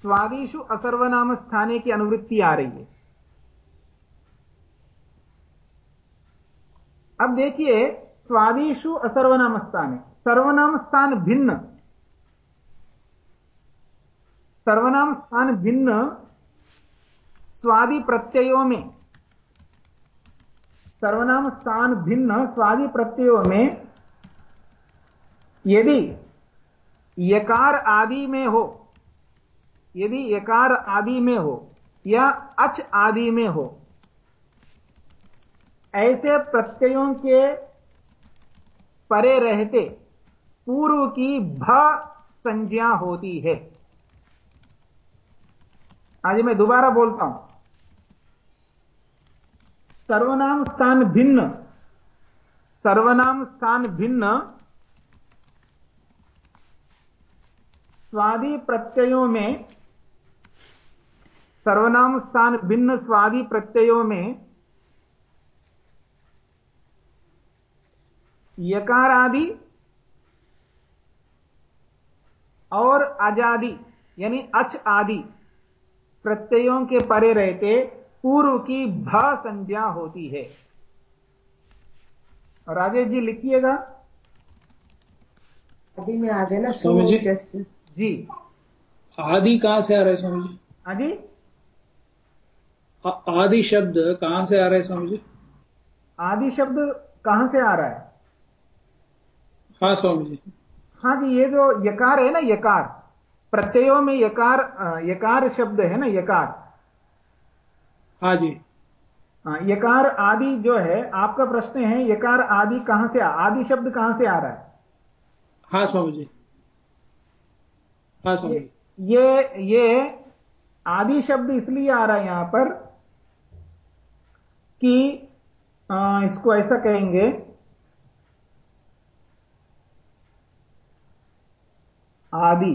स्वादिशु असर्वनाम स्थाने की अनुवृत्ति आ रही है। अब देखिए स्वादिशु असर्वनाम स्थाने सर्वनाम स्थान भिन्न। सर्वनाम स्थान भिन्न स्वादि प्रत्ययों में। सर्वनाम स्थान भिन्न स्वादि प्रत्ययों में यदि यकार आदि में हो, यदि यकार आदि में हो या अच आदि में हो, ऐसे प्रत्ययों के परे रहते पूर्व की भ संज्ञा होती है। आज मैं दोबारा बोलता हूँ। सर्वनाम स्थान भिन्न। सर्वनाम स्थान भिन्न। स्वादि प्रत्ययों में सर्वनाम स्थान भिन्न, स्वादि प्रत्ययों में यकार आदि और अजादि यानी अच आदि प्रत्ययों के परे रहते पूर्व की भ संज्ञा होती है। राजेश जी लिखिएगा। आदि में आ जाए ना स्वामी जी। जी। आदि कहाँ से आ रहा है स्वामी जी? आदि शब्द कहाँ से आ रहा है स्वामी जी? आदि शब्द कहाँ से आ रहा है? हाँ स्वामी जी। हाँ जी ये जो यकार है ना यकार। प्रत्ययों में यकार यकार शब्द है ना यकार। हाँ जी। हाँ, यकार आदि जो है आपका प्रश्न है यकार आदि कहाँ से आ, आदि शब्द कहाँ से आ रहा है? हाँ स्वामी जी। हाँ स्वामी जी। ये ये आदि शब्द इसलिए आ रहा है यहाँ पर कि अ, इसको ऐसा कहेंगे आदि।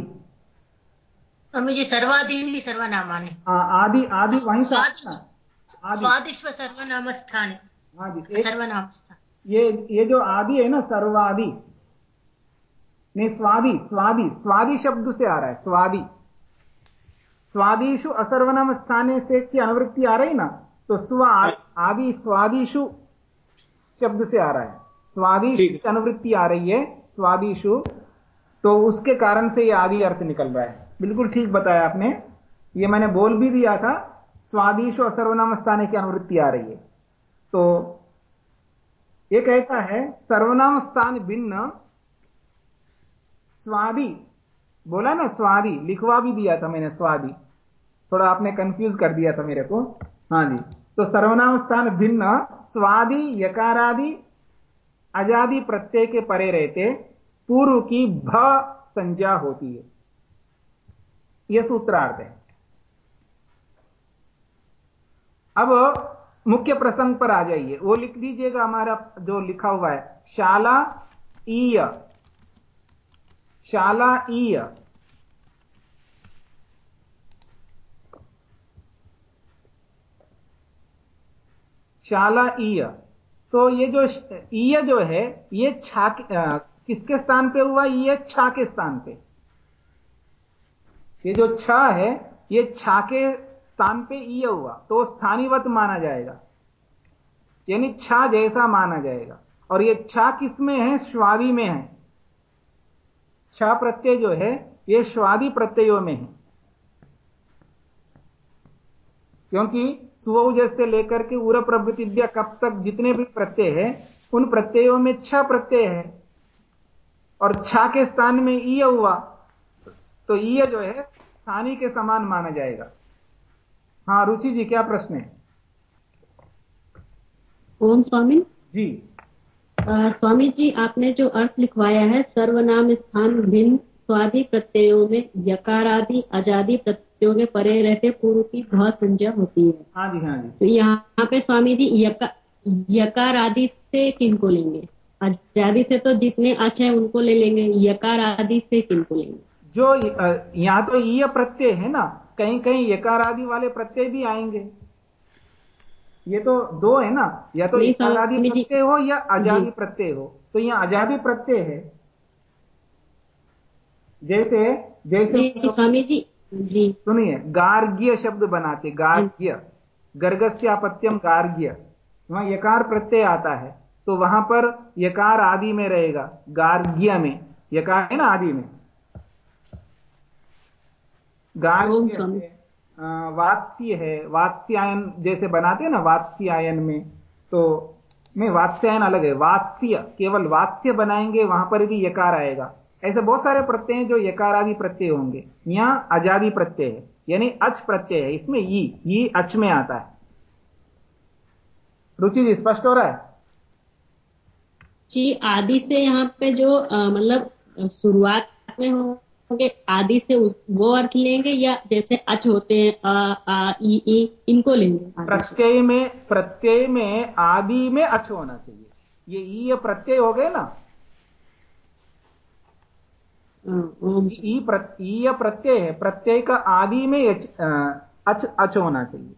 स्वामी जी सर्वादीनि सर्वनामानि। आ, आदि आदि वहीं से स्वादिष्ट आता है। आदि। स्वादिष्व सर्वनाम स्थाने हाँ सर्वनाम ये ये जो आदि है ना सर्वादि। नहीं स्वादि स्वादि स्वादि शब्द से आ रहा है स्वादि। स्वादिशु असर्वनाम स्थाने से की अनुवृत्ति आ रही ना तो स्व आदि स्वादिशु शब्द से आ रहा है। स्वादिशु अनुवृत्ति आ रही है स्वादिशु तो उसके कारण से ये आदि अर्थ निकल रहा है। बिल्कुल ठीक बताया आपने। ये मैंने बोल भी दिया था स्वादिश और सर्वनाम स्थाने की अनुवृत्ति आ रही है। तो ये कहता है सर्वनाम स्थान भिन्न, स्वादि, बोला ना स्वादि, लिखवा भी दिया था मैंने स्वादि। थोड़ा आपने कंफ्यूज कर दिया था मेरे को। हाँ जी। तो सर्वनाम स्थान भिन्न, स्वादि, यकारादि, अजादि प्रत्यय के परे रहते। पूर्व की भ संज्ञा होती है। यह सूत्रार्थ है। अब मुख्य प्रसंग पर आ जाइए। वो लिख दीजिएगा हमारा जो लिखा हुआ है। शाला ईय। शाला ईय। शाला ईय। तो ये जो ईय जो है ये छा के- अ, किसके स्थान पे हुआ? ये छा के स्थान पे। ये जो छ है, ये छा के स्थान पे ईय हुआ तो स्थानीवत माना जाएगा। यानी छा जैसा माना जाएगा। और ये छा किसमें है? स्वादी में है। छा प्रत्यय जो है, ये स्वादी प्रत्ययों में है। क्योंकि सुवौ जैसे लेकर के उर प्रभृतिव्य कब तक जितने भी प्रत्यय है, उन प्रत्ययों में छ प्रत्यय है। और छा के स्थान में ईय हुआ तो ईय जो है स्थानी के समान माना जाएगा। हाँ रुचि जी क्या प्रश्न है? ओम स्वामी? जी। अ, स्वामी जी आपने जो अर्थ लिखवाया है सर्वनाम स्थान भिन्न स्वादि प्रत्ययों में यकारादि आज़ादी प्रत्ययों के परे रहते पूर्व की भ संज्ञा होती है। हाँ जी हाँ जी। तो यहाँ पे स्वामी जी यका, यकार आदि से किनको लेंगे? अजादि से तो जितने अच है उनको ले लेंगे यकार आदि से किनको लेंगे? जो यहाँ तो ईय प्रत्यय है ना कहीं कहीं यकार आदि वाले प्रत्यय भी आएँगे। ये तो दो है ना या तो यकार आदि प्रत्यय हो या आज़ादी प्रत्यय हो। तो यहाँ आज़ादी प्रत्यय है। जैसे जैसे स्वामी जी जी। सुनिए गार्ग्य शब्द बनाते गार्ग्य। गर्गस्यापत्यम गार्ग्य। वहाँ यकार प्रत्यय आता है। तो वहाँ पर यकार आदि में रहेगा गार्ग्य में। यकार है ना आदि में? गार्ग्य वात्स्य है। वात्स्यायन जैसे बनाते हैं ना वात्स्यायन में। तो नहीं वात्स्यायन अलग है। वात्स्य केवल वात्स्य बनाएँगे वहाँ पर भी यकार आएगा। ऐसे बहुत सारे प्रत्यय हैं जो यकारादि प्रत्यय होंगे। यहाँ अजादि प्रत्यय है यानी अच प्रत्यय है। इसमें ई ई अच में आता है। रुचि जी स्पष्ट हो रहा है? जी आदि से यहाँ पे जो मतलब शुरुआत में होंगे आदि से वो अर्थ लेंगे या जैसे अच होते हैं अ आ ई ई इनको लेंगे प्रत्यय में प्रत्यय में आदि में अच होना चाहिए। ये ई प्रत्यय हो गए ना? ई प्र- ईय प्रत्यय है प्रत्यय का आदि में अच अच होना चाहिए।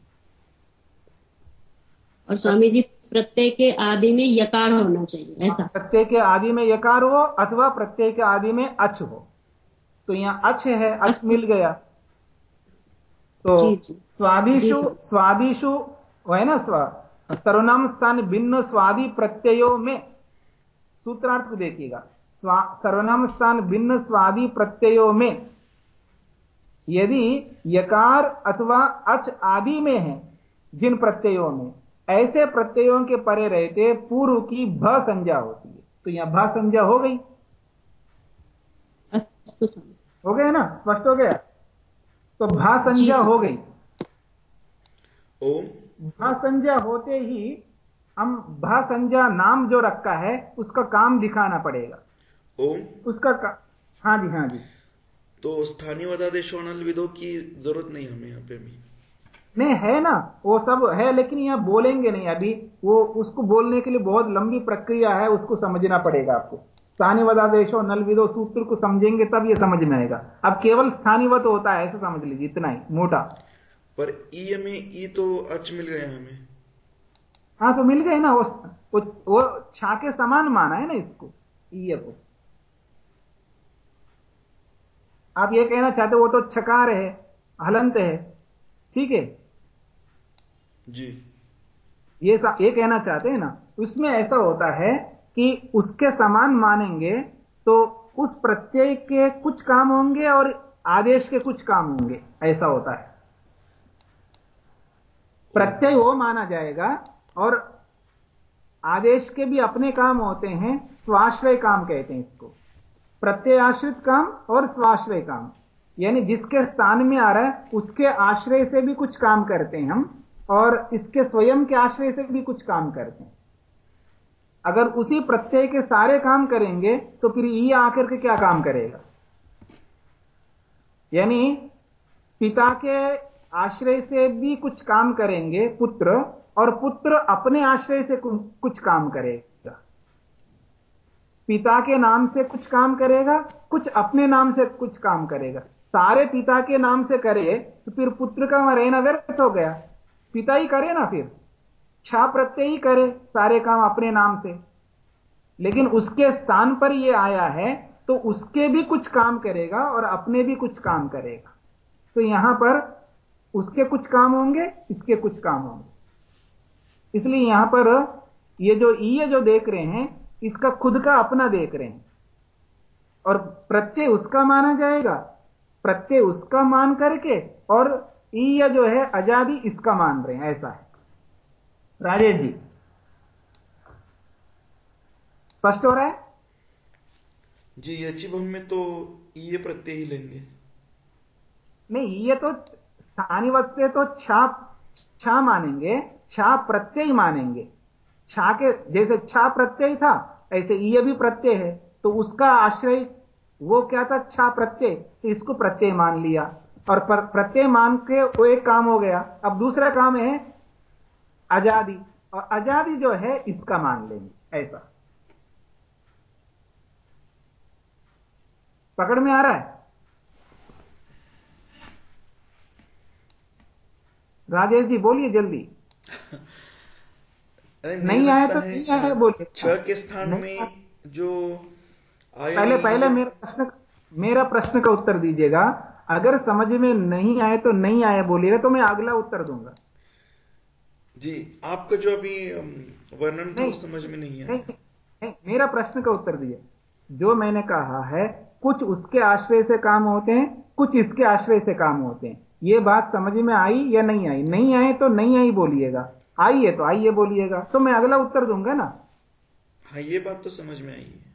और स्वामी जी प्रत्यय के आदि में यकार होना चाहिए ऐसा। प्रत्यय के आदि में यकार हो अथवा प्रत्यय के आदि में अच हो। तो यहाँ अच है अच मिल गया। तो। स्वादिशु। स्वादिशु है ना स्व सर्वनाम स्थान भिन्न स्वादि प्रत्ययों में। सूत्रार्थ को देखिएगा। सर्वनाम स्थान भिन्न स्वादि प्रत्ययों में। यदि यकार अथवा अच आदि में है जिन प्रत्ययों में ऐसे प्रत्ययों के परे रहते पूर्व की भ संज्ञा होती है। तो यहाँ भ संज्ञा हो गई। हो गया ना? स्पष्ट हो गया? तो भा संज्ञा हो गई। भा संज्ञा होते ही हम भा संज्ञा नाम जो रखा है उसका काम दिखाना पड़ेगा। ओम। उसका का... हाँ जी हाँ जी। तो स्थानीय वदादेश विदो की ज़रूरत नहीं हमें यहाँ पे भी नहीं है ना? वो सब है लेकिन यहाँ बोलेंगे नहीं अभी। वो उसको बोलने के लिए बहुत लंबी प्रक्रिया है उसको समझना पड़ेगा आपको। स्थानीय वदादेशो नल विदो सूत्र को समझेंगे तब ये समझ में आएगा। अब केवल स्थानीयवत होता है ऐसा समझ लीजिए इतना ही मोटा। पर ई में ई तो अच मिल गया हमें। हाँ तो मिल गए ना वो वो, छा के समान माना है ना इसको ईय को आप ये कहना चाहते हो वो तो छकार है हलंत है ठीक है? जी। ये सा, ये कहना चाहते हैं ना उसमें ऐसा होता है कि उसके समान मानेंगे तो उस प्रत्यय के कुछ काम होंगे और आदेश के कुछ काम होंगे ऐसा होता है। प्रत्यय वो माना जाएगा और आदेश के भी अपने काम होते हैं स्वाश्रय काम कहते हैं इसको। प्रत्यय आश्रित काम और स्वाश्रय काम यानी जिसके स्थान में आ रहा है उसके आश्रय से भी कुछ काम करते हैं हम और इसके स्वयं के आश्रय से भी कुछ काम करते हैं। अगर उसी प्रत्यय के सारे काम करेंगे तो फिर ई आकर के क्या काम करेगा? यानी, पिता के आश्रय से भी कुछ काम करेंगे, पुत्र, और पुत्र अपने आश्रय से कुछ काम करेगा। पिता के नाम से कुछ काम करेगा, कुछ अपने नाम से कुछ काम करेगा। सारे पिता के नाम से करे तो फिर पुत्र का रहना व्यर्थ हो गया। पिता ही करे ना फिर। छा प्रत्यय ही करे सारे काम अपने नाम से। लेकिन उसके स्थान पर यह आया है तो उसके भी कुछ काम करेगा और अपने भी कुछ काम करेगा। तो यहाँ पर उसके कुछ काम होंगे, इसके कुछ काम होंगे। इसलिए यहाँ पर ये जो ईय जो देख रहे हैं, इसका खुद का अपना देख रहे हैं। और प्रत्यय उसका माना जाएगा, प्रत्यय उसका मान करके और ईय जो है आज़ादी इसका मान रहे हैं ऐसा है। राजेश जी स्पष्ट हो रहा है? जी यचिभम में तो ये प्रत्यय ही लेंगे। नहीं ये तो स्थानीय वक्त तो छा छा मानेंगे छा प्रत्यय मानेंगे। छा के जैसे छा प्रत्यय था ऐसे ये भी प्रत्यय है तो उसका आश्रय वो क्या था? छा प्रत्यय तो इसको प्रत्यय मान लिया। और प्रत्यय मान के वो एक काम हो गया। अब दूसरा काम है आज़ादी। और आज़ादी जो है इसका मान लेंगे। ऐसा। पकड़ में आ रहा है? राजेश जी बोलिए जल्दी। नहीं आया तो नहीं आए बोलिए। छ के स्थान में जो पहले पहले मेरा प्रश्न मेरा प्रश्न का उत्तर दीजिएगा। अगर समझ में नहीं आए तो नहीं आए बोलिएगा तो मैं अगला उत्तर दूँगा। जी आपका जो अभी वर्णन था समझ में नहीं आया। नहीं, नहीं, मेरा प्रश्न का उत्तर दीजिए। जो मैंने कहा है कुछ उसके आश्रय से काम होते हैं कुछ इसके आश्रय से काम होते हैं। ये बात समझ में आई या नहीं आई? नहीं आए तो नहीं आई बोलिएगा। आई है तो आइए बोलिएगा। तो मैं अगला उत्तर दूँगा ना? हाँ ये बात तो समझ में आई है।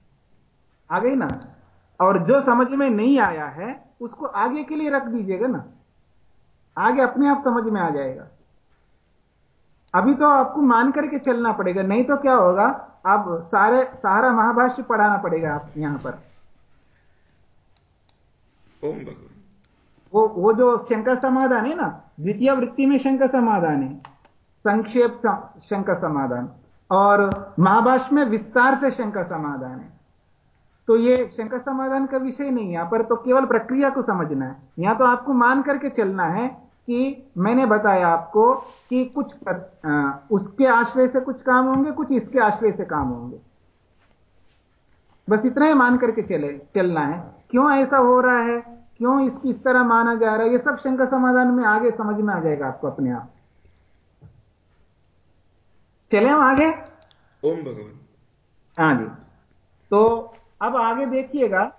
आ गई ना? और जो समझ में नहीं आया है उसको आगे के लिए रख दीजिएगा ना। आगे अपने आप समझ में आ जाएगा। अभी तो आपको मान करके चलना पड़ेगा नहीं तो क्या होगा? अब सारे सारा महाभाष्य पढ़ाना पड़ेगा आप यहाँ पर। ओम भगवान। वो वो जो शंका समाधान है ना द्वितीय वृत्ति में शंका समाधान है। संक्षेप शंका समाधान। और महाभाष्य में विस्तार से शंका समाधान है। तो ये शंका समाधान का विषय नहीं यहाँ पर तो केवल प्रक्रिया को समझना है। यहाँ तो आपको मान करके चलना है कि मैंने बताया आपको कि कुछ आ, उसके आश्रय से कुछ काम होंगे कुछ इसके आश्रय से काम होंगे। बस इतना ही मान करके चले चलना है। क्यों ऐसा हो रहा है? क्यों इसको इस तरह माना जा रहा है? ये सब शंका समाधान में आगे समझ में आ जाएगा आपको अपने आप। चले हम आगे? ओम भगवान। हाँ जी। तो अब आगे देखिएगा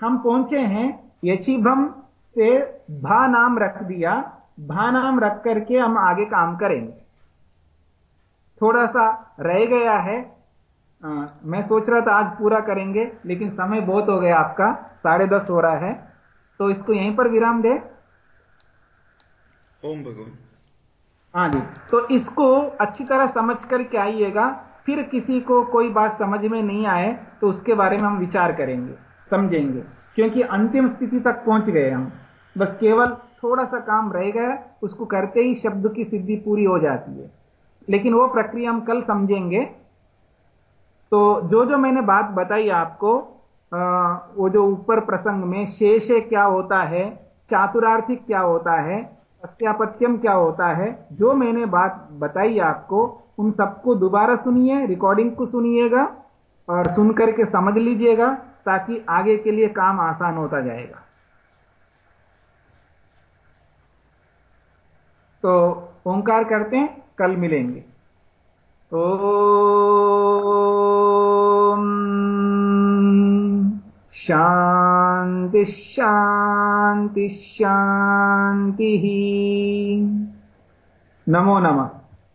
हम पहुँचे हैं यचिभम से भा नाम रख दिया भा नाम रख करके हम आगे काम करेंगे। थोड़ा सा रह गया है आ, मैं सोच रहा था आज पूरा करेंगे लेकिन समय बहुत हो गया आपका साढ़े दस हो रहा है तो इसको यहीं पर विराम दे। ओम भगवान। हाँ जी तो इसको अच्छी तरह समझ करके आइएगा फिर किसी को कोई बात समझ में नहीं आए तो उसके बारे में हम विचार करेंगे समझेंगे। क्योंकि अंतिम स्थिति तक पहुँच गए हम। बस केवल थोड़ा सा काम रह गया उसको करते ही शब्द की सिद्धि पूरी हो जाती है। लेकिन वो प्रक्रिया हम कल समझेंगे। तो जो जो मैंने बात बताई आपको आ, वो जो ऊपर प्रसंग में शेष क्या होता है चातुरार्थिक क्या होता है सत्यापत्यम क्या होता है जो मैंने बात बताई आपको उन सबको दोबारा सुनिए रिकॉर्डिंग को सुनिएगा और सुन करके समझ लीजिएगा ताकि आगे के लिए काम आसान होता जाएगा। तो ओंकार करते हैं, कल मिलेंगे। ओ शांति शांति शांति नमो नमः।